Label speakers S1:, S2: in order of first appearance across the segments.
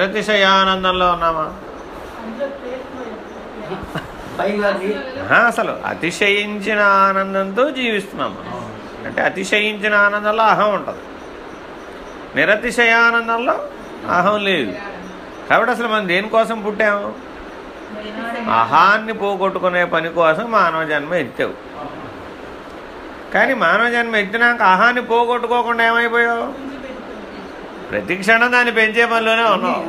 S1: నిరతిశయానందంలో ఉన్నామా? అసలు అతిశయించిన ఆనందంతో జీవిస్తున్నాం. అంటే అతిశయించిన ఆనందంలో అహం ఉంటుంది నిరతిశయానందంలో అహం లేదు. కాబట్టి అసలు మనం దేనికోసం పుట్టాము? అహాన్ని పోగొట్టుకునే పని కోసం మానవ జన్మ ఎత్తావు. కానీ మానవ జన్మ ఎత్తినాక అహాన్ని పోగొట్టుకోకుండా ఏమైపోయావు? ప్రతి క్షణం దాన్ని పెంచే పనిలోనే ఉన్నావు.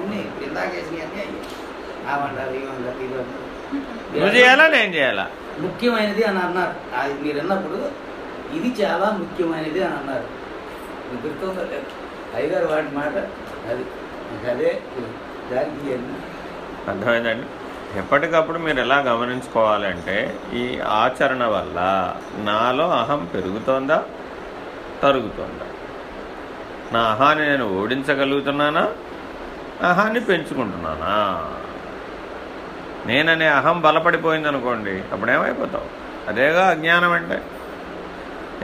S1: నువ్వు చేయాలా నేను చేయాలా?
S2: ముఖ్యమైనది అని అన్నారు. అది మీరు అన్నప్పుడు ఇది చాలా ముఖ్యమైనది అని అన్నారు. గుర్తుందో? లేదు అయ్యగారు వాటి మాట అది. అదే దానికి.
S1: అర్థమైందండి? ఎప్పటికప్పుడు మీరు ఎలా గమనించుకోవాలంటే ఈ ఆచరణ వల్ల నాలో అహం పెరుగుతోందా తరుగుతోందా? నా అహాన్ని నేను ఓడించగలుగుతున్నానా? అహాన్ని పెంచుకుంటున్నానా? నేననే అహం బలపడిపోయింది అనుకోండి అప్పుడేమైపోతావు? అదేగా అజ్ఞానం అంటే.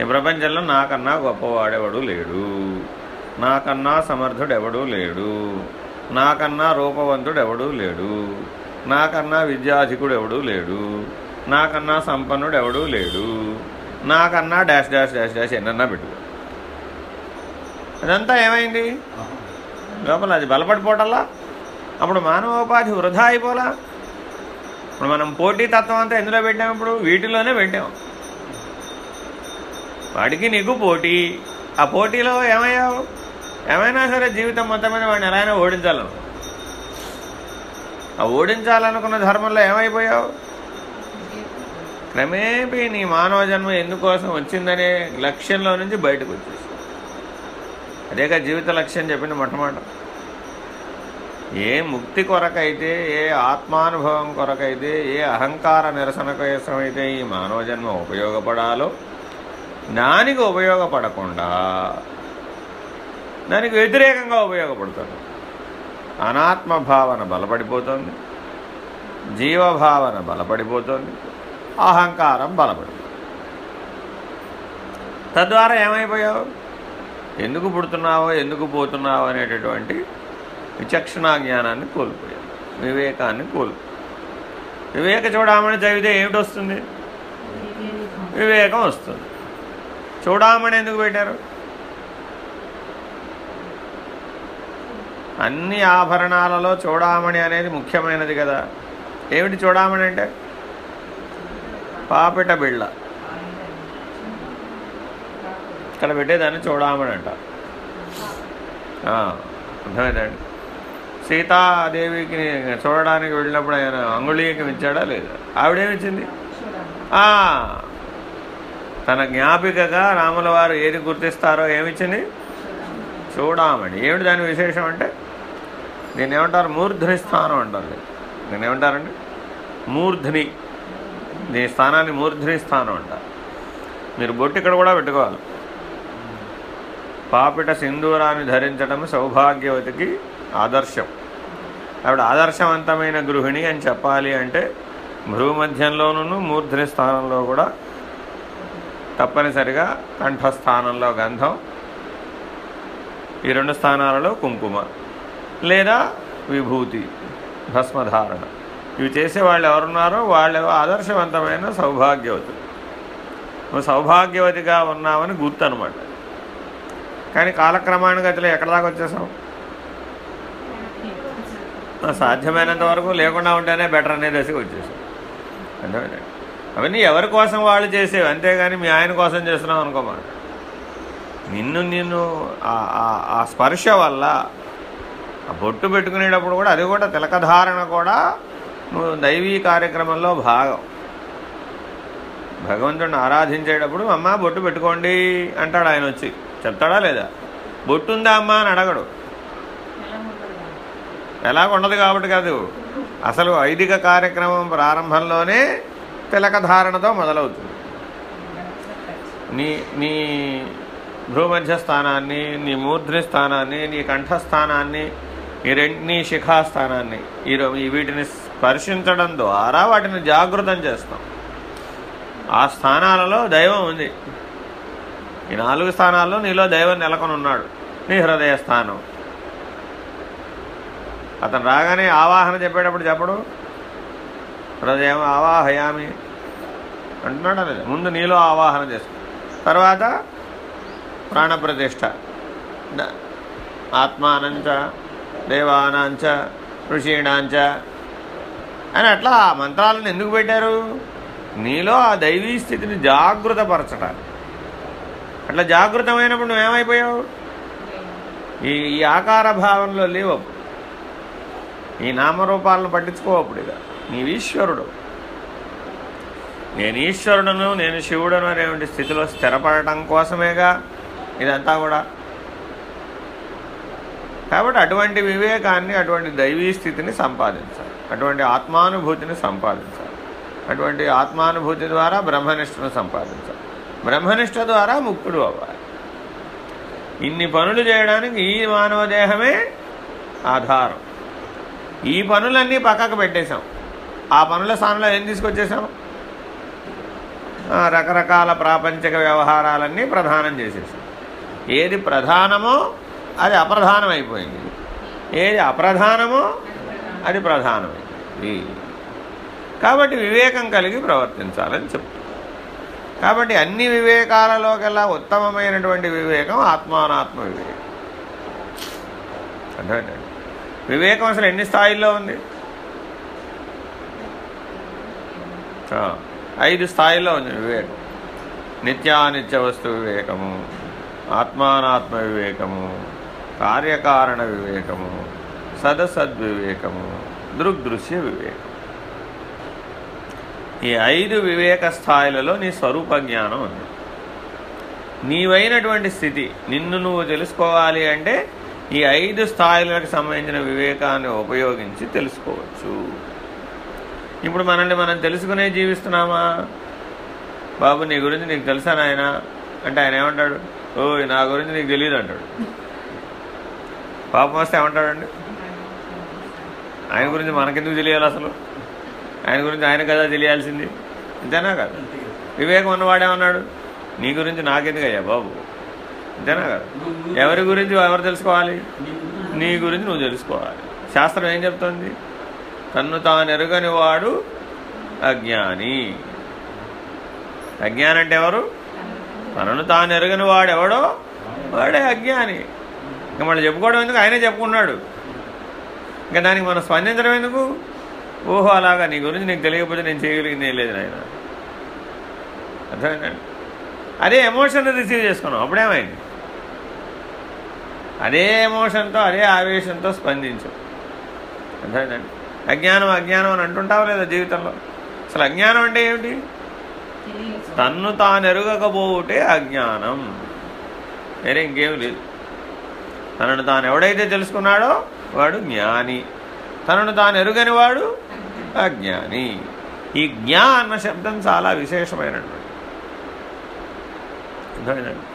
S1: ఈ ప్రపంచంలో నాకన్నా గొప్పవాడెవడు లేడు. నాకన్నా సమర్థుడు ఎవడూ లేడు. నాకన్నా రూపవంతుడు ఎవడూ లేడు. నాకన్నా విద్యాధికుడు ఎవడూ లేడు. నాకన్నా సంపన్నుడు ఎవడూ లేడు. నాకన్నా డాష్ డాష్ డాష్ డాష్ ఎన్నన్నా పెట్టుకో. అదంతా ఏమైంది? లోపల అది బలపడిపోవటల్లా అప్పుడు మానవోపాధి వృధా అయిపోలా? ఇప్పుడు మనం పోటీ తత్వం అంతా ఎందులో పెట్టాం ఇప్పుడు? వీటిలోనే పెట్టాం. వాడికి నీకు పోటీ. ఆ పోటీలో ఏమయ్యావు? ఏమైనా సరే జీవితం మొత్తం మీద వాడిని ఎలా ఓడించాలను ఆ ఓడించాలనుకున్న ధర్మంలో ఏమైపోయావు? క్రమేపీ నీ మానవ జన్మ ఎందుకోసం వచ్చిందనే లక్ష్యంలో నుంచి బయటకు వచ్చేసి అదేగా జీవిత లక్ష్యం చెప్పింది మొట్టమొదట. ఏ ముక్తి కొరకైతే ఏ ఆత్మానుభవం కొరకైతే ఏ అహంకార నిరసన కోసమైతే ఈ మానవ జన్మ ఉపయోగపడాలో దానికి ఉపయోగపడకుండా దానికి వ్యతిరేకంగా ఉపయోగపడుతుంది. అనాత్మ భావన బలపడిపోతుంది జీవభావన బలపడిపోతుంది అహంకారం బలపడిపోతుంది. తద్వారా ఏమైపోయావు? ఎందుకు పుడుతున్నావో ఎందుకు పోతున్నావో అనేటటువంటి విచక్షణా జ్ఞానాన్ని కోల్పోయారు. వివేకాన్ని కోల్పో వివేక చూడమని చదివితే ఏమిటి వస్తుంది? వివేకం వస్తుంది. చూడమని ఎందుకు పెట్టారు? అన్ని ఆభరణాలలో చూడామణి అనేది ముఖ్యమైనది కదా. ఏమిటి చూడామణి అంటే? పాపిట బిళ్ళ. ఇక్కడ పెట్టేదాన్ని చూడమని అంట అర్థమైందండి? సీతాదేవికి చూడడానికి వెళ్ళినప్పుడు ఆయన అంగుళీకం ఇచ్చాడా లేదా? ఆవిడేమిచ్చింది? తన జ్ఞాపికగా రాముల వారు ఏది గుర్తిస్తారో ఏమిచ్చింది? చూడమని ఏమిటి దాని విశేషం అంటే? దీన్ని ఏమంటారు మూర్ధని స్థానం అంటారు. దీన్ని ఏమంటారండి మూర్ధని. దీని స్థానాన్ని మూర్ధని స్థానం అంటారు. మీరు బొట్టు ఇక్కడ కూడా పెట్టుకోవాలి. పాపిట సింధూరాన్ని ధరించడం సౌభాగ్యవతికి ఆదర్శం. ఆవిడ ఆదర్శవంతమైన గృహిణి అని చెప్పాలి అంటే భూమధ్యంలోనూ మూర్ధని స్థానంలో కూడా తప్పనిసరిగా కంఠస్థానంలో గంధం ఈ రెండు స్థానాలలో కుంకుమ లేదా విభూతి భస్మధారణ. ఇవి చేసే వాళ్ళు ఎవరున్నారో వాళ్ళు ఆదర్శవంతమైన సౌభాగ్యవతులు సౌభాగ్యవతిగా ఉన్నావని గుర్తు అనమాట కానీ కాలక్రమాణ గతిలో ఎక్కడ దాకా వచ్చేసాం సాధ్యమైనంత వరకు లేకుండా ఉంటేనే బెటర్ అనే దశకు వచ్చేసాం అర్థమైందండి అవన్నీ ఎవరి కోసం వాళ్ళు చేసేవి? అంతేగాని మీ ఆయన కోసం చేస్తున్నాం అనుకోమాట నిన్ను నిన్ను ఆ- ఆ- ఆ స్పర్శ వల్ల ఆ బొట్టు పెట్టుకునేటప్పుడు కూడా అది కూడా తిలకధారణ కూడా నువ్వు దైవీ కార్యక్రమంలో భాగం. భగవంతుడిని ఆరాధించేటప్పుడు అమ్మ బొట్టు పెట్టుకోండి అంటాడు ఆయన వచ్చి. చెప్తాడా లేదా? బొట్టుందా అమ్మా అని అడగడు. ఎలాగ ఉండదు కాబట్టి కాదు. అసలు వైదిక కార్యక్రమం ప్రారంభంలోనే తిలక ధారణతో మొదలవుతుంది. నీ నీ భ్రూమధ్య స్థానాన్ని నీ మూర్ధ్ని స్థానాన్ని నీ కంఠస్థానాన్ని ఈ రెండు నీ శిఖాస్థానాన్ని ఈ వీటిని స్పర్శించడం ద్వారా వాటిని జాగృతం చేస్తాం. ఆ స్థానాలలో దైవం ఉంది. ఈ నాలుగు స్థానాల్లో నీలో దైవం నెలకొని ఉన్నాడు. నీ హృదయ స్థానం. అతను రాగానే ఆవాహన చెప్పేటప్పుడు చెప్పడు. హృదయం ఆవాహయామి అంటున్నాడు లేదా ముందు నీలో ఆవాహన చేసుకో. తర్వాత ప్రాణప్రతిష్ఠ. ఆత్మానంచ దేవానాంచ ఋషీణాంచ. అని అట్లా ఆ మంత్రాలను ఎందుకు పెట్టారు? నీలో ఆ దైవీ స్థితిని జాగృతపరచడానికి అట్లా జాగృతమైనప్పుడు నువ్వేమైపోయావు? ఈ ఈ ఆకార భావనలో లేవు ఈ నామరూపాలను పట్టించుకోవప్పుడు ఇక. నీవు ఈశ్వరుడు. నేను ఈశ్వరుడును నేను శివుడను అనేటువంటి స్థితిలో స్థిరపడటం కోసమేగా ఇదంతా కూడా. కాబట్టి అటువంటి వివేకాన్ని అటువంటి దైవీ స్థితిని సంపాదించాలి. అటువంటి ఆత్మానుభూతిని సంపాదించాలి. అటువంటి ఆత్మానుభూతి ద్వారా బ్రహ్మనిష్టను సంపాదించాలి. బ్రహ్మనిష్ట ద్వారా ముక్తుడు అవ్వాలి. ఇన్ని పనులు చేయడానికి ఈ మానవ దేహమే ఆధారం. ఈ పనులన్నీ పక్కకు పెట్టేశాం. ఆ పనుల స్థానంలో ఏం తీసుకొచ్చేసాం రకరకాల ప్రాపంచిక వ్యవహారాలన్నీ ప్రధానం చేసేసాం ఏది ప్రధానమో అది అప్రధానమైపోయింది. ఏది అప్రధానమో అది ప్రధానమైంది కాబట్టి వివేకం కలిగి ప్రవర్తించాలని చెప్తుంది కాబట్టి అన్ని వివేకాలలోకెల్లా ఉత్తమమైనటువంటి వివేకం ఆత్మానాత్మ వివేకం. అర్థమేంటండి వివేకం అసలు ఎన్ని స్థాయిల్లో ఉంది? ఐదు స్థాయిల్లో ఉంది వివేకం. నిత్యానిత్య వస్తు వివేకము ఆత్మానాత్మ వివేకము కార్యకారణ వివేకము సదసద్వివేకము దృగ్దృశ్య వివేకం ఈ ఐదు వివేక స్థాయిలలో నీ స్వరూప జ్ఞానం ఉంది. నీవైనటువంటి స్థితి నిన్ను నువ్వు తెలుసుకోవాలి అంటే ఈ ఐదు స్థాయిలకు సంబంధించిన వివేకాన్ని ఉపయోగించి తెలుసుకోవచ్చు. ఇప్పుడు మనల్ని మనం తెలుసుకునే జీవిస్తున్నామా? బాబు నీ గురించి నీకు తెలుసా నాయన? అంటే ఆయన ఏమంటాడు? ఓ నా గురించి నీకు తెలియదు అంటాడు. పాపం వస్తే ఏమంటాడండి? ఆయన గురించి మనకెందుకు తెలియాలి అసలు? ఆయన గురించి ఆయన కదా తెలియాల్సింది. అంతేనా కదా? వివేకం ఉన్నవాడేమన్నాడు నీ గురించి నాకెందుకయ్యా బాబు? అంతేనా కదా? ఎవరి గురించి ఎవరు తెలుసుకోవాలి? నీ గురించి నువ్వు తెలుసుకోవాలి. శాస్త్రం ఏం చెప్తుంది? తన్ను తాను ఎరుగని వాడు అజ్ఞాని. అజ్ఞాని అంటే ఎవరు? తనను తాను ఎరుగని వాడు ఎవడో? వాడే అజ్ఞాని. ఇంకా మళ్ళీ చెప్పుకోవడం ఎందుకు? ఆయనే చెప్పుకున్నాడు. ఇంకా దానికి మనం స్పందించడం ఎందుకు? ఓహో అలాగా? నీ గురించి నీకు తెలియకపోతే నేను చేయగలిగింది ఏం లేదు నాయన. అర్థమైందండి? అదే ఎమోషన్ రిసీవ్ చేసుకున్నాం. అప్పుడేమైంది? అదే ఎమోషన్తో అదే ఆవేశంతో స్పందించు. అర్థమైందండి? అజ్ఞానం అజ్ఞానం అని అంటుంటావు లేదా జీవితంలో? అసలు అజ్ఞానం అంటే ఏమిటి? తన్ను తాను ఎరుగకపోవుటే అజ్ఞానం. వేరే ఇంకేం లేదు. తనను తాను ఎవడైతే తెలుసుకున్నాడో వాడు జ్ఞాని. తనను తాను ఎరుగని వాడు అజ్ఞాని. ఈ జ్ఞా అన్న శబ్దం చాలా విశేషమైనటువంటి. అర్థమైందండి?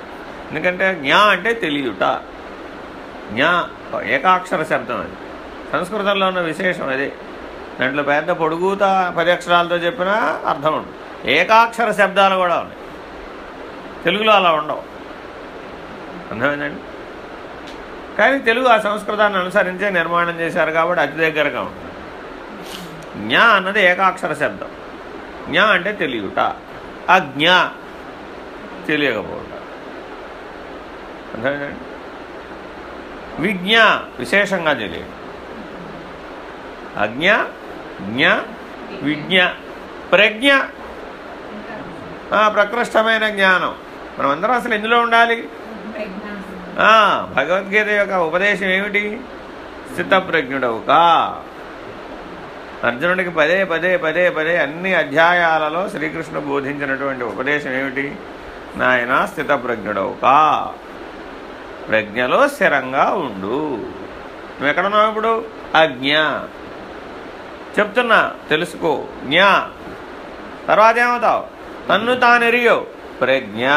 S1: ఎందుకంటే జ్ఞా అంటే తెలియట. జ్ఞా ఏకాక్షర శబ్దం అది. సంస్కృతంలో ఉన్న విశేషం అదే. దాంట్లో పెద్ద పొడుగుత పది అక్షరాలతో చెప్పినా అర్థం ఉండదు. ఏకాక్షర శబ్దాలు కూడా ఉన్నాయి. తెలుగులో అలా ఉండవు. అర్థమైందండి? కానీ తెలుగు ఆ సంస్కృతాన్ని అనుసరించే నిర్మాణం చేశారు కాబట్టి అతి దగ్గరగా ఉంటుంది జ్ఞా అన్నది ఏకాక్షర శబ్దం. జ్ఞా అంటే తెలియట. అజ్ఞ తెలియకపోవట. అర్థమేనండి విజ్ఞ విశేషంగా తెలియదు అజ్ఞ జ్ఞ విజ్ఞ ప్రజ్ఞ. ప్రకృష్టమైన జ్ఞానం. మనం అసలు ఎందులో ఉండాలి? భగవద్గీత యొక్క ఉపదేశం ఏమిటి? స్థితప్రజ్ఞుడవుక అర్జునుడికి పదే పదే పదే పదే అన్ని అధ్యాయాలలో శ్రీకృష్ణుడు బోధించినటువంటి ఉపదేశం ఏమిటి? నాయన స్థితప్రజ్ఞుడవుక ప్రజ్ఞలో స్థిరంగా ఉండు. నువ్వు ఎక్కడున్నావు ఇప్పుడు? అజ్ఞ. చెప్తున్నా తెలుసుకో. జ్ఞా. తర్వాత ఏమవుతావు? తన్ను తాను ప్రజ్ఞ.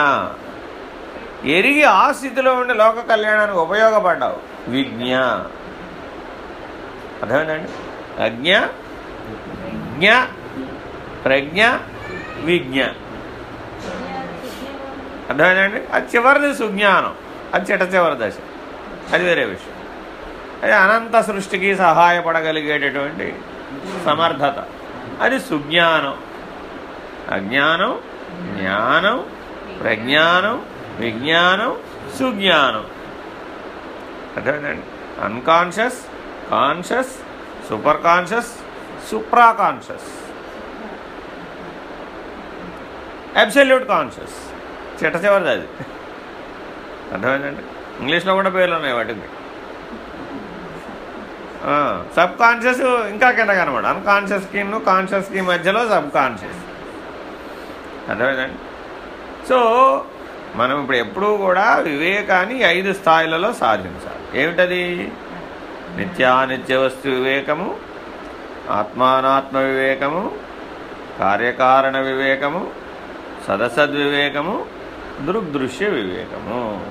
S1: ఎరిగి ఆ స్థితిలో ఉండి లోక కళ్యాణానికి ఉపయోగపడ్డావు. విజ్ఞ. అర్థమేనండి అజ్ఞ జ్ఞ ప్రజ్ఞ విజ్ఞ. అర్థమేనండి అది చివరిది సుజ్ఞానం. అది చిట చివరి దశ. అది వేరే విషయం. అది అనంత సృష్టికి సహాయపడగలిగేటటువంటి సమర్థత. అది సుజ్ఞానం. అజ్ఞానం జ్ఞానం ప్రజ్ఞానం విజ్ఞానం సుజ్ఞానం. అర్థమైందండి? Unconscious conscious super conscious supraconscious absolute conscious చిట్ట చివరిది అది. అర్థమైందండి? ఇంగ్లీష్లో కూడా పేర్లు ఉన్నాయి వాటికి. సబ్ కాన్షియస్ ఇంకా కింద కనమాట అన్కాన్షియస్కి కాన్షియస్కి మధ్యలో సబ్ కాన్షియస్ అర్థమైందండి? సో మనం ఇప్పుడు ఎప్పుడూ కూడా వివేకాన్ని ఐదు స్థాయిలలో సాధించాలి. ఏమిటది? నిత్యానిత్య వస్తు వివేకము ఆత్మానాత్మ వివేకము కార్యకారణ వివేకము సదసద్వివేకము దృగ్దృశ్య వివేకము.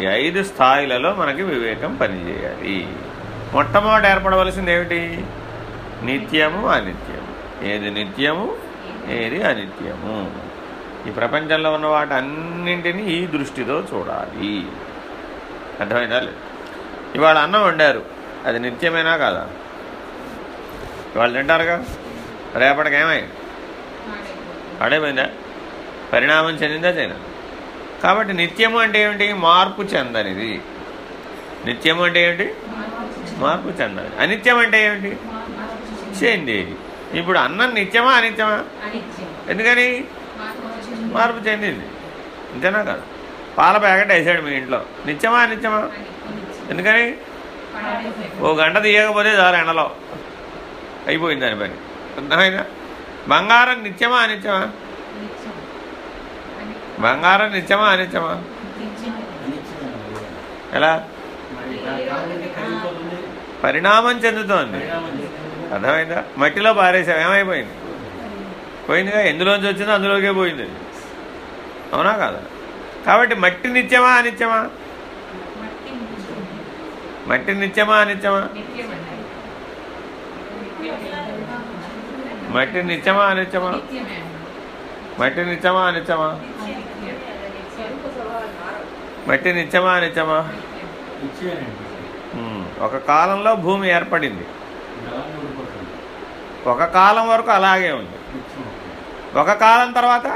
S1: ఈ ఐదు స్థాయిలలో మనకి వివేకం పనిచేయాలి. మొట్టమొదటి ఏర్పడవలసింది ఏమిటి? నిత్యము అనిత్యము. ఏది నిత్యము? ఏది అనిత్యము? ప్రపంచంలో ఉన్న వాటి అన్నింటినీ ఈ దృష్టితో చూడాలి. అర్థమైందా లేదు? ఇవాళ అన్నం వండారు. అది నిత్యమేనా కాదా? ఇవాళ తింటారుగా? రేపటికి ఏమై? అడేపోయిందా? పరిణామం చెందిందా చేయనా? కాబట్టి నిత్యము అంటే ఏమిటి? మార్పు చెందనిది. నిత్యము అంటే ఏమిటి? మార్పు చెందని అనిత్యం అంటే ఏమిటి? చెందేది. ఇప్పుడు అన్నం నిత్యమా అనిత్యమా? ఎందుకని? మార్పు చెందింది. అంతేనా కాదు. పాల ప్యాకెట్ వేసాడు మీ ఇంట్లో. నిత్యమా నిత్యమా? ఎందుకని? ఓ గంట తీయకపోతే చాలా ఎండలో. అయిపోయింది దాని పని. అర్థమైనా బంగారం నిత్యమా అనిత్యమా బంగారం నిత్యమా అనిత్యమా ఎలా? పరిణామం చెందుతోంది. అర్థమైందా? మట్టిలో పారేసాం ఏమైపోయింది? పోయిందిగా? ఎందులోంచి వచ్చిందో అందులోకే పోయింది. అది. అవునా కాదా? కాబట్టి మట్టి నిత్యమా అనిత్యమా? మట్టి నిత్యమా అనిత్యమా? మట్టి నిత్యమా అనిత్యమా? మట్టి నిత్యమా అనిత్యమా? మట్టి నిత్యమా అనిత్యమా? ఒక కాలంలో భూమి ఏర్పడింది. ఒక కాలం వరకు అలాగే ఉంది. ఒక కాలం తర్వాత?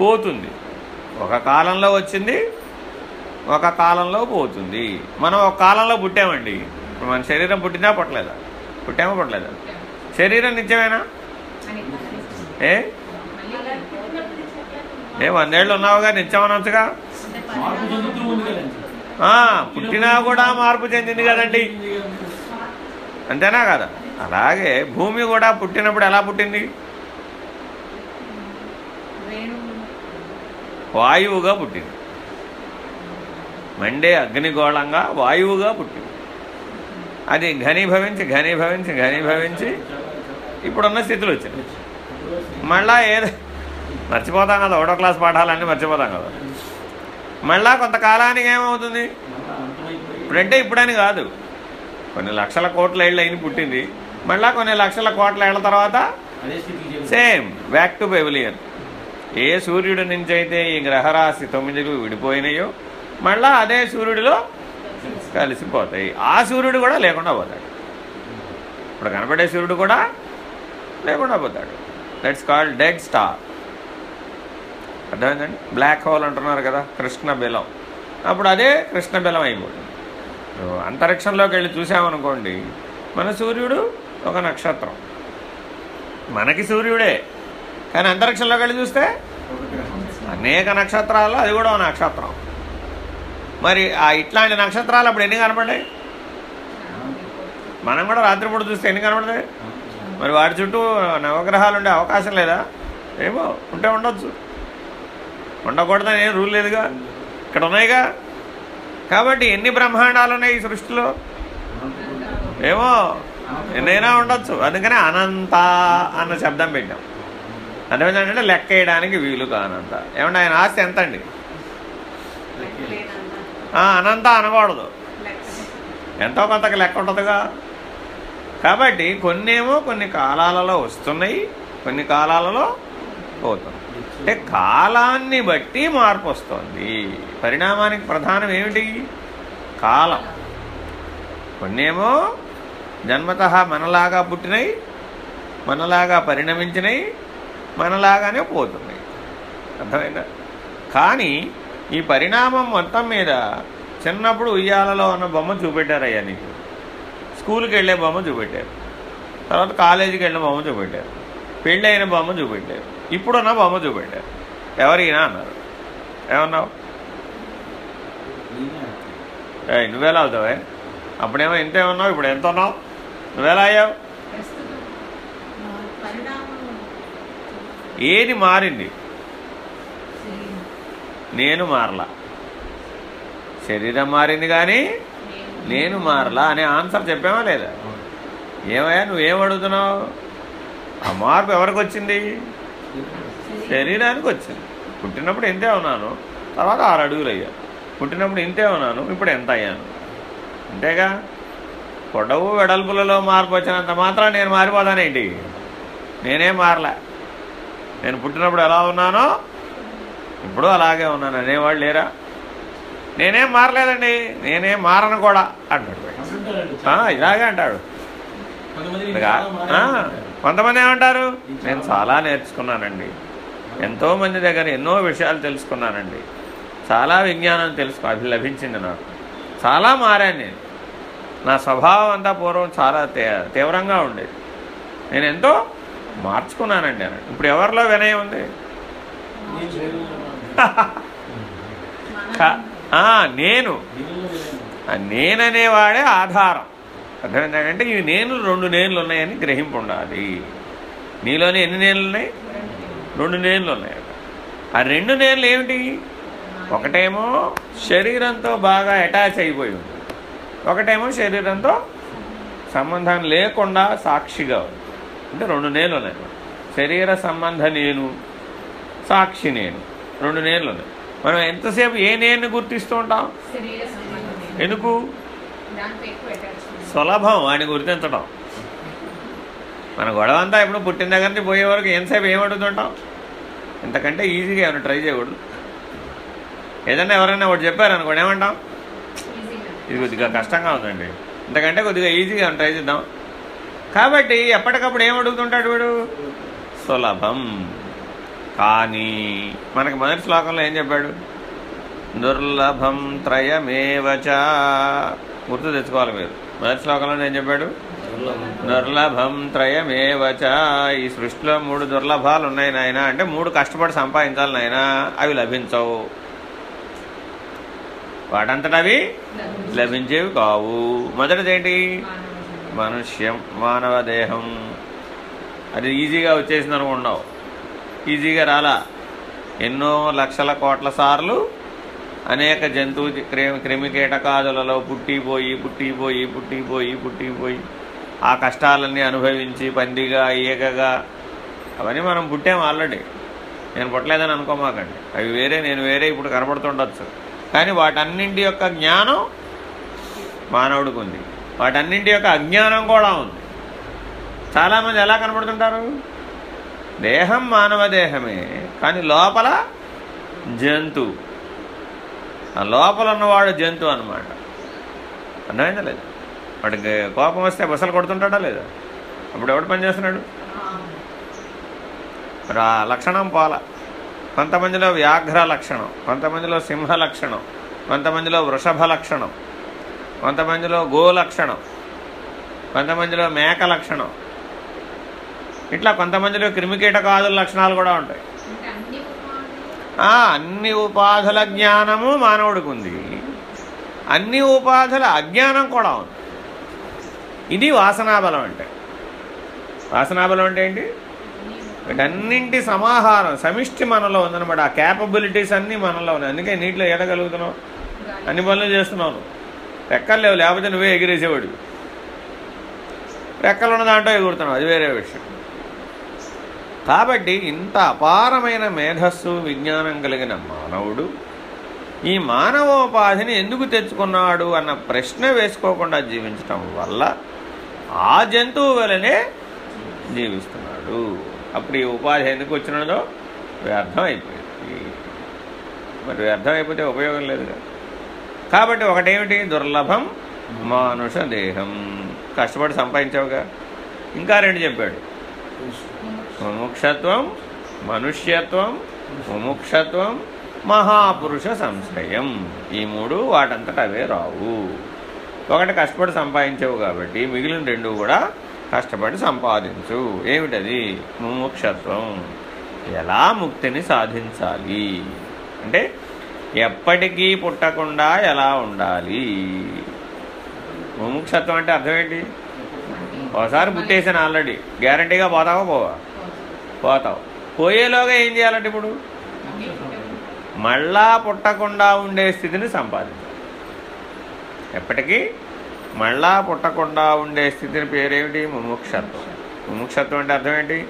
S1: పోతుంది. ఒక కాలంలో వచ్చింది ఒక కాలంలో పోతుంది. మనం ఒక కాలంలో పుట్టామండి. ఇప్పుడు మన శరీరం పుట్టిందా పుట్టలేదా? పుట్టామా పుట్టలేదా? శరీరం నిత్యమేనా ఏ? ఏ వందేళ్ళు ఉన్నావుగా
S3: కదండి.
S1: ఆ, పుట్టినా కూడా మార్పు చెందింది కదండి. అంతేనా కదా? అలాగే భూమి కూడా పుట్టినప్పుడు ఎలా పుట్టింది? వాయువుగా పుట్టింది. మండే అగ్నిగోళంగా వాయువుగా పుట్టింది. అది ఘనీభవించి ఘనీభవించి ఘనీభవించి ఇప్పుడున్న స్థితిలో వచ్చింది. మళ్ళా ఏదో మర్చిపోతాం కదా ఒకటో క్లాస్ పాఠాలన్నీ మర్చిపోతాం కదా. మళ్ళా కొంతకాలానికి ఏమవుతుంది? ఇప్పుడంటే ఇప్పుడని కాదు. కొన్ని లక్షల కోట్ల ఏళ్ళు అయిన పుట్టింది. మళ్ళా కొన్ని లక్షల కోట్ల ఏళ్ళ తర్వాత. సేమ్ బ్యాక్ టు పెవిలియన్ ఏ సూర్యుడి నుంచి అయితే ఈ గ్రహరాశి తొమ్మిదిలు విడిపోయినాయో మళ్ళా అదే సూర్యుడిలో కలిసిపోతాయి. ఆ సూర్యుడు కూడా లేకుండా పోతాడు. ఇప్పుడు కనపడే సూర్యుడు కూడా లేకుండా పోతాడు. దట్స్ కాల్డ్ డెడ్ స్టార్ అర్థమైందండి? బ్లాక్ హోల్ అంటున్నారు కదా కృష్ణ బెలం. అప్పుడు అదే కృష్ణ బెలం అయిపోతుంది. అంతరిక్షంలోకి వెళ్ళి చూసామనుకోండి మన సూర్యుడు ఒక నక్షత్రం. మనకి సూర్యుడే. కానీ అంతరిక్షంలోకి వెళ్ళి చూస్తే అనేక నక్షత్రాల్లో అది కూడా నక్షత్రం. మరి ఆ ఇట్లాంటి నక్షత్రాలు అప్పుడు ఎన్ని కనపడ్డాయి? మనం కూడా రాత్రిపూట చూస్తే ఎన్ని కనపడతాయి? మరి వాటి చుట్టూ నవగ్రహాలు ఉండే అవకాశం లేదా? ఏమో ఉంటే ఉండొచ్చు. ఉండకూడదని ఏం రూల్ లేదుగా. ఇక్కడ ఉన్నాయిగా. కాబట్టి ఎన్ని బ్రహ్మాండాలు ఉన్నాయి ఈ సృష్టిలో? ఏమో ఎన్నైనా ఉండొచ్చు. అందుకనే అనంత అన్న శబ్దం పెట్టాం. అర్థమైందంటే లెక్క వేయడానికి వీలు కానంత. ఏమంటే ఆయన ఆస్తి ఎంత అండి అనంత అనకూడదు. ఎంతో కొంతకి లెక్క ఉంటుందిగా. కాబట్టి కొన్నేమో కొన్ని కాలాలలో వస్తున్నాయి కొన్ని కాలాలలో పోతుంది అంటే కాలాన్ని బట్టి మార్పు వస్తుంది. పరిణామానికి ప్రధానం ఏమిటి? కాలం. కొన్నేమో జన్మత మనలాగా పుట్టినవి మనలాగా పరిణమించినవి మనలాగానే పోతున్నాయి అర్థమైందా? కానీ ఈ పరిణామం మొత్తం మీద చిన్నప్పుడు ఉయ్యాలలో ఉన్న బొమ్మ చూపెట్టారయ్యా నీకు. స్కూల్కి వెళ్ళే బొమ్మ చూపెట్టారు. తర్వాత కాలేజీకి వెళ్ళిన బొమ్మ చూపెట్టారు. పెళ్ళైన బొమ్మ చూపెట్టారు. ఇప్పుడున్న బొమ్మ చూపెట్టారు. ఎవరైనా అన్నారు. ఏమన్నావు?
S3: నేనే
S1: నువ్వెలా అవుతావే అప్పుడేమో ఇంత ఏమన్నావు ఇప్పుడు ఎంత ఉన్నావు నువ్వెలా అయ్యావు? ఏది మారింది. నేను మారలా. శరీరం మారింది కానీ
S4: నేను
S1: నేను మారలా అనే ఆన్సర్ చెప్పావా లేదా? ఏమయ్యా నువ్వేం అడుగుతున్నావు? ఆ మార్పు ఎవరికి వచ్చింది? శరీరానికి వచ్చింది. పుట్టినప్పుడు ఇంతే ఉన్నాను తర్వాత ఆరు అడుగులు అయ్యాను పుట్టినప్పుడు ఇంతే ఉన్నాను ఇప్పుడు ఎంత అయ్యాను? అంతేగా? పొడవు వెడల్పులలో మార్పు వచ్చినంత మాత్రం నేను మారిపోతానేంటి? నేనేం మారలే. నేను పుట్టినప్పుడు ఎలా ఉన్నానో ఇప్పుడు అలాగే ఉన్నాను. అనేవాళ్ళు లేరా? నేనేం మారలేదండి. నేనేం మారను కూడా అంటాడు ఇలాగే అంటాడు.
S3: కొంతమంది
S1: ఏమంటారు? నేను చాలా. నేర్చుకున్నానండి. ఎంతో మంది దగ్గర ఎన్నో విషయాలు తెలుసుకున్నానండి. చాలా విజ్ఞానం తెలుసుకో అది లభించింది నాకు. చాలా మారాను నేను. నా స్వభావం అంతా పూర్వం చాలా తీవ్రంగా ఉండేది. నేను ఎంతో మార్చుకున్నానండి అన్నాడు ఇప్పుడు ఎవరిలో వినయం ఉంది?
S3: నేను.
S1: నేననేవాడే ఆధారం. అర్థమైందంటే ఈ నేను రెండు నేనులు ఉన్నాయని గ్రహింపు ఉండాలి నీలోని ఎన్ని నేనులు ఉన్నాయి? రెండు నేనులు ఉన్నాయి. ఆ రెండు నేనులు ఏమిటి? ఒకటేమో శరీరంతో బాగా అటాచ్ అయిపోయి ఉంది. ఒకటేమో శరీరంతో సంబంధం లేకుండా సాక్షిగా ఉంది. అంటే రెండు నేనులు ఉన్నాయి శరీర సంబంధ నేను సాక్షి నేను. రెండు నేనులు ఉన్నాయి మనం ఎంతసేపు ఏ నేను గుర్తిస్తూ ఉంటాం. ఎందుకు? సులభం వాడిని గుర్తించడం. మన గొడవ అంతా ఇప్పుడు పుట్టిన దగ్గర నుంచి పోయే వరకు ఎంతసేపు ఏం అడుగుతుంటాం? ఇంతకంటే ఈజీగా ఏమైనా ట్రై చేయకూడదు. ఏదన్నా ఎవరైనా ఒకటి చెప్పారు అనుకోండి ఏమంటాం ఇది కొద్దిగా కష్టంగా ఉందండి. ఇంతకంటే కొద్దిగా ఈజీగా ట్రై చేద్దాం. కాబట్టి ఎప్పటికప్పుడు ఏం అడుగుతుంటాడు వీడు? సులభం. కానీ మనకి మొదటి శ్లోకంలో ఏం చెప్పాడు? దుర్లభం త్రయమేవచ గుర్తు తెచ్చుకోవాలి మీరు. మొదటి శ్లోకంలో ఏం చెప్పాడు? దుర్లభం త్రయమేవచ ఈ సృష్టిలో మూడు దుర్లభాలు ఉన్నాయి నాయన. అంటే మూడు కష్టపడి సంపాదించాలి నాయన. అవి లభించవు. వాటంతట అవి లభించేవి. కావు. మొదటిది ఏంటి? మనుష్యం మానవ దేహం. అది ఈజీగా వచ్చేసింది అనుకున్నావు ఈజీగా రాలా. ఎన్నో లక్షల కోట్ల సార్లు అనేక జంతువు క్రిమి క్రిమి కీటకాదులలో పుట్టిపోయి పుట్టిపోయి పుట్టిపోయి పుట్టిపోయి ఆ కష్టాలన్నీ అనుభవించి పందిగా ఈగగా అవన్నీ మనం పుట్టాము ఆల్రెడీ. నేను పుట్టలేదని అనుకోమాకండి. అవి వేరే నేను వేరే ఇప్పుడు కనబడుతుండొచ్చు. కానీ వాటన్నింటి యొక్క జ్ఞానం మానవుడికి ఉంది. వాటన్నింటి యొక్క అజ్ఞానం కూడా ఉంది. చాలామంది ఎలా కనబడుతుంటారు? దేహం మానవ దేహమే కానీ లోపల జంతు. ఆ లోపల ఉన్నవాడు జంతు అనమాట అర్థమైందా లేదు? వాడికి కోపం వస్తే బసలు కొడుతుంటాడా లేదా? అప్పుడు ఎవడు పని చేస్తున్నాడు? మరి ఆ లక్షణం పోల. కొంతమందిలో వ్యాఘ్ర లక్షణం కొంతమందిలో సింహ లక్షణం కొంతమందిలో వృషభ లక్షణం కొంతమందిలో గో లక్షణం కొంతమందిలో మేక లక్షణం ఇట్లా కొంతమందిలో క్రిమికీటకాదుల లక్షణాలు కూడా ఉంటాయి.
S4: అన్ని ఉపాధులు?
S1: జ్ఞానము మానవుడికి ఉంది. అన్ని ఉపాధుల అజ్ఞానం కూడా ఉంది. ఇది వాసనాబలం అంటే. వాసనాబలం అంటే ఏంటి? వీటన్నింటి సమాహారం సమిష్టి మనలో ఉందన్నమాట. ఆ క్యాపబిలిటీస్ అన్నీ మనలో ఉన్నాయి. అందుకే నీటిలో ఎదగలుగుతున్నావు
S4: గాలి
S1: అన్ని పనులు చేస్తున్నావు రెక్కర్లేవు రెక్కలు లేవు లేకపోతే నువ్వే ఎగిరేసేవాడు రెక్కలు ఉన్న దాంట్లో ఎగురుతున్నావు అది వేరే విషయం. కాబట్టి ఇంత అపారమైన మేధస్సు విజ్ఞానం కలిగిన మానవుడు ఈ మానవోపాధిని ఎందుకు తెచ్చుకున్నాడు అన్న ప్రశ్న వేసుకోకుండా జీవించటం వల్ల ఆ జంతువు వలనే జీవిస్తున్నాడు. అప్పుడు ఈ ఉపాధి ఎందుకు వచ్చినదో వ్యర్థం అయిపోయింది మరి వ్యర్థం అయిపోతే ఉపయోగం లేదు కదా కాబట్టి ఒకటేమిటి? దుర్లభం మానుష దేహం. కష్టపడి సంపాదించావుగా. ఇంకా రెండు చెప్పాడు. ముముక్షత్వం మనుష్యత్వం ముముక్షత్వం మహాపురుష సంశయం. ఈ మూడు వాటంతట అవే రావు. ఒకటి కష్టపడి సంపాదించావు కాబట్టి మిగిలిన రెండు కూడా కష్టపడి సంపాదించు. ఏమిటది? ముముక్షత్వం. ఎలా ముక్తిని సాధించాలి? అంటే ఎప్పటికీ పుట్టకుండా ఎలా ఉండాలి? ముముక్షత్వం అంటే అర్థం ఏంటి? ఒకసారి పుట్టేసాను ఆల్రెడీ. గ్యారంటీగా పోతావా? పోవా. పోతావు. పోయేలోగా ఏం చేయాలంటే ఇప్పుడు? మళ్ళా పుట్టకుండా ఉండే స్థితిని సంపాదించాలి ఎప్పటికీ? మళ్ళా పుట్టకుండా ఉండే స్థితిని పేరేమిటి? ముముక్షత్వం. ముముక్షత్వం అంటే అర్థం ఏంటి?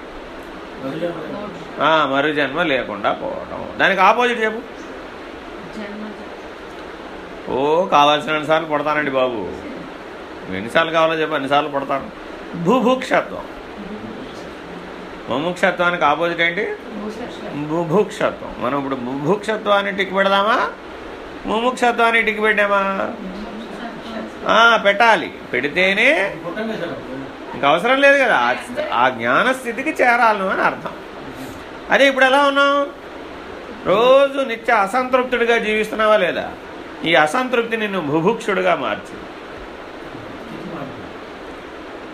S1: మరు జన్మ లేకుండా పోవడం దానికి ఆపోజిట్ చెప్పు. ఓ కావాల్సిన సార్లు పడతానండి బాబు. ఎన్నిసార్లు కావాలో చెప్పి అన్నిసార్లు పడతాను భూభుక్షత్వం. ముముక్షత్వానికి ఆపోజిట్ ఏంటి? బుభుక్షత్వం మనం ఇప్పుడు బుభుక్షత్వాన్ని టిక్ పెడదామా? ముముక్షత్వాన్ని టిక్ పెట్టామా? పెట్టాలి. పెడితేనే ఇంకా అవసరం లేదు కదా. ఆ- జ్ఞానస్థితికి చేరాలను అని అర్థం. అదే ఇప్పుడు ఎలా ఉన్నావు రోజు నిత్య అసంతృప్తుడిగా జీవిస్తున్నావా లేదా? ఈ అసంతృప్తి నిన్ను బుభుక్షుడిగా మార్చి.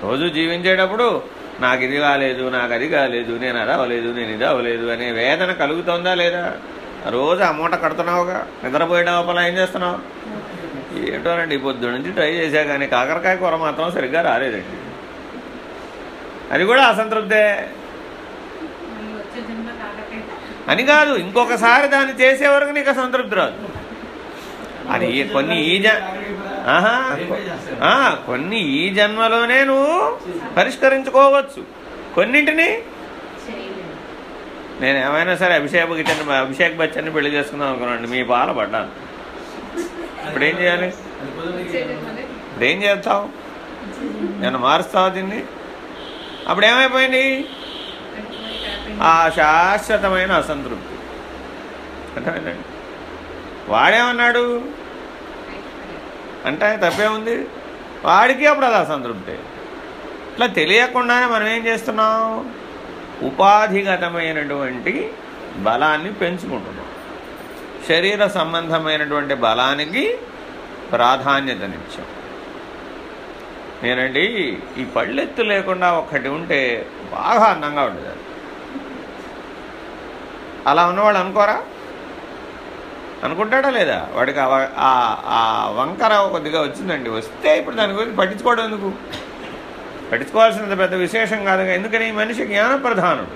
S1: రోజు జీవించేటప్పుడు నాకు ఇది కాలేదు నాకు అది కాలేదు నేను అది అవ్వలేదు నేను ఇది అవ్వలేదు అనే వేదన కలుగుతుందా లేదా? రోజు ఆ మూట కడుతున్నావుగా? నిద్రపోయేటప్పుడు ఏం చేస్తున్నావు? ఏంటోనండి పొద్దు నుంచి ట్రై చేశా కానీ కాకరకాయ కూర మాత్రం సరిగ్గా రాలేదండి. అది కూడా అసంతృప్తే
S4: మళ్ళీ వచ్చే జన్మ కాకటే
S1: అని కాదు ఇంకొకసారి దాన్ని చేసే వరకు నీకు సంతృప్తి రాదు. అది కొన్ని ఈ జ ఆహా కొన్ని ఈ జన్మలోనే నువ్వు పరిష్కరించుకోవచ్చు. కొన్నింటిని నేను ఏమైనా సరే అభిషేక్ బచ్చన్ అభిషేక్ బచ్చన్ని పెళ్ళి చేసుకుందాం అనుకున్నాను మీ బాల పడ్డాను. ఇప్పుడు ఏం చేయాలి? ఇప్పుడు ఏం చేస్తావు? నేను మారుస్తావు దీన్ని? అప్పుడు ఏమైపోయింది? ఆ శాశ్వతమైన అసంతృప్తి. అర్థమైందండి? వాడేమన్నాడు? అంటే తప్పేముంది వాడికి అప్పుడు అది అసంతృప్తి. ఇట్లా తెలియకుండానే మనం ఏం చేస్తున్నాం? ఉపాధిగతమైనటువంటి బలాన్ని పెంచుకుంటున్నాం. శరీర సంబంధమైనటువంటి బలానికి ప్రాధాన్యతనిచ్చాం. నేనండి ఈ పళ్ళెత్తు లేకుండా ఒక్కటి ఉంటే బాగా అందంగా ఉండేది అలా ఉన్నవాడు అనుకోరా? అనుకుంటాడా లేదా? వాడికి ఆ వంకర కొద్దిగా వచ్చిందండి. వస్తే ఇప్పుడు దాని గురించి పట్టించుకోవడం ఎందుకు? పట్టించుకోవాల్సినంత పెద్ద విశేషం కాదు ఎందుకని? ఈ మనిషి జ్ఞానప్రధానుడు.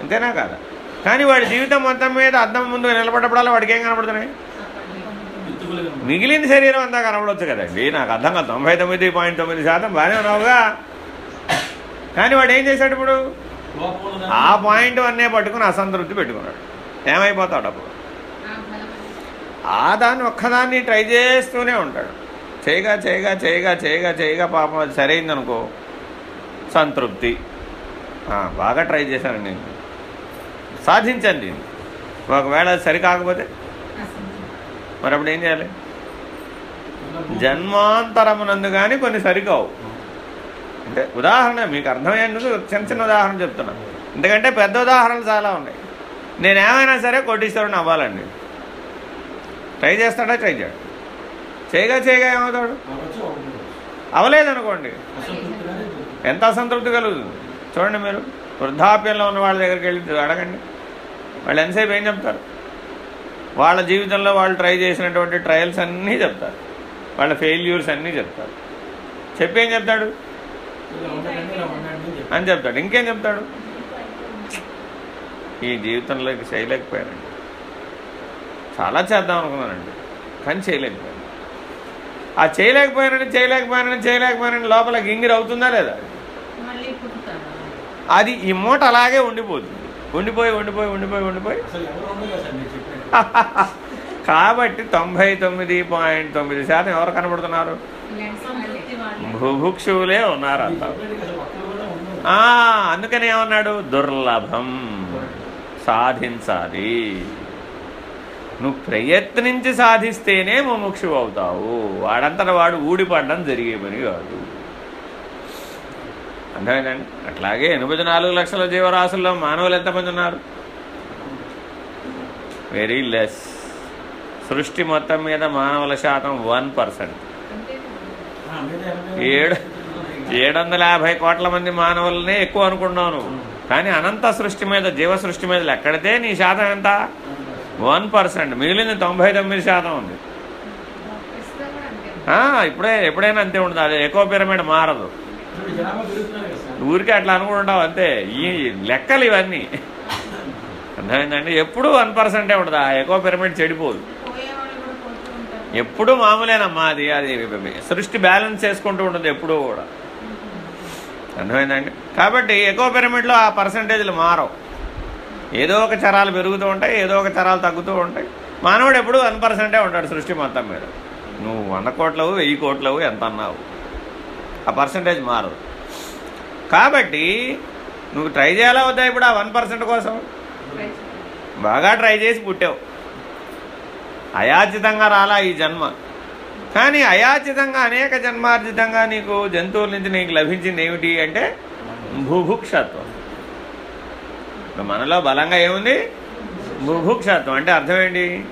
S1: అంతేనా కాదా? కానీ వాడి జీవితం మొత్తం మీద అద్దం ముందు నిలబడ్డప్పుడల్లా వాడికి ఏం కనపడుతున్నాయి మిగిలిన శరీరం అంతా కనబడవచ్చు కదండి. నాకు అర్థం కాదు. తొంభై తొమ్మిది పాయింట్ తొమ్మిది శాతం బాగానే ఉన్నావుగా. కానీ వాడు ఏం చేశాడు ఇప్పుడు? ఆ పాయింట్ అన్నే పట్టుకుని అసంతృప్తి పెట్టుకున్నాడు. ఏమైపోతాడు అప్పుడు
S4: ఆ
S1: దాన్ని ఒక్కదాన్ని ట్రై చేస్తూనే ఉంటాడు. చేయగా చేయగా చేయగా చేయగా చేయగా పాపం అది సరైందనుకో. సంతృప్తి. బాగా ట్రై చేశాను నేను. సాధించాను దీన్ని ఒకవేళ అది సరి కాకపోతే మరి అప్పుడు ఏం చేయాలి? జన్మాంతరమునందు కానీ కొన్ని సరికావు. అంటే ఉదాహరణ మీకు అర్థమయ్యేందుకు చిన్న చిన్న ఉదాహరణ చెప్తున్నాను ఎందుకంటే పెద్ద ఉదాహరణలు చాలా ఉన్నాయి. నేను ఏమైనా సరే కోటీశ్వరుని అవ్వాలండి. ట్రై చేస్తాడా? ట్రై చేయడు. చేయగా చేయగా ఏమవుతాడు?
S3: అవ్వచ్చు,
S1: అవలేదనుకోండి ఎంత అసంతృప్తి కలుగుతుంది? చూడండి మీరు. వృద్ధాప్యంలో ఉన్న వాళ్ళ దగ్గరికి వెళ్ళి అడగండి. వాళ్ళు ఎంతసేపు ఏం చెప్తారు? వాళ్ళ జీవితంలో వాళ్ళు ట్రై చేసినటువంటి ట్రయల్స్ అన్నీ చెప్తారు. వాళ్ళ ఫెయిల్యూర్స్ అన్నీ చెప్తారు. చెప్పి ఏం చెప్తాడు
S3: ఇలా ఉండకండి, ఇలా ఉండండి అని
S1: చెప్తాడు. ఇంకేం చెప్తాడు? ఈ జీవితంలోకి చేయలేకపోయానండి చాలా చేద్దాం అనుకున్నానండి కానీ చేయలేకపోయాను ఆ చేయలేకపోయానని చేయలేకపోయానని చేయలేకపోయానని లోపల గింగిరి అవుతుందా లేదా? అది ఈ మూట అలాగే ఉండిపోతుంది. ఉండిపోయి ఉండిపోయి ఉండిపోయి ఉండిపోయి. కాబట్టి తొంభై తొమ్మిది పాయింట్ తొమ్మిది శాతం ఎవరు కనబడుతున్నారు? భుభుక్షువులే ఉన్నారు అంత.
S3: అంతా
S1: ఆ, అందుకని ఏమన్నాడు? దుర్లభం. సాధించాలి. నువ్వు ప్రయత్నించి సాధిస్తేనే ముముక్షు అవుతావు. వాడంతట వాడు ఊడిపడడం జరిగే పని కాదు. అర్థమైందండి? అట్లాగే ఎనభై నాలుగు లక్షల జీవరాశుల్లో మానవులు ఎంతమంది ఉన్నారు? వెరీ లెస్ సృష్టి మొత్తం మీద మానవుల శాతం వన్ పర్సెంట్. ఏడు ఏడు వందల యాభై కోట్ల మంది మానవులనే ఎక్కువ అనుకున్నావు నువ్వు. కానీ అనంత సృష్టి మీద జీవ సృష్టి మీద లెక్కడితే నీ శాతం ఎంత? One percent. మిగిలింది తొంభై తొమ్మిది శాతం ఉంది. ఆ, ఇప్పుడే ఎప్పుడైనా అంతే ఉండదు. అది ఎక్కువ పిరమిడ్ మారదు. ఊరికే అట్లా అనుకుంటావు అంతే. ఈ లెక్కలు ఇవన్నీ. అర్థమైందండి? ఎప్పుడు వన్ పర్సెంటే ఉండదు. ఆ ఎక్కువ పిరమిడ్ చెడిపోదు
S4: పోయేవాళ్ళు కూడా పోతూ ఉంటారు
S1: ఎప్పుడు మామూలేనమ్మా అది అది సృష్టి బ్యాలెన్స్ చేసుకుంటూ ఉంటుంది ఎప్పుడూ కూడా. అర్థమైందండి? కాబట్టి ఎక్కువ పిరమిడ్లో ఆ పర్సంటేజ్లు మారవు. ఏదో ఒక చరాలు పెరుగుతూ ఉంటాయి ఏదో ఒక చరాలు తగ్గుతూ ఉంటాయి. మానవుడు ఎప్పుడు వన్ పర్సెంటే ఉంటాడు సృష్టి మొత్తం మీద. నువ్వు వంద కోట్లవు వెయ్యి కోట్లవు ఎంత అన్నావు? ఆ పర్సంటేజ్ మారదు. కాబట్టి నువ్వు ట్రై చేయాలా వద్దా ఇప్పుడు ఆ వన్ పర్సెంట్ కోసం? బాగా ట్రై చేసి పుట్టావు. అయాచితంగా రాలా ఈ జన్మ. కానీ అయాచితంగా అనేక జన్మార్జితంగా నీకు జంతువుల నుంచి నీకు లభించింది ఏమిటి అంటే భూభుక్షత్వం మనలో బలంగా ఏముంది? భూభుక్షత్వం అంటే అర్థం ఏంటి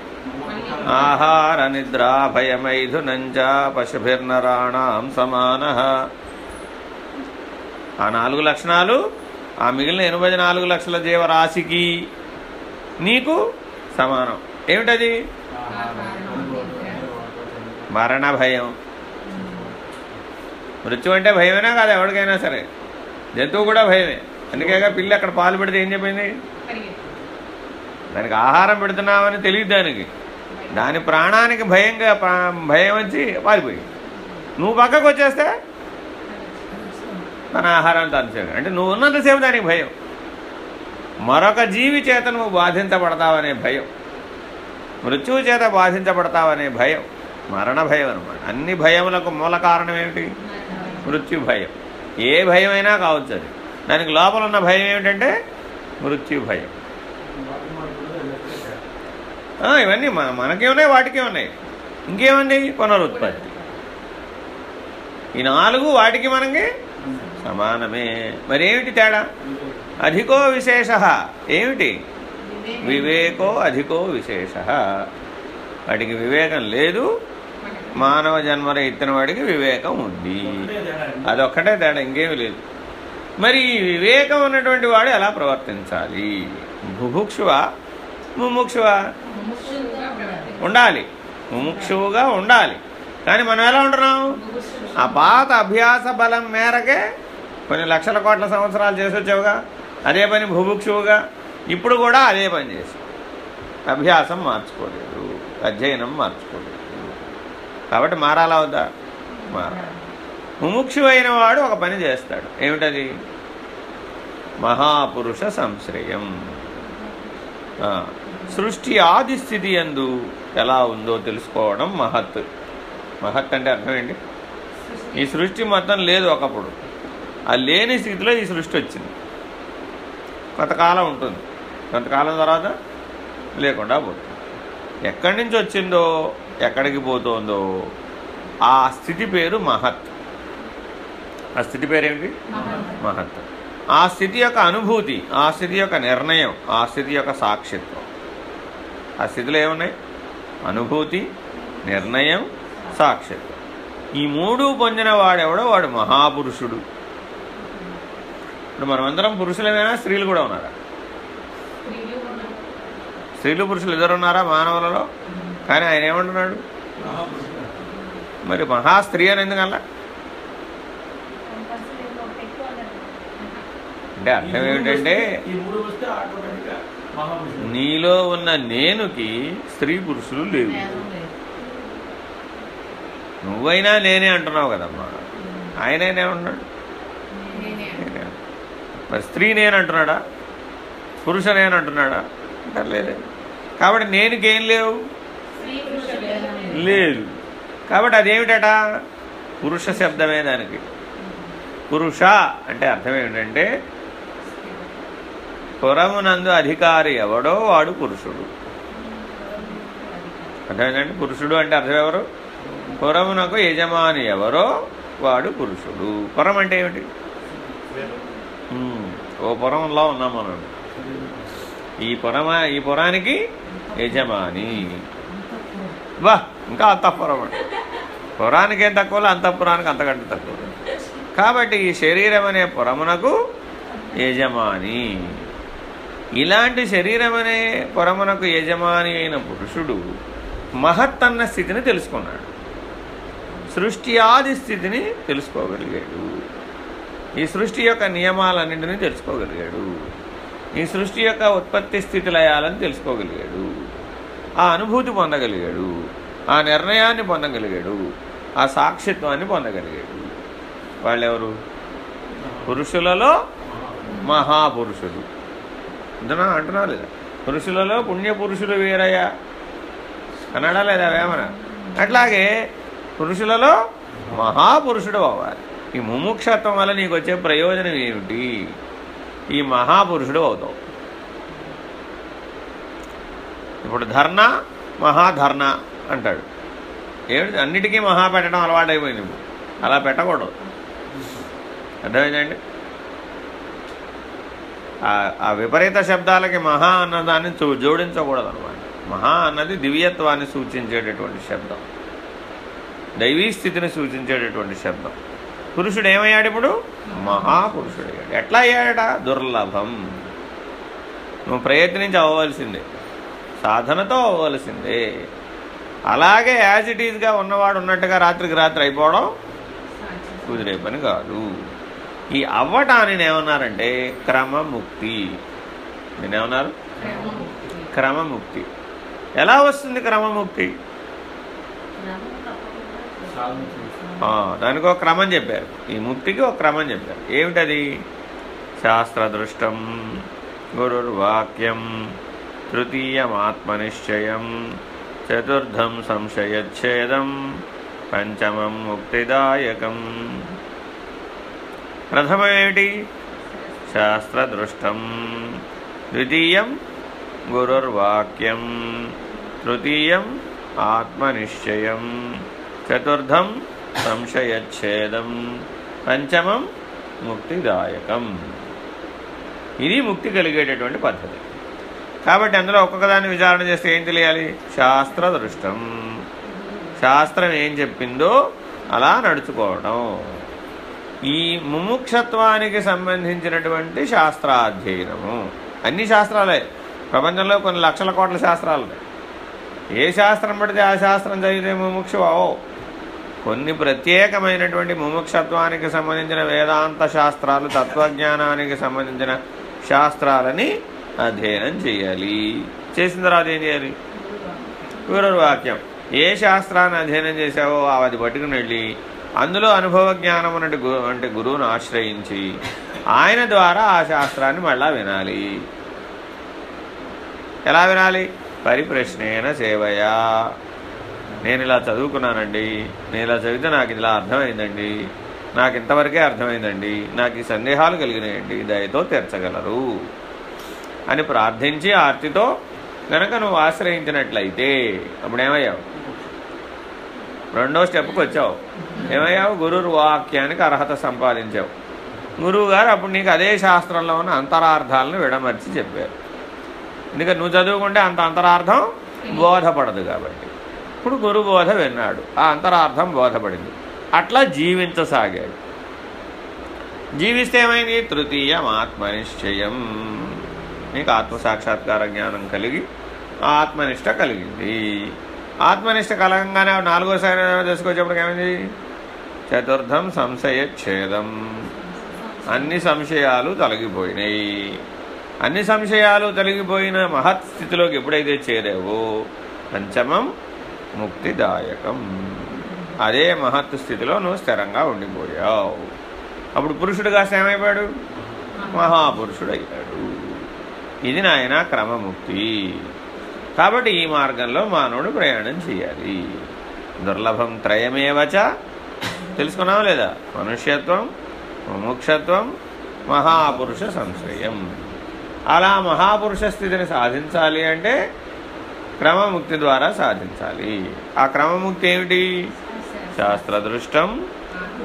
S1: ఆహార నిద్రా భయమైథునంచ పశుభిర్నరాణం సమాన. ఆ నాలుగు లక్షణాలు ఆ మిగిలిన ఎనభై నాలుగు లక్షల జీవరాశికి నీకు సమానం. ఏమిటది? మరణ భయం మృత్యు అంటే భయమేనా కాదు ఎవరికైనా సరే? జంతువు కూడా భయమే. అందుకేగా పిల్లి అక్కడ పాలు పెడితే ఏం చెప్పింది? దానికి ఆహారం పెడుతున్నామని తెలియదు దానికి. దాని ప్రాణానికి భయంగా ప్రా- భయం వచ్చి పారిపోయింది. నువ్వు పక్కకు వచ్చేస్తే తన ఆహారాన్ని తను చేయడు అంటే నువ్వు ఉన్నంతసేపు దానికి భయం. మరొక జీవి చేత నువ్వు బాధించబడతావనే భయం. మృత్యువు చేత బాధించబడతావనే భయం మరణ భయం అనమాట అన్ని భయములకు మూల కారణం ఏమిటి? మృత్యు భయం. ఏ భయమైనా కావచ్చు అది. దానికి లోపల ఉన్న భయం ఏమిటంటే మృత్యు భయం. ఇవన్నీ మన మనకే ఉన్నాయి వాటికే ఉన్నాయి. ఇంకేమండి? పునరుత్పత్తి. ఈ నాలుగు వాటికి మనకి సమానమే. మరి ఏమిటి తేడా? అధికో విశేష. ఏమిటి? వివేకో అధికో విశేష. వాటికి వివేకం లేదు మానవ జన్మల ఇచ్చిన వాడికి వివేకం ఉంది. అదొక్కటే తేడా ఇంకేమి లేదు. మరి ఈ వివేకం ఉన్నటువంటి వాడు ఎలా ప్రవర్తించాలి? బుభుక్షువా ముముక్షువా? ఉండాలి. ముముక్షువుగా ఉండాలి. కానీ మనం ఎలా ఉంటున్నాం? ఆ పాత అభ్యాస బలం మేరకే కొన్ని లక్షల కోట్ల సంవత్సరాలు చేసి వచ్చావుగా అదే పని భుభుక్షువుగా ఇప్పుడు కూడా అదే పని చేసి. అభ్యాసం మార్చుకోలేదు అధ్యయనం మార్చుకోలేదు. కాబట్టి మారాలా వద్దా? మారాలి వాడు ఒక పని చేస్తాడు. ఏమిటది? మహాపురుష సంశ్రయం. సృష్టి ఆది స్థితి ఎందు ఎలా ఉందో తెలుసుకోవడం మహత్. మహత్ అంటే అర్థం ఈ సృష్టి మొత్తం లేదు ఒకప్పుడు. ఆ లేని స్థితిలో ఈ సృష్టి వచ్చింది. కొంతకాలం ఉంటుంది. కొంతకాలం తర్వాత లేకుండా పోతుంది. ఎక్కడి నుంచి వచ్చిందో ఎక్కడికి పోతుందో ఆ స్థితి పేరు మహత్. ఆ స్థితి పేరేంటి మహత్. ఆ స్థితి యొక్క అనుభూతి ఆ స్థితి యొక్క నిర్ణయం ఆ స్థితి యొక్క సాక్షిత్వం. ఆ స్థితిలో ఏమున్నాయి? అనుభూతి నిర్ణయం సాక్షిత్వం. ఈ మూడు పొందిన వాడెవడో? వాడు మహాపురుషుడు. ఇప్పుడు మనమందరం పురుషులమైనా? స్త్రీలు కూడా ఉన్నారా?
S4: స్త్రీలు
S1: పురుషులు ఇద్దరు ఉన్నారా మానవులలో? కానీ ఆయన ఏమంటున్నాడు? మరి మహా స్త్రీ అని ఎందుకల్లా అంటే అర్థం ఏమిటంటే నీలో ఉన్న నేనుకి స్త్రీ పురుషులు లేవు. నువ్వైనా నేనే అంటున్నావు కదమ్మా. ఆయనేనేమంటున్నాడు
S4: నేనే
S1: నేనే. మరి స్త్రీ నేను అంటున్నాడా పురుష నేను అంటున్నాడా? అంటలేదే. కాబట్టి నేనుకేం లేవు?
S4: స్త్రీ పురుష భేదం లేదు.
S1: లేదు కాబట్టి అదేమిటట? పురుష శబ్దమే దానికి. పురుష అంటే అర్థం ఏమిటంటే పురమునందు అధికారి ఎవడో వాడు పురుషుడు. అర్థమైందండి? పురుషుడు అంటే అర్థం ఎవరు? పురమునకు యజమాని ఎవరో వాడు పురుషుడు. పురం అంటే ఏమిటి? ఓ పురంలో ఉన్నాం మనం. ఈ పురమా ఈ పురానికి యజమాని. వా ఇంకా అంతఃపురం అండి పురానికి ఏం తక్కువలో అంతఃపురానికి అంతకంటే తక్కువ కాబట్టి ఈ శరీరం అనే పురమునకు యజమాని. ఇలాంటి శరీరం అనే పురమునకు యజమాని అయిన పురుషుడు మహత్ అన్న స్థితిని తెలుసుకున్నాడు. సృష్టి ఆది స్థితిని తెలుసుకోగలిగాడు. ఈ సృష్టి యొక్క నియమాలన్నింటినీ తెలుసుకోగలిగాడు. ఈ సృష్టి యొక్క ఉత్పత్తి స్థితి లయాలను తెలుసుకోగలిగాడు. ఆ అనుభూతి పొందగలిగాడు. ఆ నిర్ణయాన్ని పొందగలిగాడు. ఆ సాక్షిత్వాన్ని పొందగలిగాడు. వాళ్ళెవరు? పురుషులలో మహాపురుషులు. అంటున్నా అంటున్నా లేదా పురుషులలో పుణ్యపురుషులు వేరయ్యా? అన్నాడా లేదా వేమన? అట్లాగే పురుషులలో మహాపురుషుడు అవ్వాలి. ఈ ముముక్షత్వం వల్ల నీకు వచ్చే ప్రయోజనం ఏమిటి? ఈ మహాపురుషుడు అవుతావు. ఇప్పుడు ధర్న మహాధర్న అంటాడు. ఏమిటి అన్నిటికీ మహా పెట్టడం అలవాటైపోయింది అలా పెట్టకూడదు. అర్థమైందండి? ఆ- విపరీత శబ్దాలకి మహా అన్నదాన్ని జోడించకూడదు అనమాట మహా అన్నది దివ్యత్వాన్ని సూచించేటటువంటి శబ్దం. దైవీ స్థితిని సూచించేటటువంటి శబ్దం. పురుషుడు ఏమయ్యాడు ఇప్పుడు మహాపురుషుడయ్యాడు ఎట్లా అయ్యాడట? దుర్లభం. నువ్వు ప్రయత్నించి అవ్వవలసిందే. సాధనతో అవ్వవలసిందే. అలాగే యాజ్ ఇట్ ఈజ్గా ఉన్నవాడు ఉన్నట్టుగా రాత్రికి రాత్రి అయిపోవడం కుదిరే పని కాదు. ఈ అవ్వటాన్ని ఏమన్నారంటే క్రమముక్తి. నేనేమన్నారు? క్రమముక్తి. ఎలా వస్తుంది క్రమముక్తి? దానికి ఒక క్రమం చెప్పారు. ఈ ముక్తికి ఒక క్రమం చెప్పారు. ఏమిటది? శాస్త్రదృష్టం గురుర్వాక్యం తృతీయమాత్మనిశ్చయం చతుర్థం సంశయచ్ఛేదం పంచమం ముక్తిదాయకం. ప్రథమం ఏమిటి శాస్త్రదృష్టం ద్వితీయం గురుర్వాక్యం తృతీయం ఆత్మనిశ్చయం చతుర్థం సంశయచ్ఛేదం పంచమం ముక్తిదాయకం. ఇది ముక్తి కలిగేటటువంటి పద్ధతి. కాబట్టి అందులో ఒక్కొక్కదాన్ని విచారణ చేస్తే ఏం తెలియాలి? శాస్త్రదృష్టం. శాస్త్రం ఏం చెప్పిందో అలా నడుచుకోవడం. ఈ ముముక్షత్వానికి సంబంధించినటువంటి శాస్త్రాధ్యయనము. అన్ని శాస్త్రాలే. ప్రపంచంలో కొన్ని లక్షల కోట్ల శాస్త్రాలు. ఏ శాస్త్రం పడితే ఆ శాస్త్రం చదివితే ముముక్షవావో కొన్ని ప్రత్యేకమైనటువంటి ముముక్షత్వానికి సంబంధించిన వేదాంత శాస్త్రాలు తత్వజ్ఞానానికి సంబంధించిన శాస్త్రాలని అధ్యయనం చేయాలి. చేసిన తర్వాత ఏం చేయాలి? గురువాక్యం ఏ శాస్త్రాన్ని అధ్యయనం చేశావో అది పట్టుకుని వెళ్ళి అందులో అనుభవ జ్ఞానం అన్నట్టు గురు అంటే గురువును ఆశ్రయించి ఆయన ద్వారా ఆ శాస్త్రాన్ని మళ్ళా వినాలి. ఎలా వినాలి? పరిప్రశ్నేన సేవయా. నేను ఇలా చదువుకున్నానండి నేను ఇలా చదివితే నాకు ఇలా అర్థమైందండి నాకు ఇంతవరకే అర్థమైందండి నాకు ఈ సందేహాలు కలిగినాయండి దయతో తీర్చగలరు అని ప్రార్థించి ఆర్తితో గనక నువ్వు ఆశ్రయించినట్లయితే అప్పుడేమయ్యావు రెండో స్టెప్కి వచ్చావు. ఏమయ్యావు? గురువు వాక్యానికి అర్హత సంపాదించావు. గురువు గారు అప్పుడు నీకు అదే శాస్త్రంలో ఉన్న అంతరార్థాలను విడమర్చి చెప్పారు. ఎందుకంటే నువ్వు చదువుకుంటే అంత అంతరార్థం బోధపడదు కాబట్టి. ఇప్పుడు గురు బోధ విన్నాడు. ఆ అంతరార్థం బోధపడింది. అట్లా జీవించసాగాడు. జీవిస్తే ఏమైంది? తృతీయం ఆత్మనిశ్చయం నీకు ఆత్మసాక్షాత్కార జ్ఞానం కలిగి ఆత్మనిష్ట కలిగింది. ఆత్మనిష్ట కలగంగానే నాలుగోసారి తీసుకొచ్చేప్పటికి ఏమైంది? చతుర్థం సంశయచ్ఛేదం అన్ని సంశయాలు తొలగిపోయినాయి. అన్ని సంశయాలు తొలగిపోయిన మహత్ స్థితిలోకి ఎప్పుడైతే చేరావో పంచమం ముక్తిదాయకం. అదే మహత్ స్థితిలో నువ్వు స్థిరంగా ఉండిపోయావు. అప్పుడు పురుషుడు కాస్త ఏమైపోయాడు? మహాపురుషుడు అయ్యాడు ఇది నాయన క్రమముక్తి. కాబట్టి ఈ మార్గంలో మానవుడు ప్రయాణం చేయాలి. దుర్లభం త్రయమేవచ తెలుసుకున్నావా లేదా? మనుష్యత్వం ముముక్షత్వం మహాపురుష సంశయం అలా మహాపురుష స్థితిని సాధించాలి అంటే క్రమముక్తి ద్వారా సాధించాలి. ఆ క్రమముక్తి ఏమిటి? శాస్త్రదృష్టం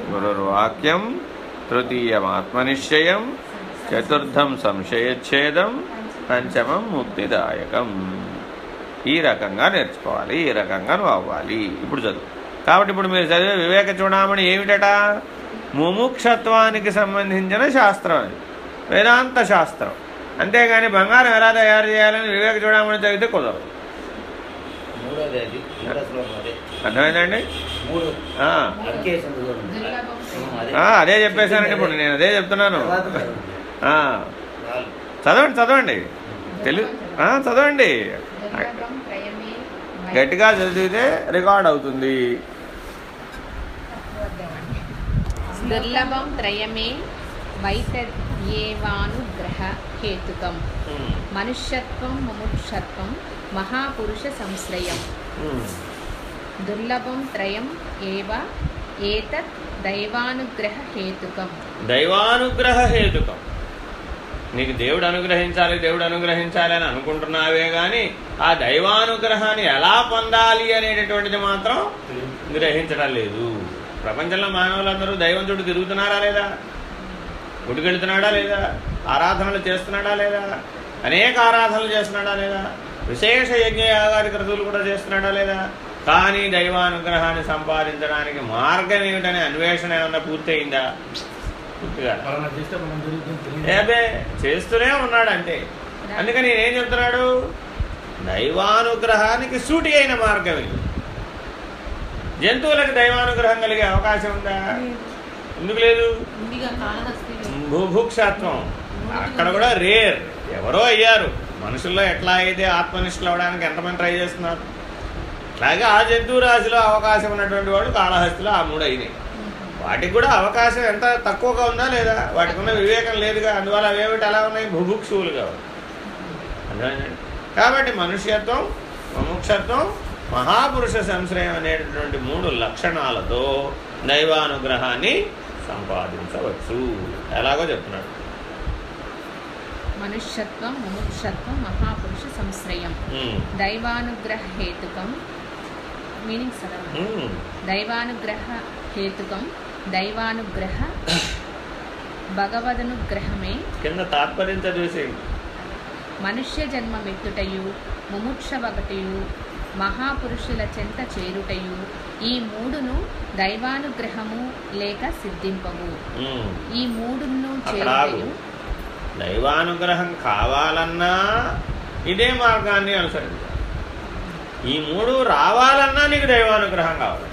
S1: గురుర్వాక్యం తృతీయం ఆత్మనిశ్చయం చతుర్థం సంశయచ్ఛేదం పంచమం ముక్తిదాయకం. ఈ రకంగా నేర్చుకోవాలి ఈ రకంగా నువ్వు అవ్వాలి. ఇప్పుడు చదువు. కాబట్టి ఇప్పుడు మీరు చదివే వివేక చూడమని ఏమిటట? ముముక్షత్వానికి సంబంధించిన శాస్త్రం అది. వేదాంత శాస్త్రం. అంతేగాని బంగారం ఎలా తయారు చేయాలని వివేక చూడమని చదివితే కుదరదు
S2: మూడోది అది మూడో శ్లోకం అదే
S1: అర్థమైందండి?
S2: అదే.
S1: చెప్పేశానండి ఇప్పుడు నేను అదే చెప్తున్నాను.
S2: చదవండి.
S1: చదవండి చదవండి. తెలు ఆ, చదవండి. గట్టిగా చదివితే రికార్డ్ అవుతుంది.
S4: దుర్లభం త్రయమే వైతయేవానుగ్రహ హేతుకం. మనుష్యత్వం ముముక్షత్వం మహాపురుష సంశ్రయం. దుర్లభం త్రయం ఏవ ఏతత్ దైవానుగ్రహ హేతుకం.
S1: దైవానుగ్రహ హేతుకం. నీకు దేవుడు అనుగ్రహించాలి దేవుడు అనుగ్రహించాలి అని అనుకుంటున్నావే కానీ ఆ దైవానుగ్రహాన్ని ఎలా పొందాలి అనేటటువంటిది మాత్రం గ్రహించడం లేదు. ప్రపంచంలో మానవులందరూ దైవం చుట్టూ తిరుగుతున్నారా లేదా? గుడికి వెళ్తున్నాడా లేదా? ఆరాధనలు చేస్తున్నాడా లేదా? అనేక ఆరాధనలు చేస్తున్నాడా లేదా? విశేష యజ్ఞ యాగాది క్రతువులు కూడా చేస్తున్నాడా లేదా? కానీ దైవానుగ్రహాన్ని సంపాదించడానికి మార్గం ఏమిటనే అన్వేషణ ఏమన్నా పూర్తయిందా? పూర్తిగా. ఏబే చేస్తూనే ఉన్నాడు అంతే. అందుకని నేనేం చెప్తున్నాడు? దైవానుగ్రహానికి సూటి అయిన మార్గం ఇది. జంతువులకు దైవానుగ్రహం కలిగే అవకాశం ఉందా? ఎందుకు లేదు? భూభుక్షత్వం అక్కడ కూడా రేర్. ఎవరో అయ్యారు. మనుషుల్లో ఎట్లా అయితే ఆత్మనిష్ఠులు అవడానికి ఎంతమంది ట్రై చేస్తున్నారు? అలాగే ఆ జంతువు రాశిలో అవకాశం ఉన్నటువంటి వాడు కాళహస్తిలో ఆ మూడు అయినాయి. వాటికి కూడా అవకాశం ఎంత తక్కువగా ఉందా లేదా? వాటికి ఉన్న వివేకం లేదుగా. అందువల్ల అవేమిటి అలా ఉన్నాయి. భుభుక్షువులుగా కావాలి కాబట్టి మనుష్యత్వం మముక్షత్వం మహాపురుష సంశ్రయం అనేటటువంటి మూడు లక్షణాలతో దైవానుగ్రహాన్ని సంపాదించవచ్చు. ఎలాగో చెప్తున్నాడు.
S4: మనుష్యత్వం ముముక్షత్వం మహాపురుష సంశ్రయం దైవానుగ్రహ హేతుకం మీనింగ్ సరే దైవానుగ్రహ హేతుకం దైవానుగ్రహ భగవదనుగ్రహమే
S1: కింద తాత్పర్యం చదివేసేయండి.
S4: మనుష్య జన్మ మెత్తుటయు ముముక్షవగటయు మహాపురుషుల చెంత చేరుటయు ఈ మూడును దైవానుగ్రహము లేక సిద్ధింపవు
S1: ఉమ్.
S4: ఈ మూడును. చేరుటయు
S1: దైవానుగ్రహం కావాలన్నా ఇదే మార్గాన్ని అనుసరించాలి ఈ మూడు రావాలన్నా నీకు దైవానుగ్రహం కావాలి.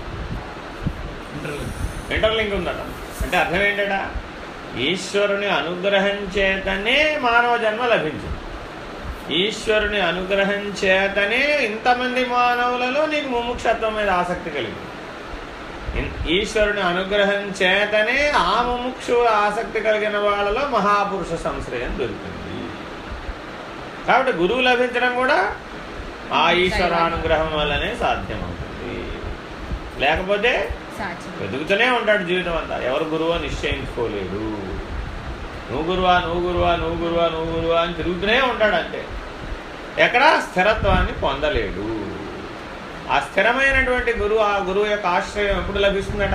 S1: ఇంటర్లింక్ ఉందట. అంటే అర్థం ఏంటడా ఈశ్వరుని అనుగ్రహం చేతనే మానవ జన్మ లభించింది. ఈశ్వరుని అనుగ్రహం చేతనే ఇంతమంది మానవులలో నీకు ముముక్షత్వం మీద ఆసక్తి కలిగింది. ఈశ్వరుని అనుగ్రహం చేతనే ఆ ముముక్షు ఆసక్తి కలిగిన వాళ్ళలో మహాపురుష సంశ్రయం దొరికింది. కాబట్టి గురువు లభించడం కూడా ఆ ఈశ్వరానుగ్రహం వల్లనే సాధ్యమవుతుంది. లేకపోతే వెతుకుతూనే ఉంటాడు జీవితం అంతా. ఎవరు గురువో నిశ్చయించుకోలేడు. నువ్వు గురువా నువ్వు గురువా నువ్వు గురువా నువ్వు గురువా అని తిరుగుతూనే ఉంటాడు అంతే. ఎక్కడ స్థిరత్వాన్ని పొందలేడు. ఆ స్థిరమైనటువంటి గురువు ఆ గురువు యొక్క ఆశ్రయం ఎప్పుడు లభిస్తుందట?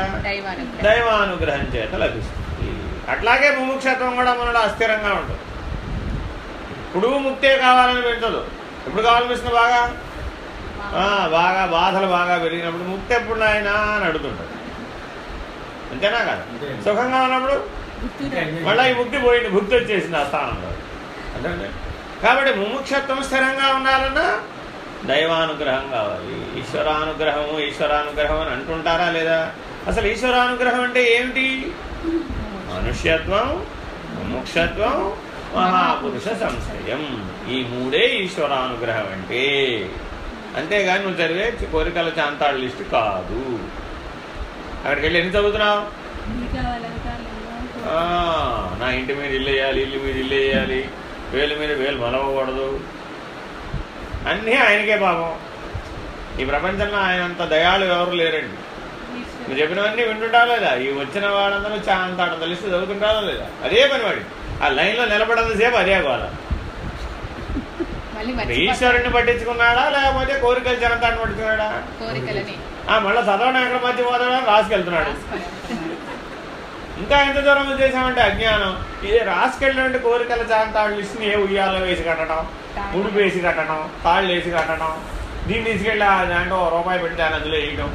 S4: దైవానుగ్రహం.
S1: చేత లభిస్తుంది. అట్లాగే ముముక్షత్వం కూడా మనలో అస్థిరంగా ఉంటుంది. ఇప్పుడు ముక్తే కావాలని పెంచదు ఎప్పుడు కావాలనిపిస్తుంది బాగా? ఆ, బాగా బాధలు బాగా పెరిగినప్పుడు ముక్తి ఎప్పుడు నాయన అని అడుగుతుంటాడు. అంతేనా కదా?
S3: అంతే.
S1: సుఖంగా ఉన్నప్పుడు మళ్ళీ ఈ ముక్తి పోయింది. భుక్తి వచ్చేసింది ఆ స్థానంలో. అంటే కాబట్టి ముముక్షత్వం స్థిరంగా ఉండాలన్నా దైవానుగ్రహం కావాలి. ఈశ్వరానుగ్రహము ఈశ్వరానుగ్రహం అని అంటుంటారా లేదా? అసలు ఈశ్వరానుగ్రహం అంటే ఏమిటి? మనుష్యత్వం ముముక్షత్వం మహాపురుష సంశయం. ఈ మూడే ఈశ్వరానుగ్రహం అంటే. అంతేగాని నువ్వు చదివే కోరికల చాంతాడు లిస్టు కాదు. అక్కడికి వెళ్ళి ఎన్ని చదువుతున్నావు నా ఇంటి మీద ఇల్లు వేయాలి ఇల్లు మీద ఇల్లు వేయాలి. వేలు మీద వేలు మలవకూడదు. అన్నీ ఆయనకే పాపం. ఈ ప్రపంచంలో ఆయనంత దయాలు ఎవరు లేరండి. మీరు చెప్పినవన్నీ వింటుంటారా లేదా? ఈ వచ్చిన వాళ్ళందరూ చాంత అంత లిస్టు చదువుతుంటారా లేదా? అదే పని వాడి. ఆ లైన్లో నిలబడంతసేపు అదే గోల. ఈశ్వరుని పట్టించుకున్నాడా? లేకపోతే కోరికలు జనతాన్ని ఆ, మళ్ళీ చదవడం ఎక్కడ మర్చిపోతాడా రాసుకెళ్తున్నాడు. ఇంకా ఎంత దూరం చేసామంటే అజ్ఞానం. ఇది రాసుకెళ్ళినటువంటి కోరికల చాంతాడు విష్ణు ఏ ఉయ్యాలో వేసి కట్టడం? ఉడుపు వేసి కట్టడం తాళ్ళు వేసి కట్టడం దీన్ని తీసుకెళ్ళి ఆ దాంట్లో రూపాయి పెట్టి దాన్ని అందులో వేయటం.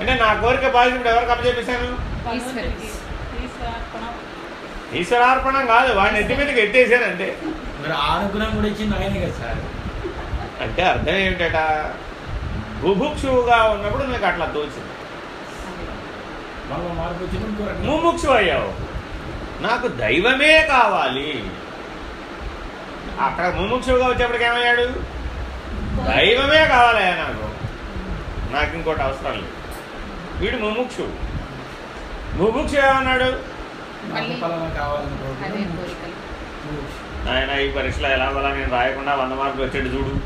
S1: అంటే నా కోరిక బాధ్యత ఇప్పుడు ఎవరికి అప్పచెప్పేశాను. ఈశ్వరార్పణం. కాదు వాడిని ఎత్తి మీదకి ఎత్తేసాను అంతే
S3: మరి ఆ అనుగ్రహం కూడా ఇచ్చింది ఆయనే కదా సార్?
S1: అంటే అర్థం ఏమిటట బుభుక్షువుగా ఉన్నప్పుడు నీకు అట్లా తోచింది. ముముక్షు అయ్యావు. నాకు దైవమే కావాలి. అక్కడ ముముక్షువుగా వచ్చేప్పటికి ఏమయ్యాడు? దైవమే కావాలయ్యా నాకు. నాకు ఇంకోటి అవసరం లేదు. వీడు ముముక్షు ముముక్షు ఏమన్నాడు? ఆయన ఈ పరీక్షలో ఎలా వల్ల నేను రాయకుండా వంద మార్కులు వచ్చాడు చూడు.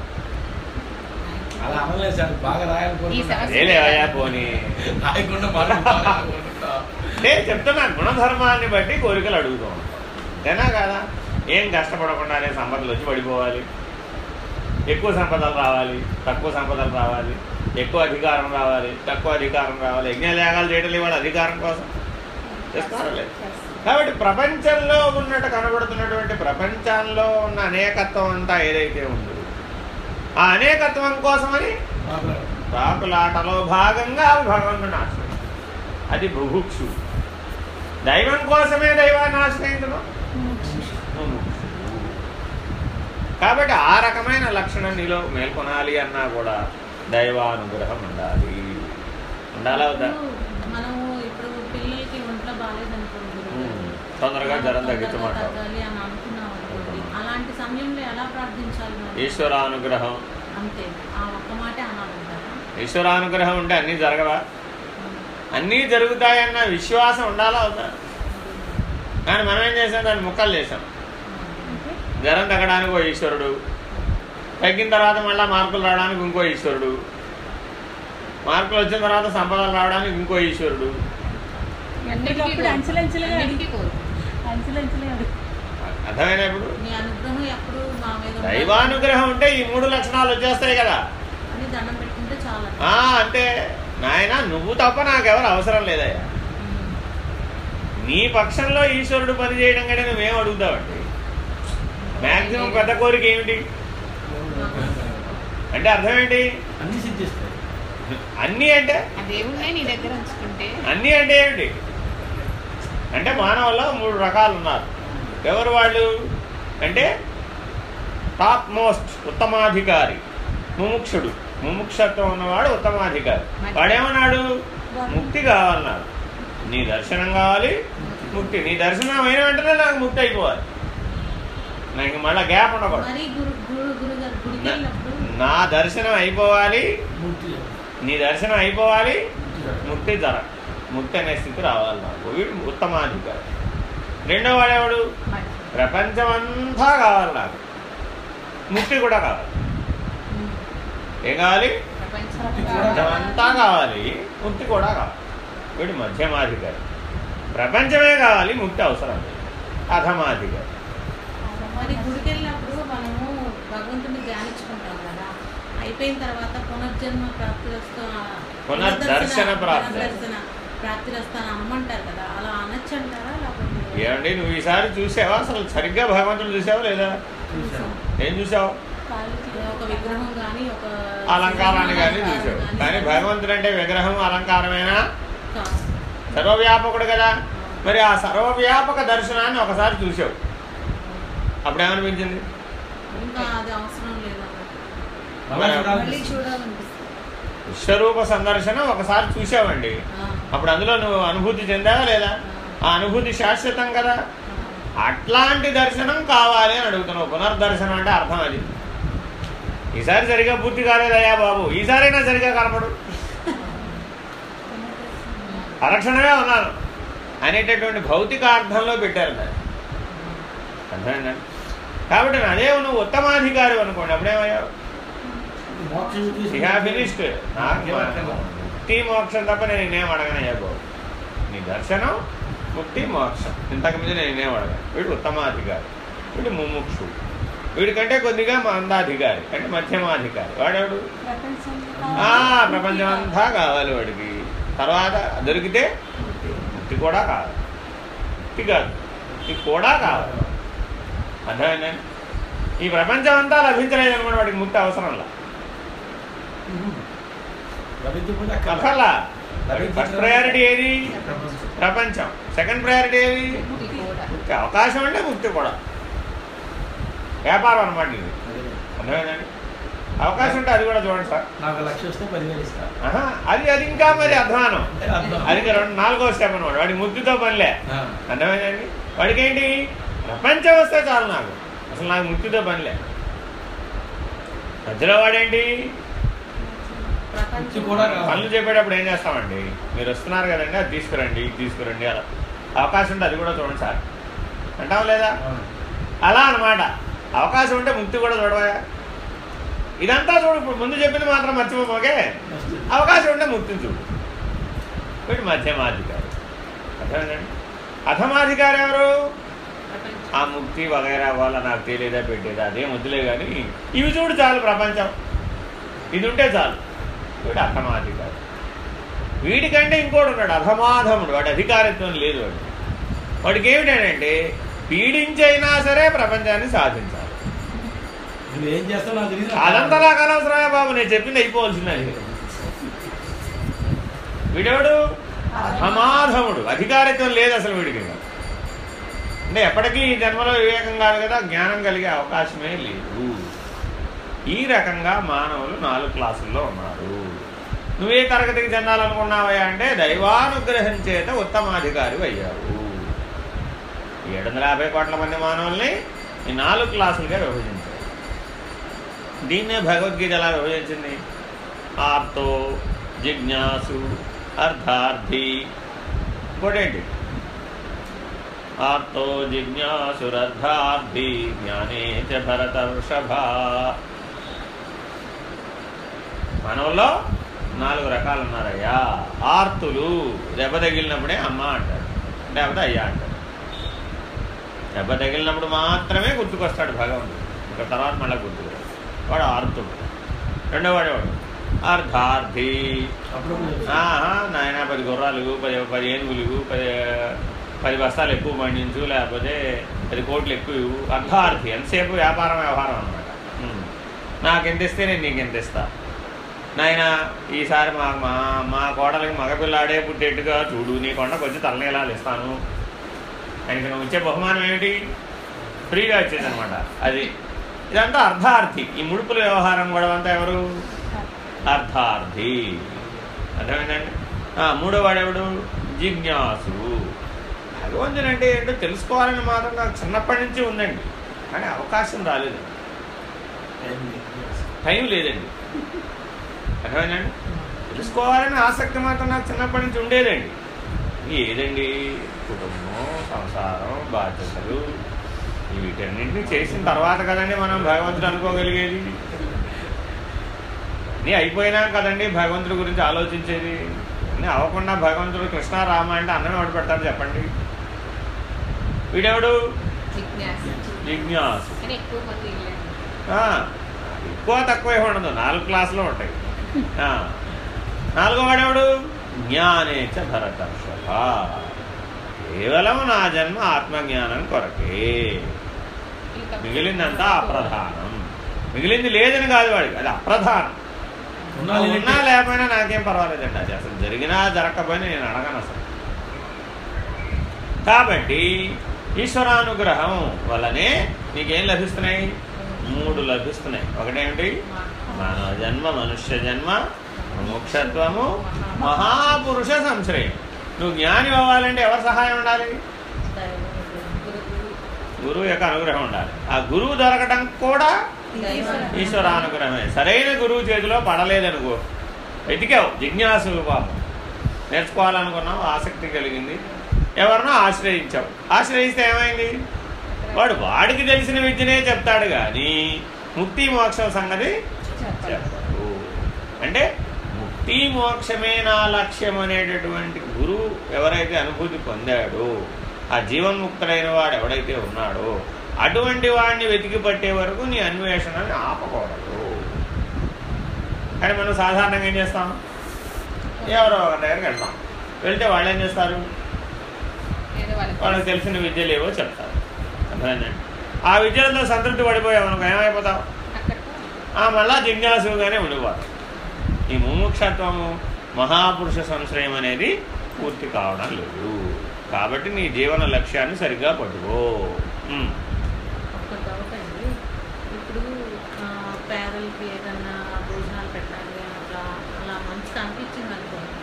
S3: అలా అనలేదు సార్ బాగా
S1: పోనీ.
S3: రాయకుండా మార్కులు బాగా రాయాలనుకుంటున్నా.
S1: అంటే చెప్తున్నా గుణధర్మాన్ని బట్టి కోరికలు అడుగుతూ. ఉంటాం అంతేనా కదా? ఏం కష్టపడకుండానే సంపదలు వచ్చి పడిపోవాలి. ఎక్కువ సంపదలు రావాలి తక్కువ సంపదలు రావాలి ఎక్కువ అధికారం రావాలి తక్కువ అధికారం రావాలి. యజ్ఞలేగాలు చేయడం ఇవాళ అధికారం కోసం చేస్తారా లేదు కాబట్టి ప్రపంచంలో ఉన్నట్టు కనబడుతున్నటువంటి ప్రపంచంలో ఉన్న అనేకత్వం అంతా ఏదైతే ఉందో ఆ అనేకత్వం కోసమని రాకులాటలో భాగంగా భగవంతుని ఆశ్రయం అది బుభుక్షు దైవం కోసమే దైవాన్ని ఆశ్రయించడం. కాబట్టి ఆ రకమైన లక్షణం నీలో మేల్కొనాలి అన్నా కూడా దైవానుగ్రహం ఉండాలి. ఉండాలా వద్దా. తొందరగా జ్వరం
S5: మరి
S1: ఈశ్వరానుగ్రహం. ఈశ్వరానుగ్రహం ఉంటే అన్నీ జరగవా? అన్నీ జరుగుతాయన్న విశ్వాసం ఉండాలా వద్దా? కానీ మనం ఏం చేసాం? దాన్ని ముక్కలు చేసాం. జ్వరం తగ్గడానికి ఓ ఈశ్వరుడు. తగ్గిన తర్వాత మళ్ళీ మార్కులు రావడానికి ఇంకో ఈశ్వరుడు. మార్కులు వచ్చిన తర్వాత సంపదలు రావడానికి ఇంకో ఈశ్వరుడు. అర్థమైనప్పుడు దైవానుగ్రహం ఉంటే ఈ మూడు లక్షణాలు వచ్చేస్తాయి కదా. అంటే నాయన నువ్వు తప్ప నాకెవరు అవసరం లేదయ్యా. నీ పక్షంలో ఈశ్వరుడు పని చేయడం కంటే నువ్వేం అడుగుతావండి? మ్యాక్సిమం పెద్ద కోరిక ఏమిటి? అంటే అర్థం ఏంటి?
S3: అన్ని సిద్ధిస్తాయి.
S1: అన్నీ అంటే?
S4: ఆ దేవుణ్ణే నీ దగ్గర ఉంచుకుంటే.
S1: అన్నీ అంటే ఏమిటి? అంటే మానవుల్లో మూడు రకాలు ఉన్నారు. ఎవరు వాళ్ళు? అంటే టాప్ మోస్ట్ ఉత్తమాధికారి ముముక్షుడు. ముముక్షత్వం ఉన్నవాడు ఉత్తమాధికారి. వాడేమన్నాడు? ముక్తి కావాలన్నాడు. నీ దర్శనం కావాలి ముక్తి. నీ దర్శనం అయిన వెంటనే నాకు ముక్తి అయిపోవాలి. నాకు మళ్ళీ గ్యాప్ ఉండకూడదు. నా- దర్శనం అయిపోవాలి. నీ దర్శనం అయిపోవాలి. ముక్తి ధర ముక్తి అనే స్థితి రావాలి నాకు. వీడు ఉత్తమాధికారి. రెండో వాడేవాడు
S4: మరి
S1: ప్రపంచమంతా కావాలి నాకు. ముక్తి కూడా కావాలి. ఏం కావాలి?
S4: ప్రపంచం
S1: ప్రపంచమంతా కావాలి. ముక్తి కూడా కావాలి. వీడు మధ్యమాధికారి. ప్రపంచమే కావాలి ముక్తి అవసరం లేదు. అధమాధికారి
S5: మరి గుడికి వెళ్ళినప్పుడు మనము భగవంతుని ధ్యానించుకుంటాం కదా. అయిపోయిన తర్వాత పునర్జన్మ ప్రాప్తి వస్తూ
S1: పునర్దర్శన ప్రాప్తి.
S5: వస్తాను అమ్మంటారు కదా. అలా అనొచ్చు అంటారా
S1: ఏమండి నువ్వు ఈసారి చూసావా? అసలు సరిగ్గా భగవంతుడు చూసావా లేదా. ఏం చూసావు?
S5: ఒక విగ్రహం కానీ ఒక
S1: అలంకారాన్ని కానీ చూసావు. కానీ భగవంతుడు అంటే విగ్రహం అలంకారమేనా. సర్వవ్యాపకుడు కదా. మరి ఆ సర్వవ్యాపక దర్శనాన్ని ఒకసారి చూసావు అప్పుడు ఏమనిపించింది
S5: ఇంకా అది అవసరం లేదా
S3: మళ్ళా చూడాలి
S5: చూడాలనిపిస్తుంది.
S1: విశ్వరూప సందర్శనం ఒకసారి చూసావండి? అప్పుడు అందులో నువ్వు అనుభూతి చెందావా లేదా? ఆ. అనుభూతి శాశ్వతం కదా. అట్లాంటి దర్శనం కావాలి అని అడుగుతున్నావు. పునర్దర్శనం అంటే అర్థం అది. ఈసారి సరిగా పూర్తి కాలేదయ్యా బాబు. ఈసారైనా సరిగా కనపడు. అరక్షణమే ఉన్నాను. అనేటటువంటి భౌతిక అర్థంలో పెట్టారు దాన్ని. అర్థమైందండి కాబట్టి అదే నువ్వు ఉత్తమాధికారి అనుకోండి. అప్పుడేమయ్యావు ఫినిష్డ్ ముక్తి మోక్షం. తప్ప నేను నేనేం అడగనయ్యా బాబు? నీ దర్శనం ముక్తి మోక్షం. ఇంతకు మీద నేను నేనేం అడగను. వీడు ఉత్తమాధికారి. వీడు ముముక్షు. వీడికంటే కొద్దిగా మందాధికారి అంటే మధ్యమాధికారి. వాడెవడు? ఆ, ప్రపంచం అంతా కావాలి వాడికి. తర్వాత దొరికితే ముక్తి కూడా కావాలి. ముక్తి కాదు. ముక్తి కూడా కావాలి. అర్థమైందండి ఈ ప్రపంచం అంతా లభించలేదు అనమాట వాడికి ముక్తి అవసరంలా? ఫస్ట్ ప్రయారిటీ ఏది?
S3: ప్రపంచం.
S1: సెకండ్ ప్రయారిటీ ఏది?
S4: ముక్తి
S1: అవకాశం అంటే ముక్తి కూడా. వ్యాపారం అనమాట ఇది. అర్థమైందండి అవకాశం ఉంటే అది కూడా చూడండి సార్.
S3: నాకు లక్ష వస్తే పదివేలు ఇస్తా.
S1: ఆహా, అది అది ఇంకా మరి అధ్వానం. అది రెండు నాలుగో స్టెప్ అనమాట వాడి ముక్తితో పనిలే. అర్థమైందండి వాడికి ఏంటి ప్రపంచం వస్తే చాలు నాకు అసలు నాకు ముక్తితో పనిలే మధ్యలో వాడేంటి. పనులు చెప్పేటప్పుడు ఏం చేస్తామండి? మీరు వస్తున్నారు కదండి అది తీసుకురండి ఇది తీసుకురండి అలా. అవకాశం ఉంటే అది కూడా చూడండి సార్. అంటాం లేదా. అలా అన్నమాట. అవకాశం ఉంటే ముక్తి కూడా చూడవా ఇదంతా చూడు ఇప్పుడు ముందు చెప్పింది మాత్రం మర్చిపోకే. అవకాశం ఉంటే ముక్తిని చూడు. వీడు మధ్యమాధికారి. అర్థమైందండి? అధమాధికారి ఎవరు? ఆ ముక్తి వగైరా వాళ్ళ నాకు తెలియదా పెట్టేదా? అదేం వద్దులే కానీ ఇవి చూడు చాలు ప్రపంచం. ఇది ఉంటే చాలు. వీడు అధమాధికారి వీడికంటే ఇంకోటి ఉన్నాడు అధమాధముడు వాడి అధికారిత్వం లేదు వాడు. వాడికి ఏమిటంటే పీడించైనా సరే ప్రపంచాన్ని సాధించాలి.
S3: నువ్వేం చేస్తావు నాకు తెలియదు
S1: అదంతా నాకు అనవసరమే బాబు నేను చెప్పింది అయిపోవలసిందని వీడెవడు? అమాధముడు అధికారిత్వం లేదు అసలు వీడికి. అంటే ఎప్పటికీ ఈ జన్మలో వివేకం కాదు కదా జ్ఞానం కలిగే అవకాశమే లేదు. ఈ రకంగా మానవులు నాలుగు క్లాసుల్లో ఉన్నారు. నువ్వే తరగతికి చెందాలనుకున్నావయ్యా అంటే దైవానుగ్రహం చేత ఉత్తమాధికారి అయ్యావు. ఏడు వందల యాభై కోట్ల మంది మానవుల్ని ఈ నాలుగు క్లాసులుగా విభజించారు. దీన్నే భగవద్గీత ఎలా విభజించింది? ఆర్తో జిజ్ఞాసు అర్థార్థి ఇంకోటేంటి ఆర్తో జిజ్ఞాసురర్థార్థి జ్ఞానే చ భరత వృషభ మనవుల్లో నాలుగు రకాలు ఉన్నారయ్యా ఆర్తులు దెబ్బ తగిలినప్పుడే అమ్మ అంటాడు లేకపోతే అయ్యా అంటాడు దెబ్బ తగిలినప్పుడు మాత్రమే గుర్తుకొస్తాడు భగవంతుడు. ఇంకా తర్వాత మళ్ళీ గుర్తుకు వాడు ఆర్తుడు. రెండో వాడు అర్ధార్థి నాయన పది గుర్రాలు పది పది ఏనుగులు పది పది బస్తాలు ఎక్కువ పండించు లేకపోతే పది కోట్లు ఎక్కువ ఇవ్వు. అర్ధార్థి ఎంతసేపు వ్యాపారం వ్యవహారం అనమాట నాకు ఎంత ఇస్తే నేను నీకు ఎంత ఇస్తా నాయన ఈసారి మా మా మా కోడలకి మగపిల్లాడే పుట్టేట్టుగా చూడు నీ కొండకు వచ్చి తలనీలాలు ఇస్తాను. ఆయనకి నువ్వు ఇచ్చే బహుమానం ఏమిటి? ఫ్రీగా వచ్చేదనమాట అది ఇదంతా అర్ధార్థి ఈ ముడుపుల వ్యవహారం కూడా అంతా ఎవరు? అర్థార్థి. అర్థమైందండి? మూడో వాడెవడు జిజ్ఞాసు. భగవంతుని అంటే ఏంటో తెలుసుకోవాలని మాత్రం నాకు చిన్నప్పటి నుంచి ఉందండి. కానీ అవకాశం రాలేదు. టైం లేదండి. అర్థమైందండి? తెలుసుకోవాలని ఆసక్తి మాత్రం నాకు చిన్నప్పటి నుంచి ఉండేదండి. ఏదండి? కుటుంబం సంసారం బాధ్యతలు వీటన్నింటినీ చేసిన తర్వాత కదండి మనం భగవంతుడు అనుకోగలిగేది. అన్నీ అయిపోయినా కదండి భగవంతుడి గురించి ఆలోచించేది. అన్నీ అవ్వకుండా భగవంతుడు కృష్ణ రామ అంటే అన్నం ఎవడు పెడతాడు చెప్పండి. వీడెవడు?
S4: జిజ్ఞాస. ఎక్కువ
S1: తక్కువ ఉండదు. నాలుగు క్లాసులు ఉంటాయి. ఆ, నాలుగో వాడేవాడు? జ్ఞానేచ భరతర్షభ. కేవలం నా జన్మ ఆత్మజ్ఞానం కొరకే. మిగిలిందంతా అప్రధానం. మిగిలింది లేదని కాదు వాడికి. అది అప్రధానం.
S3: ఉన్నా
S1: ఉన్నా లేకపోయినా నాకేం పర్వాలేదండి. అది అసలు జరిగినా జరగకపోయినా నేను అడగను అసలు. కాబట్టి ఈశ్వరానుగ్రహం వల్లనే నీకేం లభిస్తున్నాయి? మూడు లభిస్తున్నాయి. ఒకటేమిటి మానవ జన్మ మనుష్య జన్మ మోక్షత్వము మహాపురుష సంశ్రయం. నువ్వు జ్ఞాని అవ్వాలంటే ఎవరి సహాయం ఉండాలి? గురువు యొక్క అనుగ్రహం ఉండాలి. ఆ గురువు దొరకడం కూడా ఈశ్వరానుగ్రహమే. సరైన గురువు చేతిలో పడలేదనుకో వెతికావు. జిజ్ఞాసు పాపం. నేర్చుకోవాలనుకున్నావు ఆసక్తి కలిగింది. ఎవరినో ఆశ్రయించావు ఆశ్రయిస్తే ఏమైంది? వాడు వాడికి తెలిసిన విద్యనే చెప్తాడు కానీ ముక్తి మోక్షం సంగతి చెప్పడు. అంటే ముక్తి మోక్షమే నా లక్ష్యం అనేటటువంటి గురువు ఎవరైతే అనుభూతి పొందాడో ఆ జీవన్ముక్తుడైన వాడు ఎవడైతే ఉన్నాడో అటువంటి వాడిని వెతికి పట్టే వరకు నీ అన్వేషణని ఆపకూడదు. కానీ మనం సాధారణంగా ఏం చేస్తాం? ఎవరో ఒక దగ్గరికి వెళ్తాం. వెళ్తే వాళ్ళు ఏం చేస్తారు?
S4: వాళ్ళకి
S1: తెలిసిన విద్యలు ఏవో చెప్తారు. అర్థమైందండి ఆ విద్యలతో సంతృప్తి పడిపోయావు అనుకో ఏమైపోతావు? ఆ మళ్ళా జిజ్ఞాసుగానే ఉండిపోతాం ఈ ముముక్షత్వము మహాపురుష సంశ్రయం అనేది పూర్తి కావడం లేదు. కాబట్టి నీ జీవన లక్ష్యాన్ని సరిగ్గా పట్టుకో ఉమ్.
S5: ఒక డౌట్ అండి ఇప్పుడు ఆ, పేదలకి ఏదన్నా భోజనాలు పెట్టాలి అట్లా అలా మంచిగా అనిపించింది అనుకోండి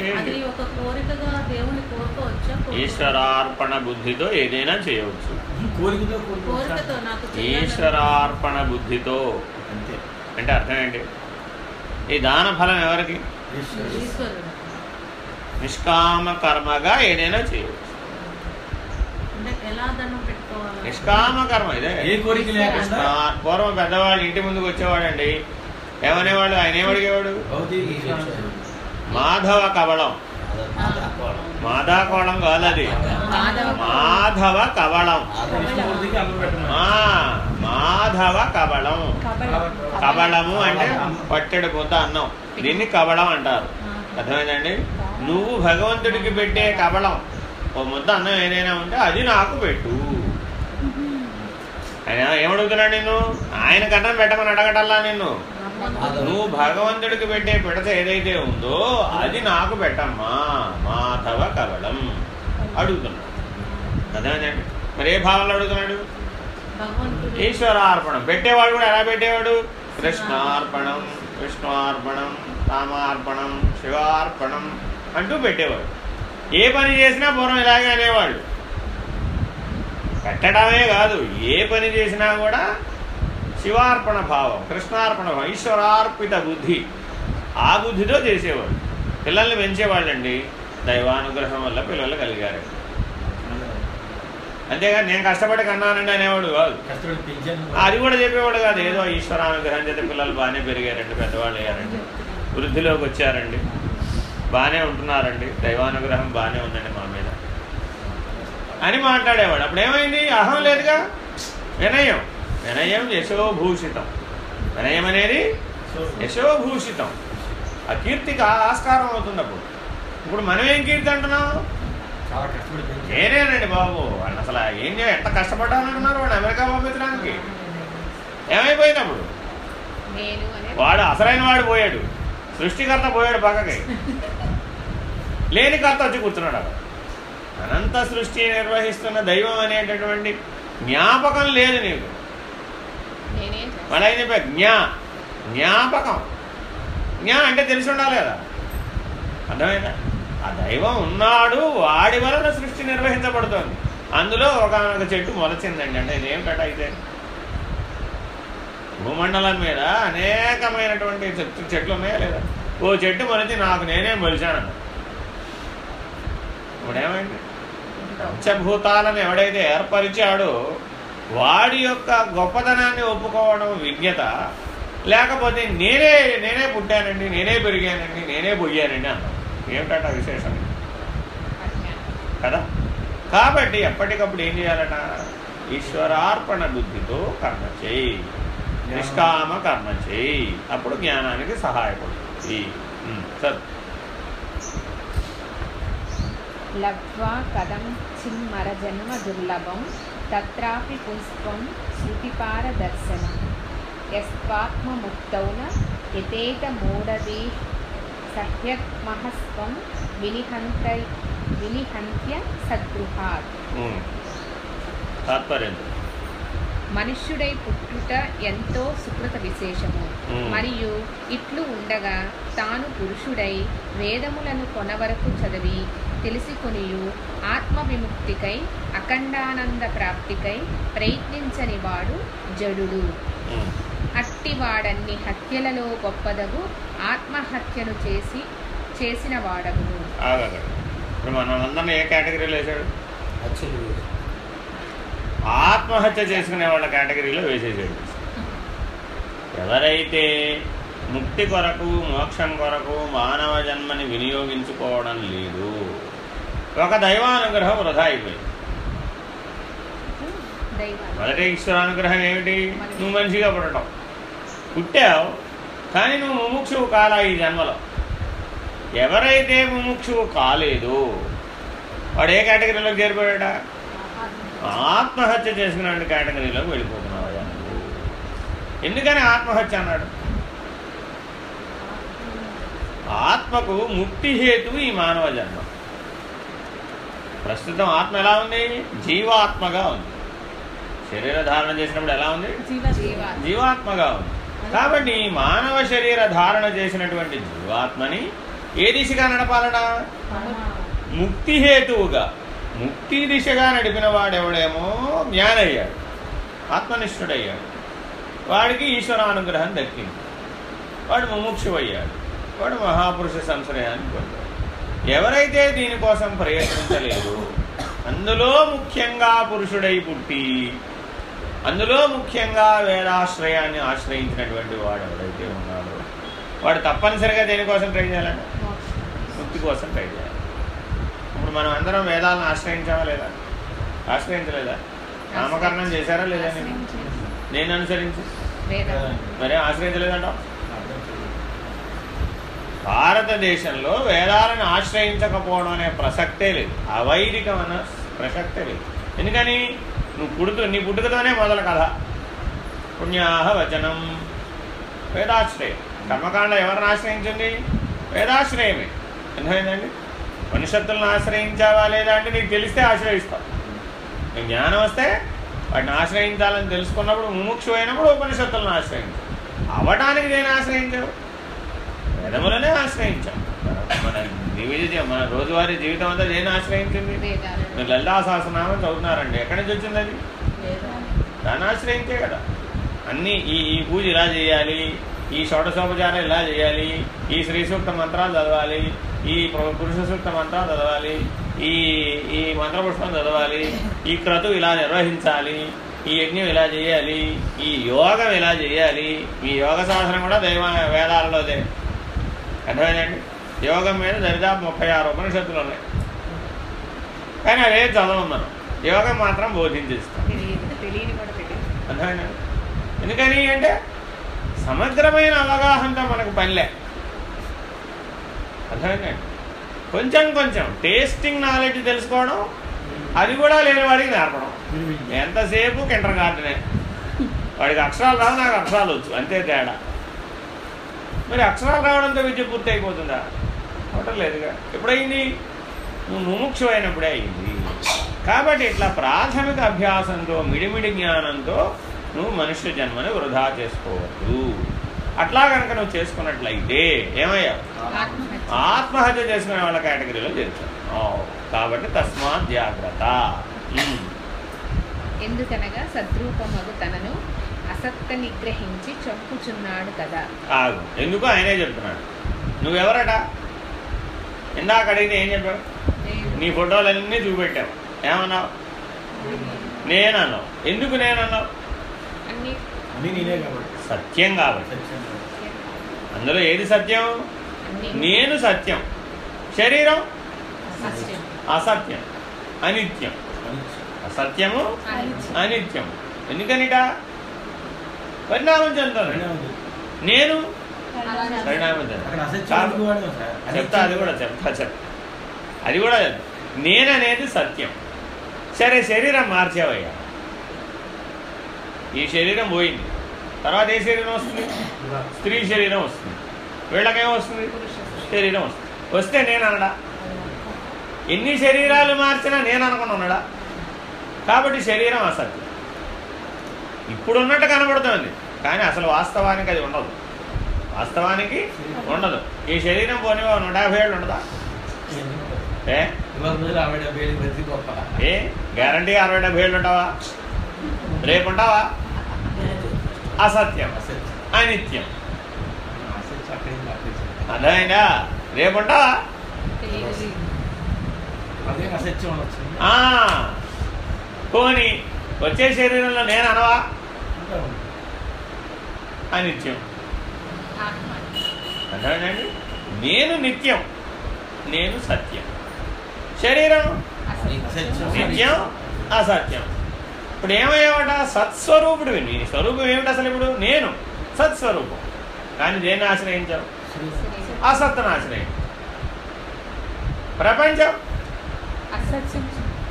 S1: చేయండి.
S5: అది ఒక కోరికగా దేవుని కోరుకోవచ్చా? కోరుకో-
S1: ఈశ్వరార్పణ బుద్ధితో ఏదైనా చేయవచ్చు.
S3: కోరికతో కోరిక
S5: కోరికతో నాకు చేయాలని-
S1: ఈశ్వరార్పణ బుద్ధితో.
S3: అంతే.
S1: అంటే అర్థం ఏంటి? ఈ దాన ఫలం ఎవరికి? నిష్కామ కర్మగా ఏదైనా చేయవచ్చు.
S5: అంటే ఎలా దండం పెట్టుకోవాలి?
S1: నిష్కామ కర్మ ఇదే. పూర్వం పెద్దవాళ్ళు ఇంటి ముందుకు వచ్చేవాడండి. ఏమనేవాడు ఆయన ఏమడిగేవాడు. మాధవ కవళం మాధవ కవళం
S5: మాధవ
S1: కవళం మాధవ కవళం కవళము అంటే పట్టెడు ముద్ద అన్నం. దీన్ని కవళం అంటారు. అర్థమైందండి? నువ్వు భగవంతుడికి పెట్టే కవళం. ఓ ముద్ద అన్నం ఏదైనా ఉంటే అది నాకు పెట్టు. ఆయన ఏమడుగుతున్నాడు నిన్ను? ఆయన కన్నా పెట్టమని అడగటల్లా నిన్ను? నువ్వు భగవంతుడికి పెట్టే పిడత ఏదైతే ఉందో అది నాకు పెట్టమ్మా. మాధవ కవళం. అడుగుతున్నాడు అర్థమైందండి మరి ఏ భావంలో అడుగుతున్నాడు? ఈశ్వరార్పణం. పెట్టేవాడు కూడా ఎలా పెట్టేవాడు? కృష్ణార్పణం విష్ణువార్పణం రామార్పణం శివార్పణం అంటూ పెట్టేవాడు. ఏ పని చేసినా పూర్వం ఇలాగే అనేవాళ్ళు. పెట్టడమే కాదు ఏ పని చేసినా కూడా శివార్పణ భావం కృష్ణార్పణ భావం ఈశ్వరార్పిత బుద్ధి. ఆ బుద్ధితో చేసేవాడు పిల్లల్ని పెంచేవాళ్ళండి. దైవానుగ్రహం వల్ల పిల్లలు కలిగారు. అంతేగాని నేను కష్టపడి కన్నానండి అనేవాడు కాదు. అది కూడా చెప్పేవాడు కాదు. ఏదో ఈశ్వరానుగ్రహం చేత పిల్లలు బాగానే పెరిగారండి పెద్దవాళ్ళు అయ్యారండి. వృద్ధిలోకి వచ్చారండి. బాగానే ఉంటున్నారండి. దైవానుగ్రహం బాగానే ఉందండి మా మీద. అని మాట్లాడేవాడు. అప్పుడు ఏమైంది అహం లేదుగా? వినయం. వినయం యశోభూషితం. వినయం అనేది యశోభూషితం. ఆ కీర్తికి ఆస్కారం అవుతుంది అప్పుడు ఇప్పుడు మనం ఏం కీర్తి అంటున్నాం? నేనేనండి బాబు. వాళ్ళు అసలు ఏం చేయ ఎంత కష్టపడ్డానంటున్నారు వాడు అమెరికా పంపించడానికి?
S4: అనే
S1: వాడు అసలైన వాడు పోయాడు. సృష్టికర్త పోయాడు పక్కకి. లేని కర్త వచ్చి కూర్చున్నాడు అక్కడ. అనంత సృష్టి నిర్వహిస్తున్న దైవం అనేటటువంటి జ్ఞాపకం లేదు నీకు. మళ్ళీ ఏం జ్ఞా జ్ఞాపకం. జ్ఞా అంటే తెలిసి ఉండాలి కదా. అర్థమైందా? ఆ దైవం ఉన్నాడు వాడి వలన సృష్టి నిర్వహించబడుతోంది. అందులో ఒక చెట్టు మొలచిందండి. అంటే ఇదేం కట అయితే? భూమండలం మీద అనేకమైనటువంటి చెట్లు చెట్లు ఉన్నాయా లేదా? ఓ చెట్టు మొలిచి నాకు నేనే మొలిచాను ఇప్పుడేమైంది? పంచభూతాలను ఎవడైతే ఏర్పరిచాడో వాడి యొక్క గొప్పతనాన్ని ఒప్పుకోవడం విజ్ఞత. లేకపోతే నేనే నేనే పుట్టానండి నేనే పెరిగానండి నేనే పోయానండి అన్నాం ఏమిటట విశేషం? కదా? కాబట్టి ఎప్పటికప్పుడు ఏం చేయాలట? ఈశ్వరార్పణ బుద్ధితో కర్మ చేయి. నిష్కామ కర్మ చేయి. అప్పుడు జ్ఞానానికి సహాయపడుతుంది. సరే.
S4: లబ్ధ్వా కథం చిన్మరజన్మ దుర్లభం. తత్రాపి పుష్పం శృతిపారదర్శనం యస్వాత్మముక్తౌన యతేత మూఢదీ సహ్యమహస్వం వినిహంత వినిహంత్య సద్గృహాత్
S1: తాత్పర్యం.
S4: మనుష్యుడై పుట్టుట ఎంతో సుకృత విశేషము. మరియు ఇట్లు ఉండగా తాను పురుషుడై వేదములను కొనవరకు చదివి తెలిసికొనియు ఆత్మ విముక్తికై అఖండానంద ప్రాప్తికై ప్రయత్నించని వాడు జడుడు.
S1: ఉమ్.
S4: అట్టివాడన్ని హత్యలలో గొప్పదగు ఆత్మహత్యను చేసి చేసిన వాడగును.
S1: ఏ కేటగిరీలో వేసాడు ఆత్మహత్య చేసుకునే వాళ్ళ కేటగిరీలో వేసేసాడు. ఎవరైతే ముక్తి కొరకు మోక్షం కొరకు మానవ జన్మని వినియోగించుకోవడం లేదు ఒక దైవానుగ్రహం వృధా అయిపోయింది. మొదటి ఈశ్వరానుగ్రహం ఏమిటి? నువ్వు మనిషిగా పుట్టడం. పుట్టావు కానీ నువ్వు ముముక్షువు కాలా ఈ జన్మలో. ఎవరైతే ముముక్షువు కాలేదు వాడు ఏ కేటగిరీలోకి చేరిపోయాడా? ఆత్మహత్య చేసుకున్న కేటగిరీలోకి వెళ్ళిపోతున్నావు ఎందుకని ఆత్మహత్య అన్నాడు? ఆత్మకు ముక్తి హేతు ఈ మానవ జన్మ. ప్రస్తుతం ఆత్మ ఎలా ఉంది? జీవాత్మగా ఉంది. శరీర ధారణ చేసినప్పుడు ఎలా ఉంది?
S5: జీవ
S4: జీవ
S1: జీవాత్మగా ఉంది. కాబట్టి మానవ శరీర ధారణ చేసినటువంటి జీవాత్మని ఏ దిశగా నడపాలనా ముక్తి హేతువుగా. ముక్తి దిశగా నడిపిన వాడెవడేమో జ్ఞానయ్యాడు ఆత్మనిష్ఠుడయ్యాడు. వాడికి ఈశ్వరానుగ్రహం దక్కింది. వాడు ముముక్షువయ్యాడు. వాడు మహాపురుష సంశ్రయాన్ని పొందాడు. ఎవరైతే దీనికోసం ప్రయత్నించలేదు అందులో ముఖ్యంగా పురుషుడై పుట్టి అందులో ముఖ్యంగా వేదాశ్రయాన్ని ఆశ్రయించినటువంటి వాడు ఎవరైతే ఉన్నాడో వాడు తప్పనిసరిగా దేనికోసం ట్రై చేయాలంటే? ముక్తి కోసం ట్రై చేయాలి. మనం అందరం వేదాలను ఆశ్రయించామా లేదా? ఆశ్రయించలేదా? నామకరణం చేశారా లేదా నేను నేను అనుసరించి? మరే ఆశ్రయించలేదంటావు? భారతదేశంలో వేదాలను ఆశ్రయించకపోవడం అనే ప్రసక్తే లేదు. అవైదికం అన్న ప్రసక్తే లేదు. ఎందుకని? నువ్వు పుడుతూ నీ పుట్టుకతోనే మొదల కథ. పుణ్యాహ వచనం. వేదాశ్రయం. కర్మకాండ ఎవరిని ఆశ్రయించింది? వేదాశ్రయమే. అర్థమైందండి? మనుషత్తులను ఆశ్రయించావా లేదా అంటే నీకు తెలిస్తే ఆశ్రయిస్తావు నీకు జ్ఞానం వస్తే వాటిని ఆశ్రయించాలని తెలుసుకున్నప్పుడు ముముక్షు అయినప్పుడు ఉపనిషత్తులను ఆశ్రయించావు అవటానికి నేను ఆశ్రయించావు వేదములనే ఆశ్రయించాం మన దివ్య మన రోజువారీ జీవితం అంతా దేని ఆశ్రయించింది. మీరు లలితా సహస్రనామం చదువుతున్నారండి. ఎక్కడి నుంచి వచ్చింది అది? దాన్ని ఆశ్రయించే కదా. అన్నీ ఈ ఈ పూజ ఇలా చేయాలి ఈ షోడశోపచారం ఇలా చేయాలి? ఈ శ్రీ సూక్త మంత్రాలు చదవాలి. ఈ పురుష సూక్త మంత్రాలు చదవాలి. ఈ ఈ మంత్రపుష్పం చదవాలి. ఈ క్రతు ఇలా నిర్వహించాలి. ఈ యజ్ఞం ఇలా చేయాలి? ఈ యోగం ఇలా చేయాలి? ఈ యోగ సాధన కూడా దైవ వేదాలలోదే అర్థమైందండి? యోగం మీద దరిదాపు ముప్పై ఆరు ఉపనిషత్తులు ఉన్నాయి. కానీ అవే చదవం మనం. యోగం మాత్రం బోధించేస్తాం. అర్థమైందండి? ఎందుకని అంటే సమగ్రమైన అవగాహనతో మనకు పనిలే. అర్థమైందండి కొంచెం కొంచెం టేస్టింగ్ నాలెడ్జ్ తెలుసుకోవడం అది కూడా లేని వాడికి నేర్పడం. ఎంతసేపు కింటర్ గార్డెనే? వాడికి అక్షరాలు రావు నాకు అక్షరాలు వచ్చు. అంతే తేడా. మరి అక్షరాలు రావడంతో విద్య పూర్తి అయిపోతుందా అవటం లేదుగా. ఎప్పుడైంది నువ్వు ముముక్షు అయినప్పుడే అయింది. కాబట్టి ఇట్లా ప్రాథమిక అభ్యాసంతో మిడిమిడి జ్ఞానంతో నువ్వు మనుష్య జన్మని వృధా చేసుకోవద్దు. అట్లా కనుక నువ్వు చేసుకున్నట్లయితే ఏమయ్యావు
S4: ఆత్మహత్య.
S1: ఆత్మహత్య చేసుకునే వాళ్ళ కేటగిరీలో చేర్చావు. కాబట్టి తస్మాత్ జాగ్రత్త.
S4: ఎందుకనగా సద్రూపమగు తనను అసత్త నిగ్రహించి చంపుచున్నాడు కదా.
S1: ఆగు. ఎందుకు ఆయనే చెప్తున్నాడు? నువ్వెవరట? ఇందాక అడిగితే ఏం చెప్పావు నీ ఫోటోలన్నీ చూపెట్టావు. ఏమన్నావు? నేనన్నావు. ఎందుకు నేనన్నావు
S4: అన్ని
S3: అన్నీ నేనే కాబట్టి
S1: సత్యం కాబట్టి.
S3: సత్యం
S1: అందులో ఏది సత్యం? నేను. సత్యం. శరీరం?
S5: సత్యం
S1: అసత్యం. అనిత్యం. అసత్యము?
S4: అనిత్యం.
S1: ఎందుకనిట? పరిణామం చెందుతుంది. నేను? పరిణామం. చెప్తా అది కూడా చెప్తా చెప్తా. అది కూడా చెప్తా. నేననేది సత్యం. సరే శరీరం మార్చావయ్యా. ఈ శరీరం పోయింది. తర్వాత ఏ శరీరం వస్తుంది? స్త్రీ శరీరం వస్తుంది. వీళ్ళకేం వస్తుంది? శరీరం వస్తుంది. వస్తే నేను అనడా ఎన్ని శరీరాలు మార్చినా నేను అనుకుని ఉన్నాడా? కాబట్టి శరీరం అసత్యం. ఇప్పుడు ఉన్నట్టు కనబడుతుంది. కానీ అసలు వాస్తవానికి అది ఉండదు. వాస్తవానికి ఉండదు. ఈ శరీరం పోనీ నూట యాభై ఏళ్ళు ఉండదా? ఏ? ఏ? గ్యారంటీ అరవై డెబ్బై ఏళ్ళు ఉంటావా? రేపు ఉంటావా?
S3: అదే అసత్యం అనొచ్చు
S1: ఆ, పోనీ వచ్చే శరీరంలో నేను అనవా. అనిత్యం. అర్థమైందండి? నేను నిత్యం. నేను సత్యం. శరీరం? నిత్యం అసత్యం. ఇప్పుడు ఏమయ్యావట సత్స్వరూపుడివి నీ స్వరూపం ఏమిటి అసలు ఇప్పుడు? నేను. సత్స్వరూపం. కానీ దేన్ని ఆశ్రయించావు? అసత్తును ఆశ్రయించావు ప్రపంచం?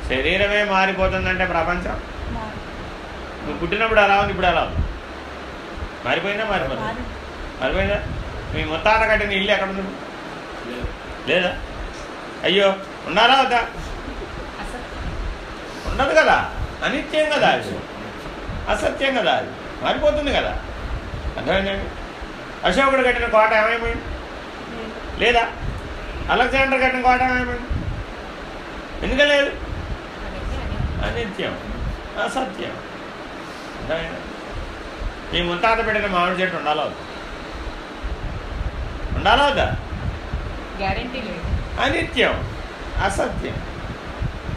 S1: శరీరమే మారిపోతుందంటే ప్రపంచం? నువ్వు పుట్టినప్పుడు ఎలా ఉంది? ఇప్పుడు ఎలా ఉంది? మారిపోయిందా? మారిపోయిందా మారిపోయిందా? మీ ముత్తాత కట్టిన ఇల్లు ఎక్కడ ఉంది? లేదా. అయ్యో ఉండాలా వద్దా? ఉండదు కదా. అనిత్యం కదా అది అసత్యం కదా అది మారిపోతుంది కదా. అర్థమైందండి? అశోకుడు కట్టిన కోట ఏమైపోయింది? లేదా? అలెగ్జాండర్ కట్టిన కోట ఏమైపోయింది? ఎందుకని లేదు? అనిత్యం. అసత్యం. అర్థమైందా? ఈ ముత్తాత పెట్టిన మామిడి చెట్టు ఉండాలా వద్దా ఉండాలా వద్దా
S5: గ్యారంటీ లేదు.
S1: అనిత్యం. అసత్యం.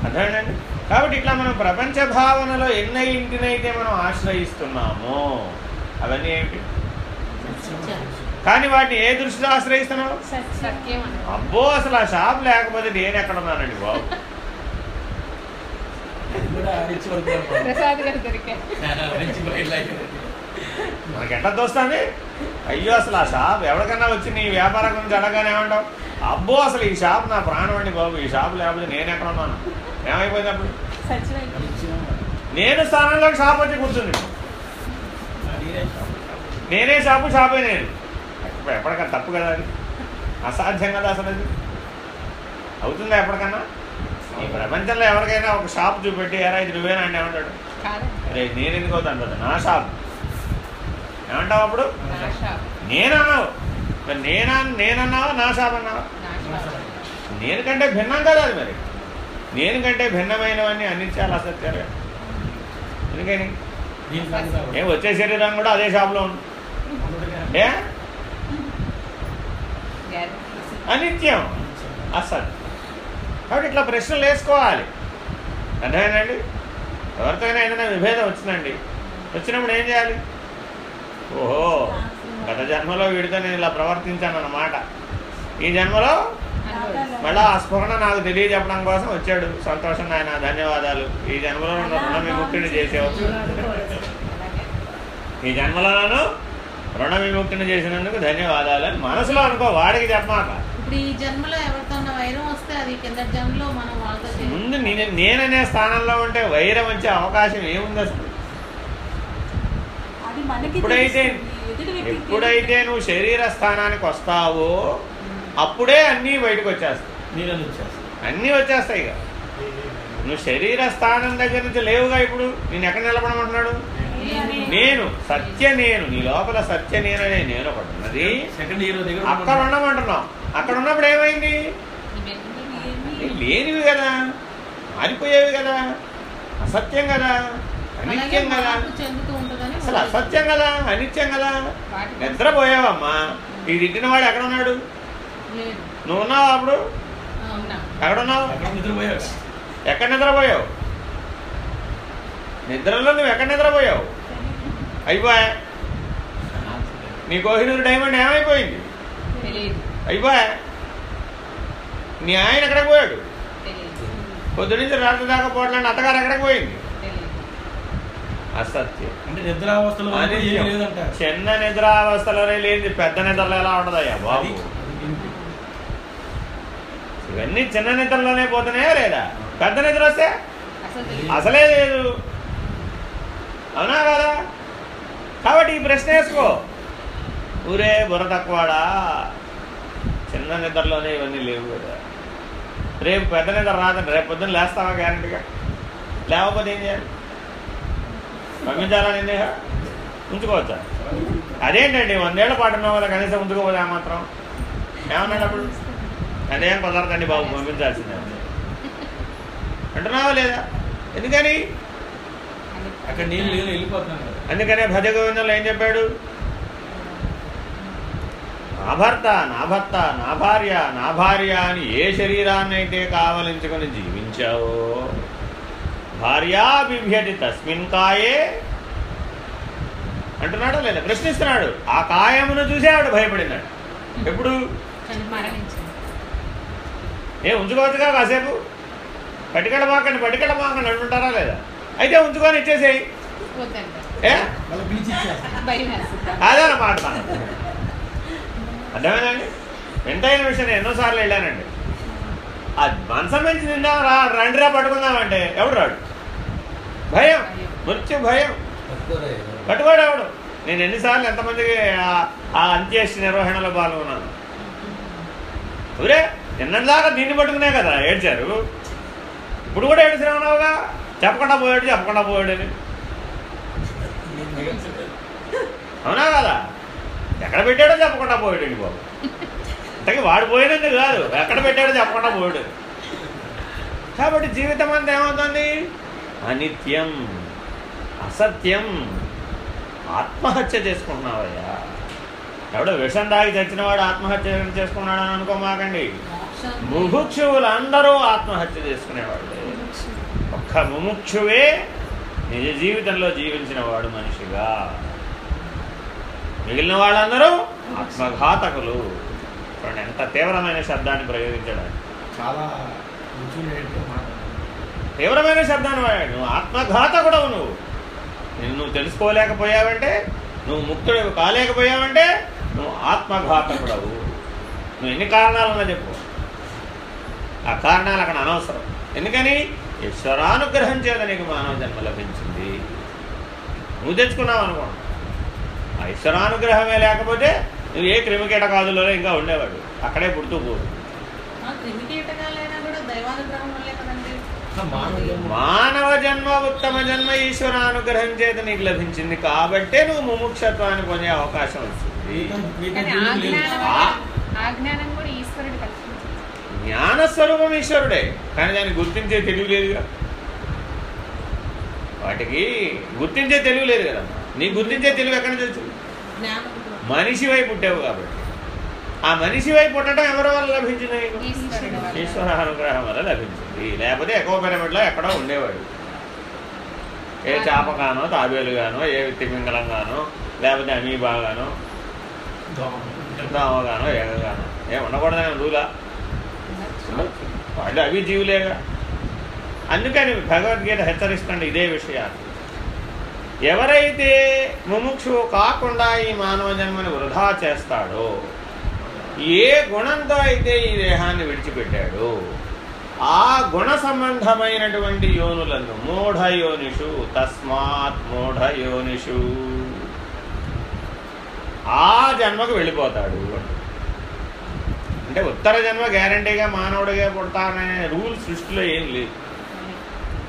S1: అర్థమేనండి కాబట్టి ఇట్లా మనం ప్రపంచ భావనలో ఎన్న ఇంటినైతే మనం ఆశ్రయిస్తున్నామో అవన్నీ ఏమిటి? కానీ వాటిని ఏ దృష్టిలో ఆశ్రయిస్తున్నావు? అబ్బో అసలు ఆ షాప్ లేకపోతే నేను ఎక్కడ ఉన్నానండి బాబు?
S3: అది కూడా రిచ్ వరకు వెళ్ళిపోయింది.
S5: ప్రసాద్ గారు దొరికా
S3: మంచి బయలుదేరి.
S1: మనకి ఎట్లా తోస్తాంది అయ్యో అసలు ఆ షాప్ ఎవరికన్నా వచ్చి నీ వ్యాపారం గురించి అడగానే ఏమంటావు? అబ్బో అసలు ఈ షాప్ నా ప్రాణం అండి బాబు. ఈ షాప్ లేకపోతే నేను ఎక్కడ ఉన్నాను? ఏమైపోయింది అప్పుడు నేను స్థానంలో షాప్ వచ్చి కూర్చుంది.
S3: నేనే షాప్.
S1: షాపు నేను. ఎప్ప- ఎప్పటికన్నా తప్పు కదా అది. అసాధ్యం కదా అసలు అది. అవుతుందా ఎప్పటికన్నా? ఈ ప్రపంచంలో ఎవరికైనా ఒక షాప్ చూపెట్టి ఎరా ఇది నువ్వేనా? అంటే ఏమంటాడు? అరే నేను ఎందుకు అవుతాను నా షాప్. ఏమంటావు అప్పుడు? నేనన్నావు మరి నేనా నేనన్నావా నా షాప్ అన్నావా నేను కంటే భిన్నం కదా అది మరి. నేను కంటే భిన్నమైనవన్నీ అందించాలి అసత్యాలు. ఎందుకని? ఏం వచ్చే శరీరం కూడా అదే షాప్లో ఉంది. ఏ? అనిత్యం. అసలు కాబట్టి ఇట్లా ప్రశ్నలు వేసుకోవాలి. అర్థమేనండి ఎవరితోనైనా ఏదైనా విభేదం వచ్చిందండి. వచ్చినప్పుడు ఏం చేయాలి? ఓహో. గత జన్మలో వీడితో నేను ఇలా ప్రవర్తించాను అన్నమాట. ఈ జన్మలో మళ్ళా ఆ స్ఫురణ నాకు తెలియజెప్పడం కోసం వచ్చాడు సంతోషం ఆయన ధన్యవాదాలు. ఈ జన్మలో నన్ను రుణ విముక్తిని చేసావు ఈ జన్మలో నన్ను రుణ విముక్తిని చేసినందుకు ధన్యవాదాలు అని మనసులో అనుకో వాడికి చెప్పమాక
S5: ఇప్పుడు ఈ జన్మలో ఎవరితో ఉన్న వైరం వస్తే అది కింద జన్మలో మనం వాళ్ళతో చేయాలి.
S1: ముందు నేను నేననే స్థానంలో ఉంటే వైరం వచ్చే అవకాశం ఏముంది అసలు?
S6: అది మనకి
S1: ఎప్పుడైతే నువ్వు శరీర స్థానానికి వస్తావో అప్పుడే అన్నీ బయటకు వచ్చేస్తాయి. అన్నీ వచ్చేస్తాయి ఇక. నువ్వు శరీర స్థానం దగ్గర నుంచి లేవుగా ఇప్పుడు? నేను ఎక్కడ నిలబడమంటున్నాడు. నేను. సత్య నేను. నీ లోపల సత్య నేననే నేను ఒకటి ఉన్నది.
S3: సెకండ్ హీరో దగ్గర
S1: అక్కడ ఉండమంటున్నావు అక్కడ ఉన్నప్పుడు ఏమైంది? లేనివి కదా. మారిపోయేవి కదా. అసత్యం కదా. అనిత్యం కదా అసలు అసత్యం కదా అనిత్యం కదా నిద్రపోయావమ్మా? ఈ తిట్టిన వాడు ఎక్కడ ఉన్నాడు
S5: లేదు
S1: నువ్వు ఉన్నావు అప్పుడు ఎక్కడ ఉన్నావు ఎక్కడ నిద్రపోయావు? నిద్రలో నువ్వు ఎక్కడ నిద్రపోయావు? అయిపోయా నీ కోహినూరు డైమండ్ ఏమైపోయింది?
S5: తెలియదు
S1: అయిపోయా నీ ఆయన ఎక్కడికి పోయాడు?
S5: తెలియదు
S1: పొద్దు నుంచి రాత్రి దాకా పోట్లాంటి అత్తగారు ఎక్కడికి పోయింది? అసత్యం.
S3: అంటే నిద్రావస్థలో
S1: చిన్న నిద్రావస్థలోనే లేని పెద్ద నిద్రలో ఎలా ఉండదయ్యా బాబు? ఇవన్నీ చిన్న నిద్రలోనే పోతున్నాయా లేదా? పెద్ద నిద్ర వస్తే?
S5: అసలే
S1: లేదు. అవునా కదా? కాబట్టి ఈ ప్రశ్న వేసుకో. ఊరే బుర్ర తక్కువాడా? చిన్న నిద్రలోనే ఇవన్నీ లేవు కదా. రేపు పెద్ద నిద్ర రాదండి. రేపు పొద్దున్న లేస్తావా గ్యారంటీగా లేకపోతే ఏం చేయాలి? పంపించాలా నిన్నే ఉంచుకోవచ్చా? అదేంటండి వందేళ్ళ పాటు ఉన్నావు కదా కనీసం ఉంచుకోపోతే ఆ మాత్రం. ఏమన్నాడు అప్పుడు? అదేం కుదరదండి బాబు పంపించాల్సిందే అంటున్నావా లేదా? ఎందుకని?
S3: అక్కడ నీళ్ళు వెళ్ళిపోతున్నాను
S1: అందుకనే భజ గోవిందంలో ఏం చెప్పాడు? నా భర్త నా భర్త నా భార్య నా భార్య అని ఏ శరీరాన్ని అయితే కావలించుకొని జీవించావో భార్యా బిభ్యతి తస్మిన్ కాయే అంటున్నాడు లేదా? ప్రశ్నిస్తున్నాడు. ఆ కాయమును చూసి ఆవిడ భయపడినాడు ఎప్పుడు? ఏ ఉంచుకోవచ్చుగా కాసేపు? పటికడ మాకండి పటికడ మాకండి అంటుంటారా లేదా? అయితే ఉంచుకొని ఇచ్చేసేయి. అదనమాట అర్థమేనండి వింతైన విషయం నేను ఎన్నోసార్లు వెళ్ళానండి. ఆ మనసం నుంచి తిందాం రా రండిరా పట్టుకుందామంటే ఎవడు రాడు? భయం మృత్యు భయం. పట్టుకోడు ఎవడు నేను ఎన్నిసార్లు ఎంతమందికి ఆ- అంత్యేష్టి నిర్వహణలో పాల్గొన్నాను. ఊరే నిన్నదాకా దీన్ని పట్టుకునే కదా ఏడ్చారు. ఇప్పుడు కూడా ఏడుస్తున్నావుగా చెప్పకుండా పోయాడు చెప్పకుండా పోయాడు అని అవునా కదా? ఎక్కడ పెట్టాడో చెప్పకుండా పోయాడు బాబు. ఇంతకీ వాడు పోయినందుకు కాదు ఎక్కడ పెట్టాడో చెప్పకుండా పోయాడు. కాబట్టి జీవితం అంతా ఏమవుతుంది? అనిత్యం అసత్యం ఆత్మహత్య చేసుకుంటున్నావయ్యా. ఎవడో విషం దాగి చచ్చినవాడు ఆత్మహత్య చేసుకున్నాడని అనుకోమాకండి. ముముక్షువులు అందరూ ఆత్మహత్య చేసుకునేవాళ్ళే. ఒక్క ముముక్షువే నిజ జీవితంలో జీవించిన వాడు మనిషిగా. మిగిలిన వాళ్ళందరూ ఆత్మఘాతకులు. ఎంత తీవ్రమైన శబ్దాన్ని ప్రయోగించడానికి
S3: చాలా
S1: తీవ్రమైన శబ్దాన్ని వాడాడు. నువ్వు ఆత్మఘాతకుడవు నువ్వు. నిన్ను నువ్వు తెలుసుకోలేకపోయావంటే నువ్వు ముక్తుడు కాలేకపోయావంటే నువ్వు ఆత్మఘాతకుడవు నువ్వు ఎన్ని కారణాలున్నా చెప్పు. ఆ కారణాలు అక్కడ అనవసరం. ఎందుకని? ఈశ్వరానుగ్రహం చేత నీకు మానవ జన్మ లభించింది. నువ్వు తెచ్చుకున్నావు అనుకోండి ఆ ఈశ్వరానుగ్రహమే లేకపోతే నువ్వు ఏ క్రిమికీటకాదులలో ఇంకా ఉండేవాడు. అక్కడే పుడుతూ పోదు
S5: ఆ క్రిమి కీటకాలైనా కూడా దైవానుగ్రహం వల్లే కదండి
S3: మానవ జన్మ
S1: మానవ జన్మ ఉత్తమ జన్మ ఈశ్వరానుగ్రహం చేత నీకు లభించింది. కాబట్టే నువ్వు ముముక్షత్వాన్ని పొందే అవకాశం వచ్చింది జ్ఞానస్వరూపం ఈశ్వరుడే. కానీ దాన్ని గుర్తించే తెలివి లేదుగా వాటికి గుర్తించే తెలివి లేదు కదా. నీ గుర్తించే తెలివి ఎక్కడి నుంచి మనిషి వైపు పుట్టావు కాబట్టి. ఆ మనిషి వైపు పుట్టడం ఎవరి వల్ల లభించింది. ఈశ్వర అనుగ్రహం వల్ల లభించింది. లేకపోతే ఎక్కువ పిరమిడ్లో ఎక్కడో ఉండేవాడు. ఏ చాపగానో తాబేలుగానో ఏ తిమింగలంగానో లేకపోతే అమీబాగానో
S3: దోమ.
S1: దోమగానో ఏగగానో. ఏ ఉండకూడదని రూలా వాళ్ళు అవి జీవులేగా. అందుకని భగవద్గీత హెచ్చరిస్తుంది ఇదే విషయాన్ని. ఎవరైతే ముముక్షు కాకుండా ఈ మానవ జన్మని వృధా చేస్తాడో ఏ గుణంతో అయితే ఈ దేహాన్ని విడిచిపెట్టాడో ఆ గుణ సంబంధమైనటువంటి యోనులను మూఢయోనిషు తస్మాత్ మూఢయోనిషు. ఆ జన్మకు వెళ్ళిపోతాడు అంటే ఉత్తర జన్మ గ్యారంటీగా మానవుడిగా పుడతాననే రూల్ సృష్టిలో ఏం లేదు.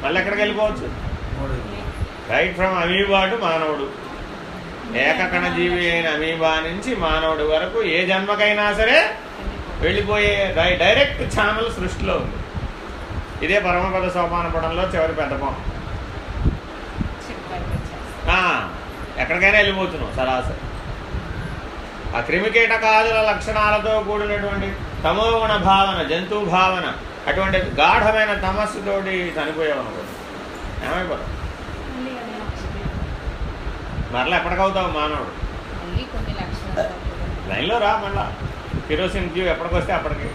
S1: మళ్ళీ ఎక్కడికి వెళ్ళిపోవచ్చు. రైట్ ఫ్రమ్ అమీబా టు మానవుడు. ఏకకణ జీవి అయిన అమీబా నుంచి మానవుడి వరకు ఏ జన్మకైనా సరే వెళ్ళిపోయే డై- డైరెక్ట్ ఛానల్ సృష్టిలో ఉంది. ఇదే పరమపద సోపానపడంలో చివరి పెద్దపం
S4: చెప్పారు
S1: ఎక్కడికైనా వెళ్ళిపోతున్నావు సరాసరి. ఆ క్రిమికీటకాదుల లక్షణాలతో కూడినటువంటి తమోగుణ భావన జంతు భావన అటువంటి గాఢమైన తమస్సుతోటి చనిపోయావు అనుకో.
S4: ఏమైపోతాం
S1: మరలా ఎప్పటికవుతావు మానవుడు? లైన్లో రా మళ్ళా. కిరోసిన్ క్యూ ఎప్పటికొస్తే అప్పటికి.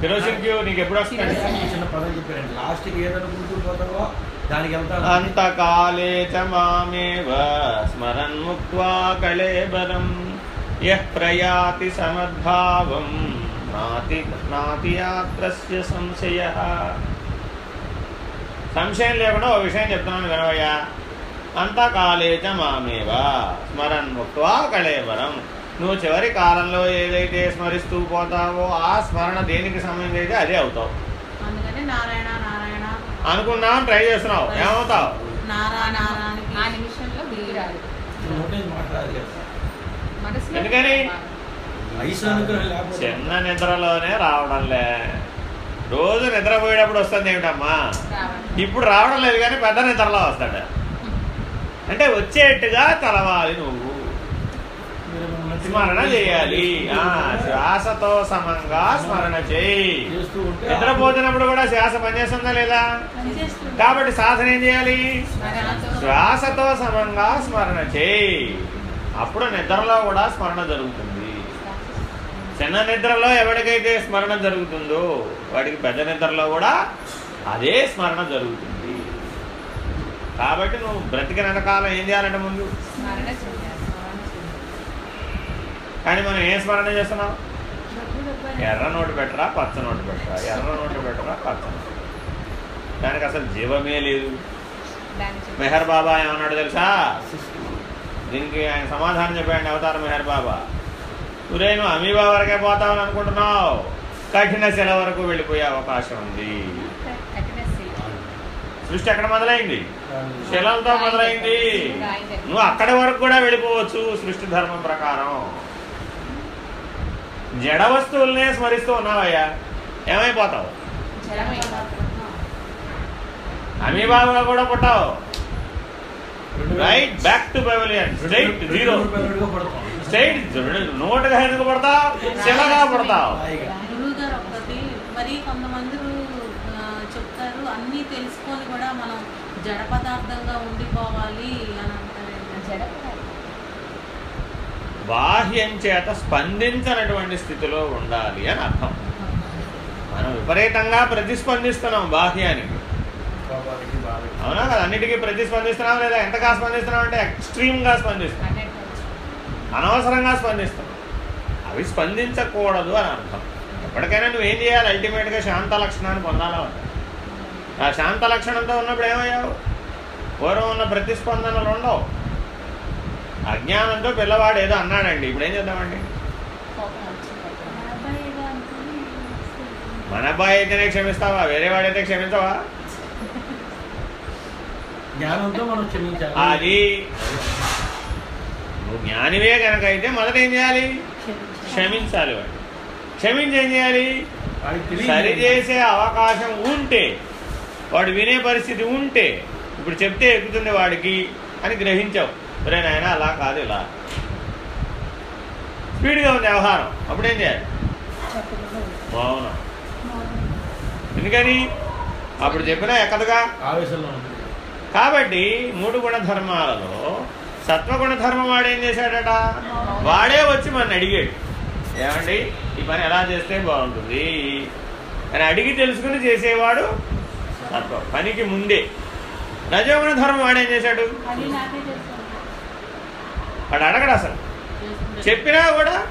S1: కిరోసిన్ క్యూ నీకు ఎప్పుడు వస్తుంది?
S3: చిన్న పదం చెప్పారండి. లాస్ట్కి ఏదనుకుంటూ పోతావో? దానికి వెళ్తాను
S1: అంతకాలే చ మామేవ స్మరన్ ముక్త్వా కళేబరం. యః ప్రయాతి సమద్భావం. నాతి నాతి యాత్రస్య సంశయ. సంశయం లేకుండా ఒక విషయం చెప్తున్నాను వినవయ్యా. అంతకాలే చ మామేవ స్మరన్ ముక్త్వా కళేబరం నువ్వు చివరి కాలంలో ఏదైతే స్మరిస్తూ పోతావో ఆ స్మరణ దేనికి సంబంధించి అయితే అదే అవుతావు.
S5: అందుకని నారాయణ నారాయణ.
S1: అనుకున్నావు ట్రై చేస్తున్నావు. ఏమవుతావు? ఎందుకని? చిన్న నిద్రలోనే రావడంలే. రోజు నిద్రపోయేటప్పుడు వస్తుంది ఏమిటమ్మా? ఇప్పుడు రావడం లేదు కానీ పెద్ద నిద్రలో వస్తాడు. అంటే వచ్చేట్టుగా తలవాలి నువ్వు. స్మరణ చేయాలి. ఆ, శ్వాసతో సమంగా స్మరణ చేయి. నిద్రపోతున్నప్పుడు కూడా శ్వాస పనిచేస్తుందా లేదా? కాబట్టి సాధన ఏం చేయాలి?
S4: స్మరణతో.
S1: శ్వాసతో సమంగా స్మరణ చేయి. అప్పుడు నిద్రలో కూడా స్మరణ జరుగుతుంది. చిన్న నిద్రలో ఎవరికైతే స్మరణ జరుగుతుందో వాడికి పెద్ద నిద్రలో కూడా అదే స్మరణ జరుగుతుంది. కాబట్టి నువ్వు బ్రతికినంత కాలం ఏం చేయాలంటే ముందు? కానీ మనం ఏ స్మరణ చేస్తున్నాం ఎర్ర నోటు పెట్టరా పచ్చ నోటు పెట్టరా? ఎర్ర నోటు పెట్టరా పచ్చ నోటు దానికి అసలు జీవమే లేదు. మెహర్ బాబా ఏమన్నాడు తెలుసా? దీనికి ఆయన సమాధానం చెప్పాడు అవతార మెహర్ బాబా. ఉరే నువ్వు అమీబా వరకే పోతావని అనుకుంటున్నావు. కఠిన శిల వరకు వెళ్ళిపోయే అవకాశం ఉంది. సృష్టి ఎక్కడ మొదలైంది? శిలలతో మొదలైంది? నువ్వు అక్కడి వరకు కూడా వెళ్ళిపోవచ్చు సృష్టి ధర్మం ప్రకారం. జడ వస్తువులనే స్మరిస్తూ ఉన్నావయ్యా. ఏమైపోతావు?
S4: జడమైన.
S1: అమీబాబుగా కూడా పుట్టావు. Right back to pavilion straight zero straight నోటుగా ఎందుకు పడతావు శిలగా పడతావు.
S5: మరి కొంతమంది చెప్తారు. అన్నీ తెలుసుకొని కూడా మనం జడ పదార్థంగా ఉండిపోవాలి అని అంటారు.
S4: జడ
S1: బాహ్యం చేత స్పందించనటువంటి స్థితిలో ఉండాలి అని అర్థం. మనం విపరీతంగా ప్రతిస్పందిస్తున్నాం బాహ్యానికి. అవునా కదా? అన్నిటికీ ప్రతిస్పందిస్తున్నాం లేదా ఎంతగా స్పందిస్తున్నాం అంటే ఎక్స్ట్రీమ్గా స్పందిస్తున్నాం.
S4: పర్సెంట్.
S1: అనవసరంగా స్పందిస్తున్నాం. అవి స్పందించకూడదు అని అర్థం. ఎప్పటికైనా నువ్వేం చేయాలి? అల్టిమేట్గా శాంత లక్షణాన్ని పొందాలా? ఆ శాంత లక్షణంతో ఉన్నప్పుడు ఏమయ్యావు? పూర్వం ఉన్న ప్రతిస్పందనలు ఉండవు. అజ్ఞానంతో పిల్లవాడు ఏదో అన్నాడండి. ఇప్పుడు ఏం చేద్దామండి? మన అబ్బాయి అయితేనే క్షమిస్తావా? వేరే వాడైతే క్షమించవా?
S3: జ్ఞానంతో మనం క్షమించాలి.
S1: అది. నువ్వు జ్ఞానివే కనుక అయితే మొదట ఏం చేయాలి? క్షమించాలి వాడు క్షమించి ఏం చేయాలి?
S3: వాడికి తెలియదు.
S1: సరి చేసే అవకాశం ఉంటే వాడు వినే పరిస్థితి ఉంటే ఇప్పుడు చెప్తే ఎక్కుతుంది వాడికి అని గ్రహించావు. ఒరే నాయన అలా కాదు ఇలా. స్పీడ్గా ఉంది వ్యవహారం. అప్పుడేం చేయాలి? మౌనం ఎందుకని? అప్పుడు చెప్పినా ఎక్కదుగా?
S3: ఆవేశంలో
S1: కాబట్టి మూడు గుణ ధర్మాలలో సత్వగుణ ధర్మం వాడు చేశాడట? వాడే వచ్చి మన అడిగాడు. ఏమండి ఈ పని ఎలా చేస్తే బాగుంటుంది? అని అడిగి తెలుసుకుని చేసేవాడు సత్వం పనికి ముందే. రజోగుణ ధర్మం వాడు ఏం చేశాడు? వాడు అడగడు అసలు. చెప్పినా కూడా.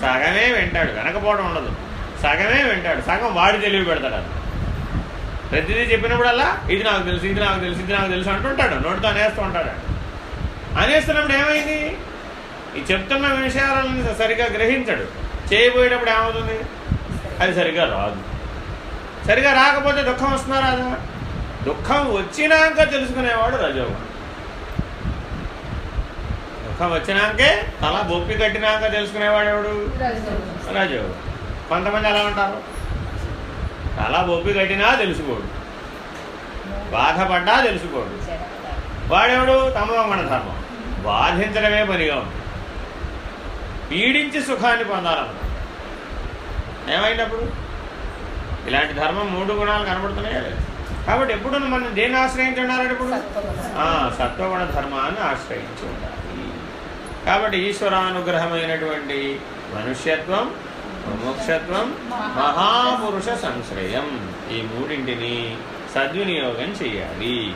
S1: సగమే వింటాడు. వెనకపోవడం ఉండదు. సగమే వింటాడు. సగం వాడి తెలివి పెడతాడు అది. ప్రతిదీ చెప్పినప్పుడల్లా ఇది నాకు తెలుసు ఇది నాకు తెలుసు ఇది నాకు తెలుసు అంటుంటాడు. నోటితో అనేస్తూ ఉంటాడు. అనేస్తున్నప్పుడు ఏమైంది? ఈ చెప్తున్న విషయాలను సరిగా గ్రహించడు. చేయబోయేటప్పుడు ఏమవుతుంది? అది సరిగా రాదు. సరిగా రాకపోతే దుఃఖం వస్తున్నా రాదా దుఃఖం వచ్చినాక తెలుసుకునేవాడు రజోగుణం దుఃఖం వచ్చినాకే తల బొప్పి కట్టినాక తెలుసుకునేవాడు ఎవడు? రజోగుణం కొంతమంది అలా ఉంటారు? తల బొప్పి కట్టినా తెలుసుకోడు. బాధపడ్డా తెలుసుకోడు. వాడెవడు? తమోగుణ ధర్మం. బాధించడమే పనిగా ఉంది పీడించి సుఖాన్ని పొందాలన్నా ఏమైనప్పుడు ఇలాంటి ధర్మం మూడు గుణాలు కనబడుతున్నాయా లేదా? కాబట్టి ఎప్పుడు మనం దేన్ని ఆశ్రయించి ఉండాలంటే ఇప్పుడు
S4: సత్వగుణ.
S1: ఆ, సత్వగుణ ధర్మాన్ని ఆశ్రయించి ఉండాలి. కాబట్టి ఈశ్వరానుగ్రహమైనటువంటి మనుష్యత్వం ముముక్షత్వం మహాపురుష సంశ్రయం. ఈ మూడింటిని సద్వినియోగం చేయాలి.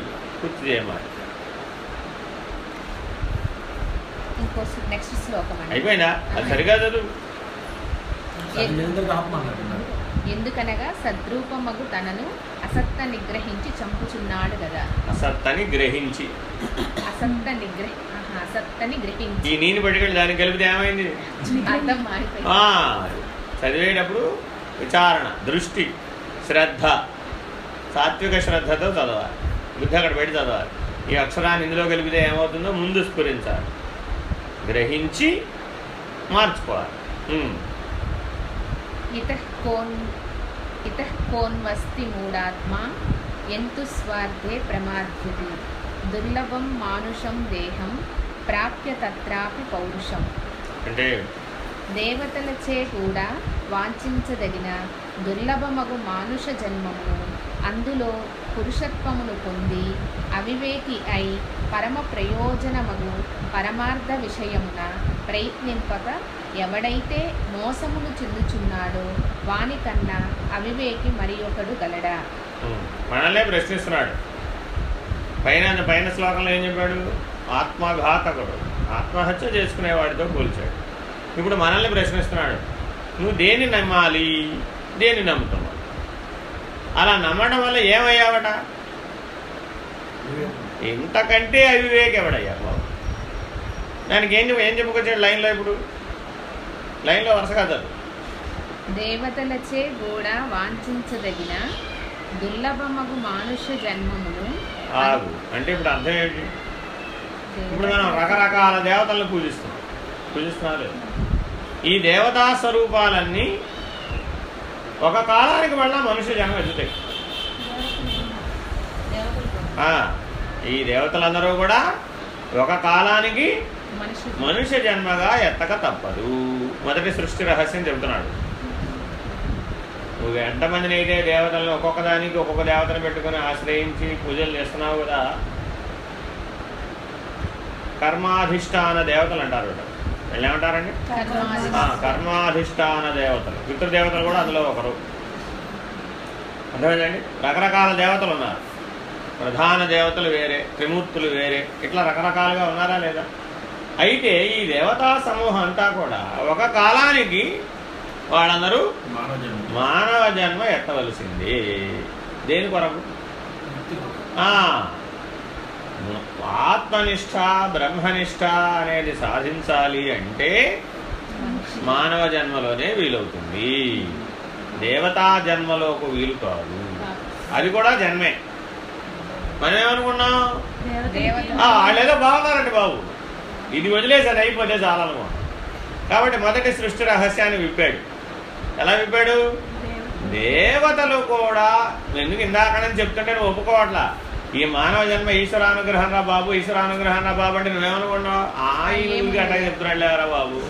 S4: శ్లోకం అండి.
S1: అయిపోయిందా? అది సరిగా చదువు.
S4: ఎందుకనగా సద్రూపమగు తనను అసత్త నిగ్రహించి చంపుచున్నాడు కదా
S1: అసత్తని గ్రహించి.
S4: అసత్త నిగ్రహ అసత్తని గ్రహించి.
S1: ఈ నీని పట్టుకెళ్ళి దానికి కలిపితే ఏమైంది?
S4: అర్థం మారిపోయింది.
S1: చదివేటప్పుడు విచారణ దృష్టి శ్రద్ధ సాత్విక శ్రద్ధతో చదవాలి. బుద్ధి అక్కడ పెట్టి చదవాలి. ఈ అక్షరాన్ని ఇందులో కలిపితే ఏమవుతుందో ముందు స్ఫురించాలి. గ్రహించి మార్చుకోవాలి.
S4: ఇతః కోన్ ఇతః కోన్వస్తి మూఢాత్మా ఎంతు స్వార్థే ప్రమాద్యతి. దుర్లభం మానుషం దేహం ప్రాప్య తత్రాపి పౌరుషం.
S1: అంటే
S4: దేవతలచే కూడా వాంఛించదగిన దుర్లభమగు మానుష జన్మమును అందులో పురుషత్వమును పొంది అవివేకి అయి పరమ ప్రయోజనమగు పరమార్థ విషయమున ప్రయత్నింపక ఎవడైతే మోసమును చెందుచున్నాడో వానికన్నా అవివేకి మరి ఒకడు గలడా?
S1: మనల్నే ప్రశ్నిస్తున్నాడు. పైన పైన శ్లోకంలో ఏం చెప్పాడు? ఆత్మఘాతకుడు. ఆత్మహత్య చేసుకునేవాడితో పోల్చాడు. ఇప్పుడు మనల్ని ప్రశ్నిస్తున్నాడు. నువ్వు దేన్ని నమ్మాలి? దేన్ని నమ్ముతున్నావు అలా నమ్మడం వల్ల ఏమయ్యావట? ఇంతకంటే అవివేక్ ఎవడయ్యా బాబు? దానికి ఏం ఏం చెప్పుకొచ్చాడు లైన్లో ఇప్పుడు? లైన్లో వరుసగా చదువు
S4: దేవతలచే కూడా వాంఛించదగిన దుర్లభమగు మానుష జన్మమును
S1: ఆగు అంటే ఇప్పుడు అర్థం ఏంటి? ఇప్పుడు మనం రకరకాల దేవతలను పూజిస్తున్నాం. పూజిస్తున్నారు. ఈ దేవతా స్వరూపాలన్నీ ఒక కాలానికి మళ్ళా మనుష్య జన్మ ఎత్తుతాయి ఈ దేవతలందరూ కూడా ఒక కాలానికి మనుష్య జన్మగా ఎత్తక తప్పదు. మొదటి సృష్టి రహస్యం చెబుతున్నాడు. నువ్వు ఎంతమందిని అయితే దేవతలను ఒక్కొక్క దానికి ఒక్కొక్క దేవతను పెట్టుకుని ఆశ్రయించి పూజలు చేస్తున్నావు కదా. కర్మాధిష్టాన దేవతలు అంటారు వీళ్ళు. ఏమంటారండి? కర్మాధిష్టాన దేవతలు. పితృదేవతలు కూడా అందులో ఒకరు. అర్థమైందండి? రకరకాల దేవతలు ఉన్నారు. ప్రధాన దేవతలు వేరే త్రిమూర్తులు వేరే. ఇట్లా రకరకాలుగా ఉన్నారా లేదా? అయితే ఈ దేవతా సమూహం అంతా కూడా ఒక కాలానికి వాళ్ళందరూ
S3: మానవ జన్మ.
S1: మానవ జన్మ ఎత్తవలసింది. దేని కొరకు? ఆత్మనిష్ట బ్రహ్మనిష్ట అనేది సాధించాలి అంటే మానవ జన్మలోనే వీలవుతుంది. దేవతా జన్మలోకి వీలు కాదు. అది కూడా జన్మే. మనం ఏమనుకున్నాం
S4: దేవత
S1: ఆ, వాళ్ళేదో బాగున్నారండి బాబు. ఇది వదిలేసి అది అయిపోతే చాలనుకున్నాం కాబట్టి మొదటి సృష్టి రహస్యాన్ని విప్పాడు. ఎలా విప్పాడు? దేవతలు కూడా ఎందుకు ఇందాకనని చెప్తుంటే నువ్వు ఒప్పుకోవట్లా. ఈ మానవ జన్మ ఈశ్వరానుగ్రహం రా బాబు ఈశ్వరానుగ్రహం రా బాబు అంటే నువ్వేమనుకున్నావు ఆయన అట్లా చెప్తున్నాడు లేరా బాబు.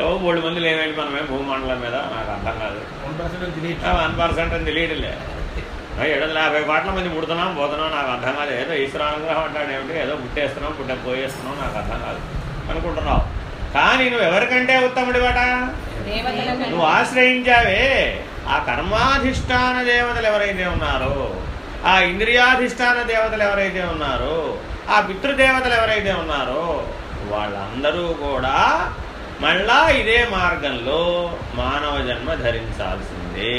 S1: ఏవో మూడు మంది లేవేంటి మనమే భూమండలం మీద? నాకు అర్థం కాదు.
S3: వన్ పర్సెంట్
S1: తెలియట్లే. ఏడు వందల యాభై కోట్ల మంది పుడుతున్నాం పోతున్నాం నాకు అర్థం కాదు ఏదో ఈశ్వరానుగ్రహం అంటాడు ఏమిటి? ఏదో పుట్టేస్తున్నాం పుట్ట పోయేస్తున్నాం నాకు అర్థం కాదు అనుకుంటున్నావు. కానీ నువ్వు ఎవరికంటే ఉత్తముడి
S4: దేవతలను
S1: నువ్వు ఆశ్రయించావే. ఆ కర్మాధిష్టాన దేవతలు ఎవరైతే ఉన్నారో ఆ ఇంద్రియాధిష్టాన దేవతలు ఎవరైతే ఉన్నారో ఆ పితృదేవతలు ఎవరైతే ఉన్నారో వాళ్ళందరూ కూడా మళ్ళా ఇదే మార్గంలో మానవ జన్మ ధరించాల్సిందే.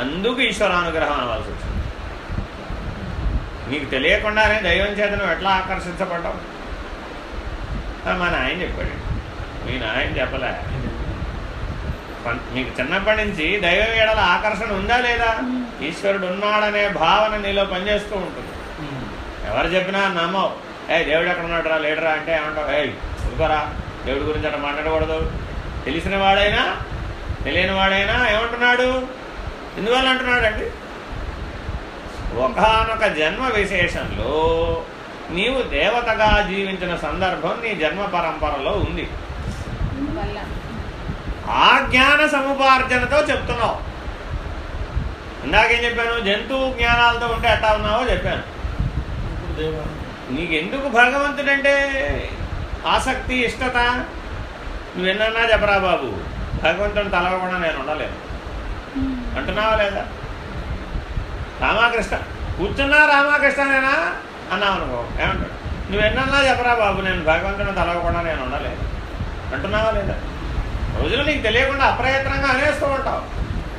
S1: అందుకు ఈశ్వరానుగ్రహం అనవలసి వచ్చింది. నీకు తెలియకుండానే దైవం చేత నువ్వు ఎట్లా ఆకర్షించబడ్డావు? మా నాయన చెప్పాడు. మీ నాయన చెప్పలే. మీకు చిన్నప్పటి నుంచి దైవం ఏడల ఆకర్షణ ఉందా లేదా? ఈశ్వరుడు ఉన్నాడనే భావన నీలో పనిచేస్తూ ఉంటుంది. ఎవరు చెప్పినా నమ్మవు. ఏ దేవుడు ఎక్కడ ఉన్నాడు రా లేడరా అంటే ఏమంటావు? ఏ ఉడుకోరా దేవుడి గురించి అట్లా మాట్లాడకూడదు. తెలిసిన వాడైనా తెలియని వాడైనా ఏమంటున్నాడు? ఎందువల్ల అంటున్నాడు అండి ఒకనొక జన్మ విశేషంలో నీవు దేవతగా జీవించిన సందర్భం నీ జన్మ పరంపరలో ఉంది. ఆ జ్ఞాన సముపార్జనతో చెప్తున్నావు. ఇందాకేం చెప్పాను? జంతువు జ్ఞానాలతో ఉంటే ఎట్టా ఉన్నావో చెప్పాను. నీకెందుకు భగవంతుడంటే ఆసక్తి ఇష్టత? నువ్వెన్నన్నా చెప్పరా బాబు? భగవంతుని తలవకుండా నేను ఉండలేను. అంటున్నావా లేదా? రామాకృష్ణ. కూర్చున్నా రామాకృష్ణనేనా? అన్నావు అనుకో ఏమంటాడు నువ్వెన్నన్నా చెప్పరా బాబు నేను భగవంతుని తలవకుండా నేను ఉండలేదు. అంటున్నావా లేదా? రోజులు నీకు తెలియకుండా అప్రయత్నంగా అనేస్తూ ఉంటావు.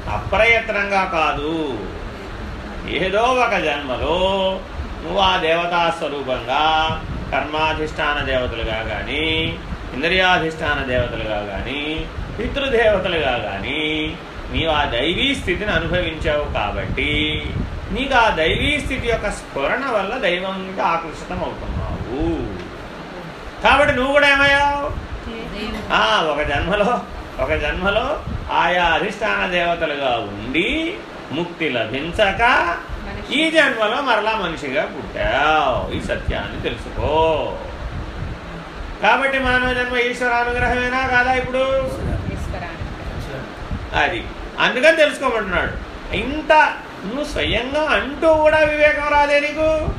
S1: అప్రయత్నంగా కాదు. ఏదో ఒక జన్మలో నువ్వు ఆ దేవతా స్వరూపంగా కర్మాధిష్టాన దేవతలుగా కానీ ఇంద్రియాధిష్టాన దేవతలుగా కానీ పితృదేవతలుగా కానీ నీవు ఆ దైవీ స్థితిని అనుభవించావు కాబట్టి నీకు ఆ దైవీ స్థితి యొక్క స్ఫురణ వల్ల దైవంగా ఆకర్షితం అవుతున్నావు కాబట్టి నువ్వు కూడా ఏమయ్యావు? ఒక జన్మలో ఒక జన్మలో ఆయా అధిష్టాన దేవతలుగా ఉండి ముక్తి లభించక ఈ జన్మలో మరలా మనిషిగా పుట్టావు. ఈ సత్యాన్ని తెలుసుకో. కాబట్టి మానవ జన్మ ఈశ్వరానుగ్రహమేనా కాదా ఇప్పుడు? అది. అందుకని తెలుసుకోమంటున్నాడు. ఇంత నువ్వు స్వయంగా అంటూ కూడా వివేకం రాదే నీకు?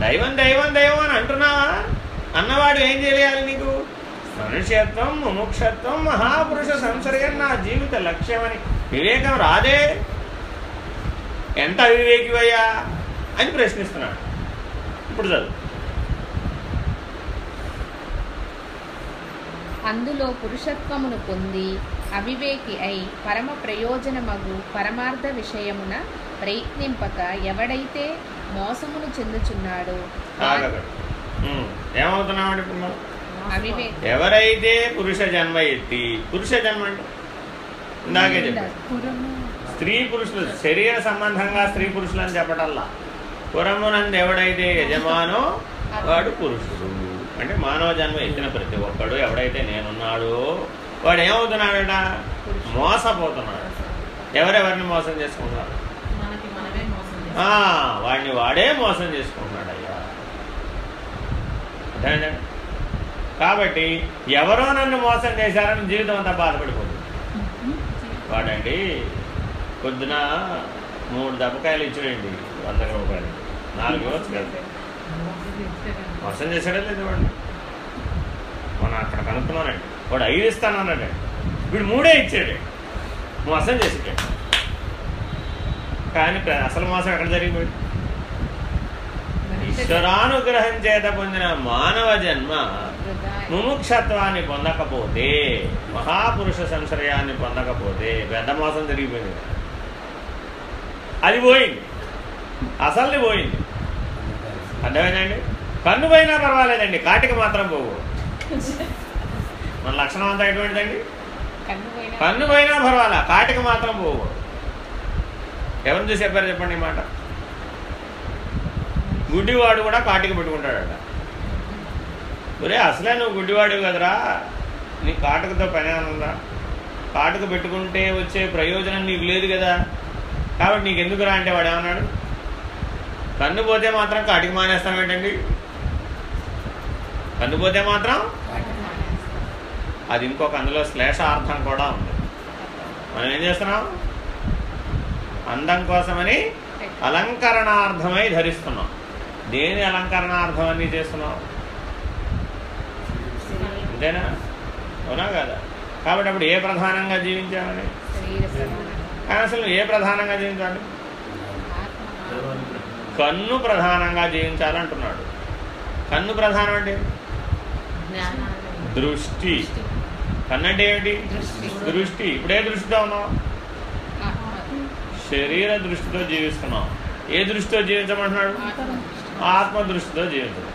S1: దైవం దైవం దైవం అని అంటున్నావా? అన్నవాడు ఏం చేయాలి నీకు? మనుష్యత్వం ముముక్షత్వం మహాపురుష సంసర్గం నా జీవిత లక్ష్యమని. వివేకం రాదే? ఎంత అవివేకివయ్యా? అని ప్రశ్నిస్తున్నాడు. ఇప్పుడు చదువు.
S4: అందులో పురుషత్వమును పొంది అవివేకి అయి పరమ ప్రయోజనమగు పరమార్థ విషయమున ప్రయత్నింపక ఎవడైతే మోసమును చెందుచున్నాడో
S1: ఏమవుతున్నామండి ఇప్పుడు ఎవరైతే పురుష జన్మ ఎత్తి పురుష జన్మ అంటే ఇందాకే స్త్రీ పురుషులు శరీర సంబంధంగా స్త్రీ పురుషులు అని చెప్పటల్లా. పురమునందు ఎవడైతే యజమానో వాడు పురుషుడు. అంటే మానవ జన్మ ఎత్తిన ప్రతి ఒక్కడు ఎవడైతే నేనున్నాడో వాడు ఏమవుతున్నాడట మోసపోతున్నాడు. ఎవరెవరిని మోసం చేసుకుంటున్నారు? వాడిని వాడే మోసం చేసుకుంటున్నాడు అయ్యా? కాబట్టి ఎవరో నన్ను మోసం చేశారని జీవితం అంతా బాధపడిపోతుంది. వాడండి పొద్దున మూడు దెబ్బకాయలు ఇచ్చాడండి వంద రూపాయలు. నాలుగు ఇవ్వచ్చు కదా. మోసం చేశాడే లేదు వాడు. మనం అక్కడ కనుక్కున్నానండి. వాడు ఐదు ఇస్తానన్నాడు వీడు మూడే ఇచ్చాడు. మోసం చేసాడు కానీ అసలు మోసం ఎక్కడ జరిగిపోయింది ఈశ్వరానుగ్రహం చేత పొందిన మానవ జన్మ ముముక్షత్వాన్ని పొందకపోతే మహాపురుష సంశ్రయాన్ని పొందకపోతే పెద్ద మోసం జరిగిపోయింది. అది పోయింది. అసలు పోయింది. అర్థమైందండి? కన్ను పోయినా పర్వాలేదండి. కాటికి మాత్రం పోవు. మన లక్షణం అంతా ఎటువంటిదండి?
S4: కన్ను పోయినా.
S1: పర్వాలా కాటికి మాత్రం పోవు. ఎవరిని చూసి చెప్పారు చెప్పండి ఈ మాట? గుడ్డివాడు కూడా కాటికి పెట్టుకుంటాడట. ఒరే అసలే నువ్వు గుడ్డివాడివి కదరా? నీ కాటుకతో పని ఉందా? కాటుక పెట్టుకుంటే వచ్చే ప్రయోజనం నీకు లేదు కదా. కాబట్టి నీకు ఎందుకురా అంటే వాడు ఏమన్నాడు? కన్ను పోతే మాత్రం కాటికి మానేస్తాం ఏంటండి? కన్ను పోతే మాత్రం అది ఇంకొక అందులో శ్లేషార్థం కూడా ఉంది. మనం ఏం చేస్తున్నాం? అందం కోసమని అలంకరణార్థమై ధరిస్తున్నాం. దేని అలంకరణార్థం అన్ని చేస్తున్నాం? అంతేనా? అవునా కదా? కాబట్టి అప్పుడు ఏ ప్రధానంగా జీవించామని
S4: ప్రమాణం.
S1: కానీ అసలు ఏ ప్రధానంగా జీవించాలి? కన్ను ప్రధానంగా జీవించాలంటున్నాడు. కన్ను ప్రధానం అంటే? దృష్టి. కన్ను అంటే ఏమిటి?
S4: దృష్టి.
S1: ఇప్పుడే దృష్టితో ఉన్నాం శరీర దృష్టితో జీవిస్తున్నాం ఏ దృష్టితో జీవించమంటున్నాడు?
S4: ఆత్మ
S1: దృష్టితో జీవించడం.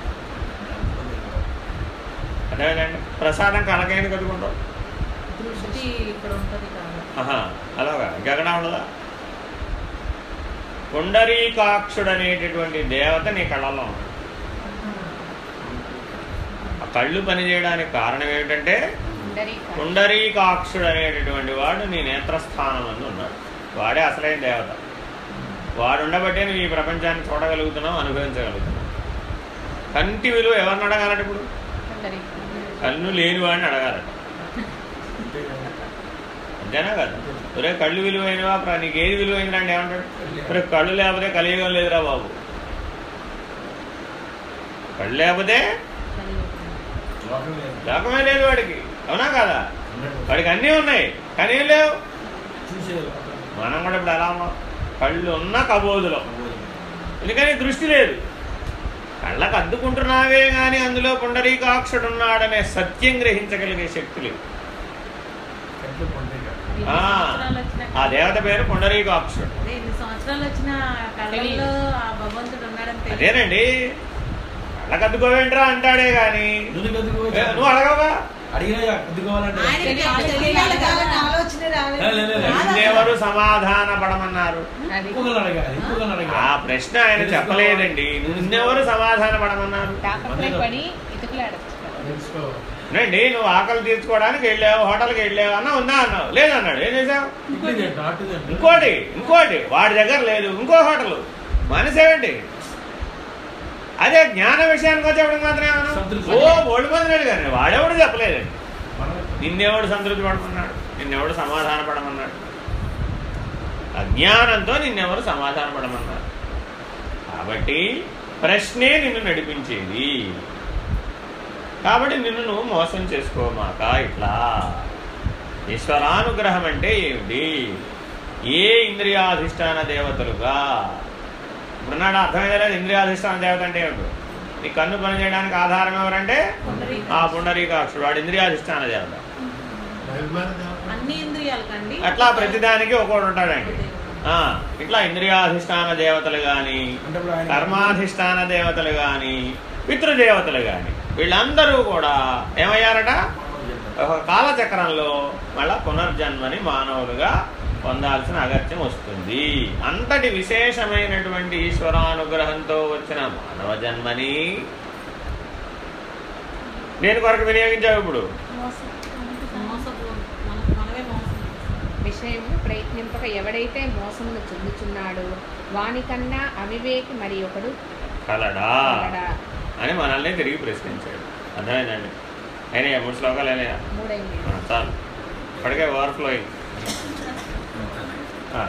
S1: అదేనండి ప్రసాదం కలకైన కదుకుంటాం అలాగా. ఇంకెక్కడ ఉండదా? పుండరీకాక్షుడు అనేటటువంటి దేవత నీ కళ్ళలో ఉంది ఆ కళ్ళు పనిచేయడానికి కారణం ఏమిటంటే పుండరీకాక్షుడు అనేటటువంటి వాడు నీ నేత్రస్థానం అందు ఉన్నాడు. వాడే అసలైన దేవత. వాడు ఉండబట్టే నువ్వు ఈ ప్రపంచాన్ని చూడగలుగుతున్నావు అనుభవించగలుగుతున్నావు. కంటి విలువ ఎవరిని అడగాలట ఇప్పుడు? కన్ను లేని వాడిని అడగాలట. అంతేనా కదా? ఒరే కళ్ళు విలువైనవా? ప్ర- నీకు ఏది విలువైందిరా అంటే ఏమంటాడు? ఒరే కళ్ళు లేకపోతే కలియుగం లేదురా బాబు. కళ్ళు లేకపోతే లోకమే లేదు వాడికి. అవునా కదా? వాడికి అన్నీ ఉన్నాయి. కానీ ఏం లేవు? మనం కూడా ఇప్పుడు ఎలా ఉన్నాం. కళ్ళు ఉన్న కబోదులో. ఎందుకని? దృష్టి లేదు. కళ్ళకు అద్దుకుంటున్నావే గాని అందులో పుండరీకాక్షుడు ఉన్నాడనే సత్యం గ్రహించగలిగే శక్తి లేదు. ఆ,
S5: సంవత్సరాలు వచ్చినా
S1: ఆ దేవత పేరు పుండరీకాక్షుడు. అదేనండి. కళ్ళకు అద్దుకోవేంట్రా అంటాడే ఏ, నువ్వు అడగవా?
S3: అడిగినా అద్దుకోవాలంటే
S5: ఆయనకి
S6: ఆయనకి
S5: తెలియాలి కదా.
S6: ఆలోచన రాలేదు.
S3: లే, లే, లే, లే.
S1: నిన్నెవరు సమాధాన పడమన్నారు. ఆ ప్రశ్న ఆయన చెప్పలేదండి. నిన్నెవరు సమాధాన పడమన్నారు. నువ్వు ఆకలి తీర్చుకోవడానికి వెళ్ళావు హోటల్కి వెళ్ళావు అన్నా ఉందా అన్నావు? లేదన్నాడు. ఏం చేసావు ఇంకోటి ఇంకోటి. వాడి దగ్గర లేదు ఇంకో హోటల్. మనసేవండి అదే జ్ఞాన విషయానికి వచ్చేప్పుడు మాత్రం ఏమన్నా?
S3: సంతృప్తి.
S1: ఓ ఒళ్ళు పొందినాడు కానీ వాడెవడు చెప్పలేదండి నిన్నెవడు సంతృప్తి పడమన్నాడు? నిన్నెవడు సమాధాన పడమన్నాడు? అజ్ఞానంతో నిన్నెవరు సమాధాన పడమన్నారు? కాబట్టి ప్రశ్నే నిన్ను నడిపించేది. కాబట్టి నిన్ను నువ్వు మోసం చేసుకోమాక ఇట్లా. ఈశ్వరానుగ్రహం అంటే ఏమిటి? ఏ ఇంద్రియాధిష్టాన దేవతలుగా? ఇప్పుడున్నాడు అర్థమైందా లేదు ఇంద్రియాధిష్టాన దేవత అంటే ఏమిటి? ఈ కన్ను పని చేయడానికి ఆధారం ఎవరంటే?
S5: పుండరీక.
S1: ఆ పుండరీకాక్షుడు. వాడు ఇంద్రియాధిష్టాన దేవత
S5: అన్ని ఇంద్రియాలకండి.
S1: అట్లా ప్రతిదానికి ఒక్కోడు ఉంటాడండి. ఆ, ఇట్లా ఇంద్రియాధిష్టాన దేవతలు కానీ
S3: ఆయన
S1: కర్మాధిష్టాన దేవతలు కానీ పితృదేవతలు కానీ వీళ్ళందరూ కూడా ఏమయ్యారట? ఒక కాలచక్రంలో మళ్ళా పునర్జన్మని మానవులుగా పొందాల్సిన అగత్యం వస్తుంది. అంతటి విశేషమైనటువంటి ఈశ్వరానుగ్రహంతో వచ్చిన మానవ జన్మని దేని కొరకు వినియోగించావు ఇప్పుడు?
S4: విషయము ప్రయత్నింపక ఎవడైతే మోసమును చెందుచున్నాడో వానికన్నా అవివేకి మరి ఒకడు
S1: కలడా. అని మనల్ని తిరిగి ప్రశ్నించాడు. అర్థమైందండి? అయినా మూడు శ్లోకాలు ఆ, చాలు. ఇప్పటికే ఓవర్ఫ్లోయింగ్ อ่า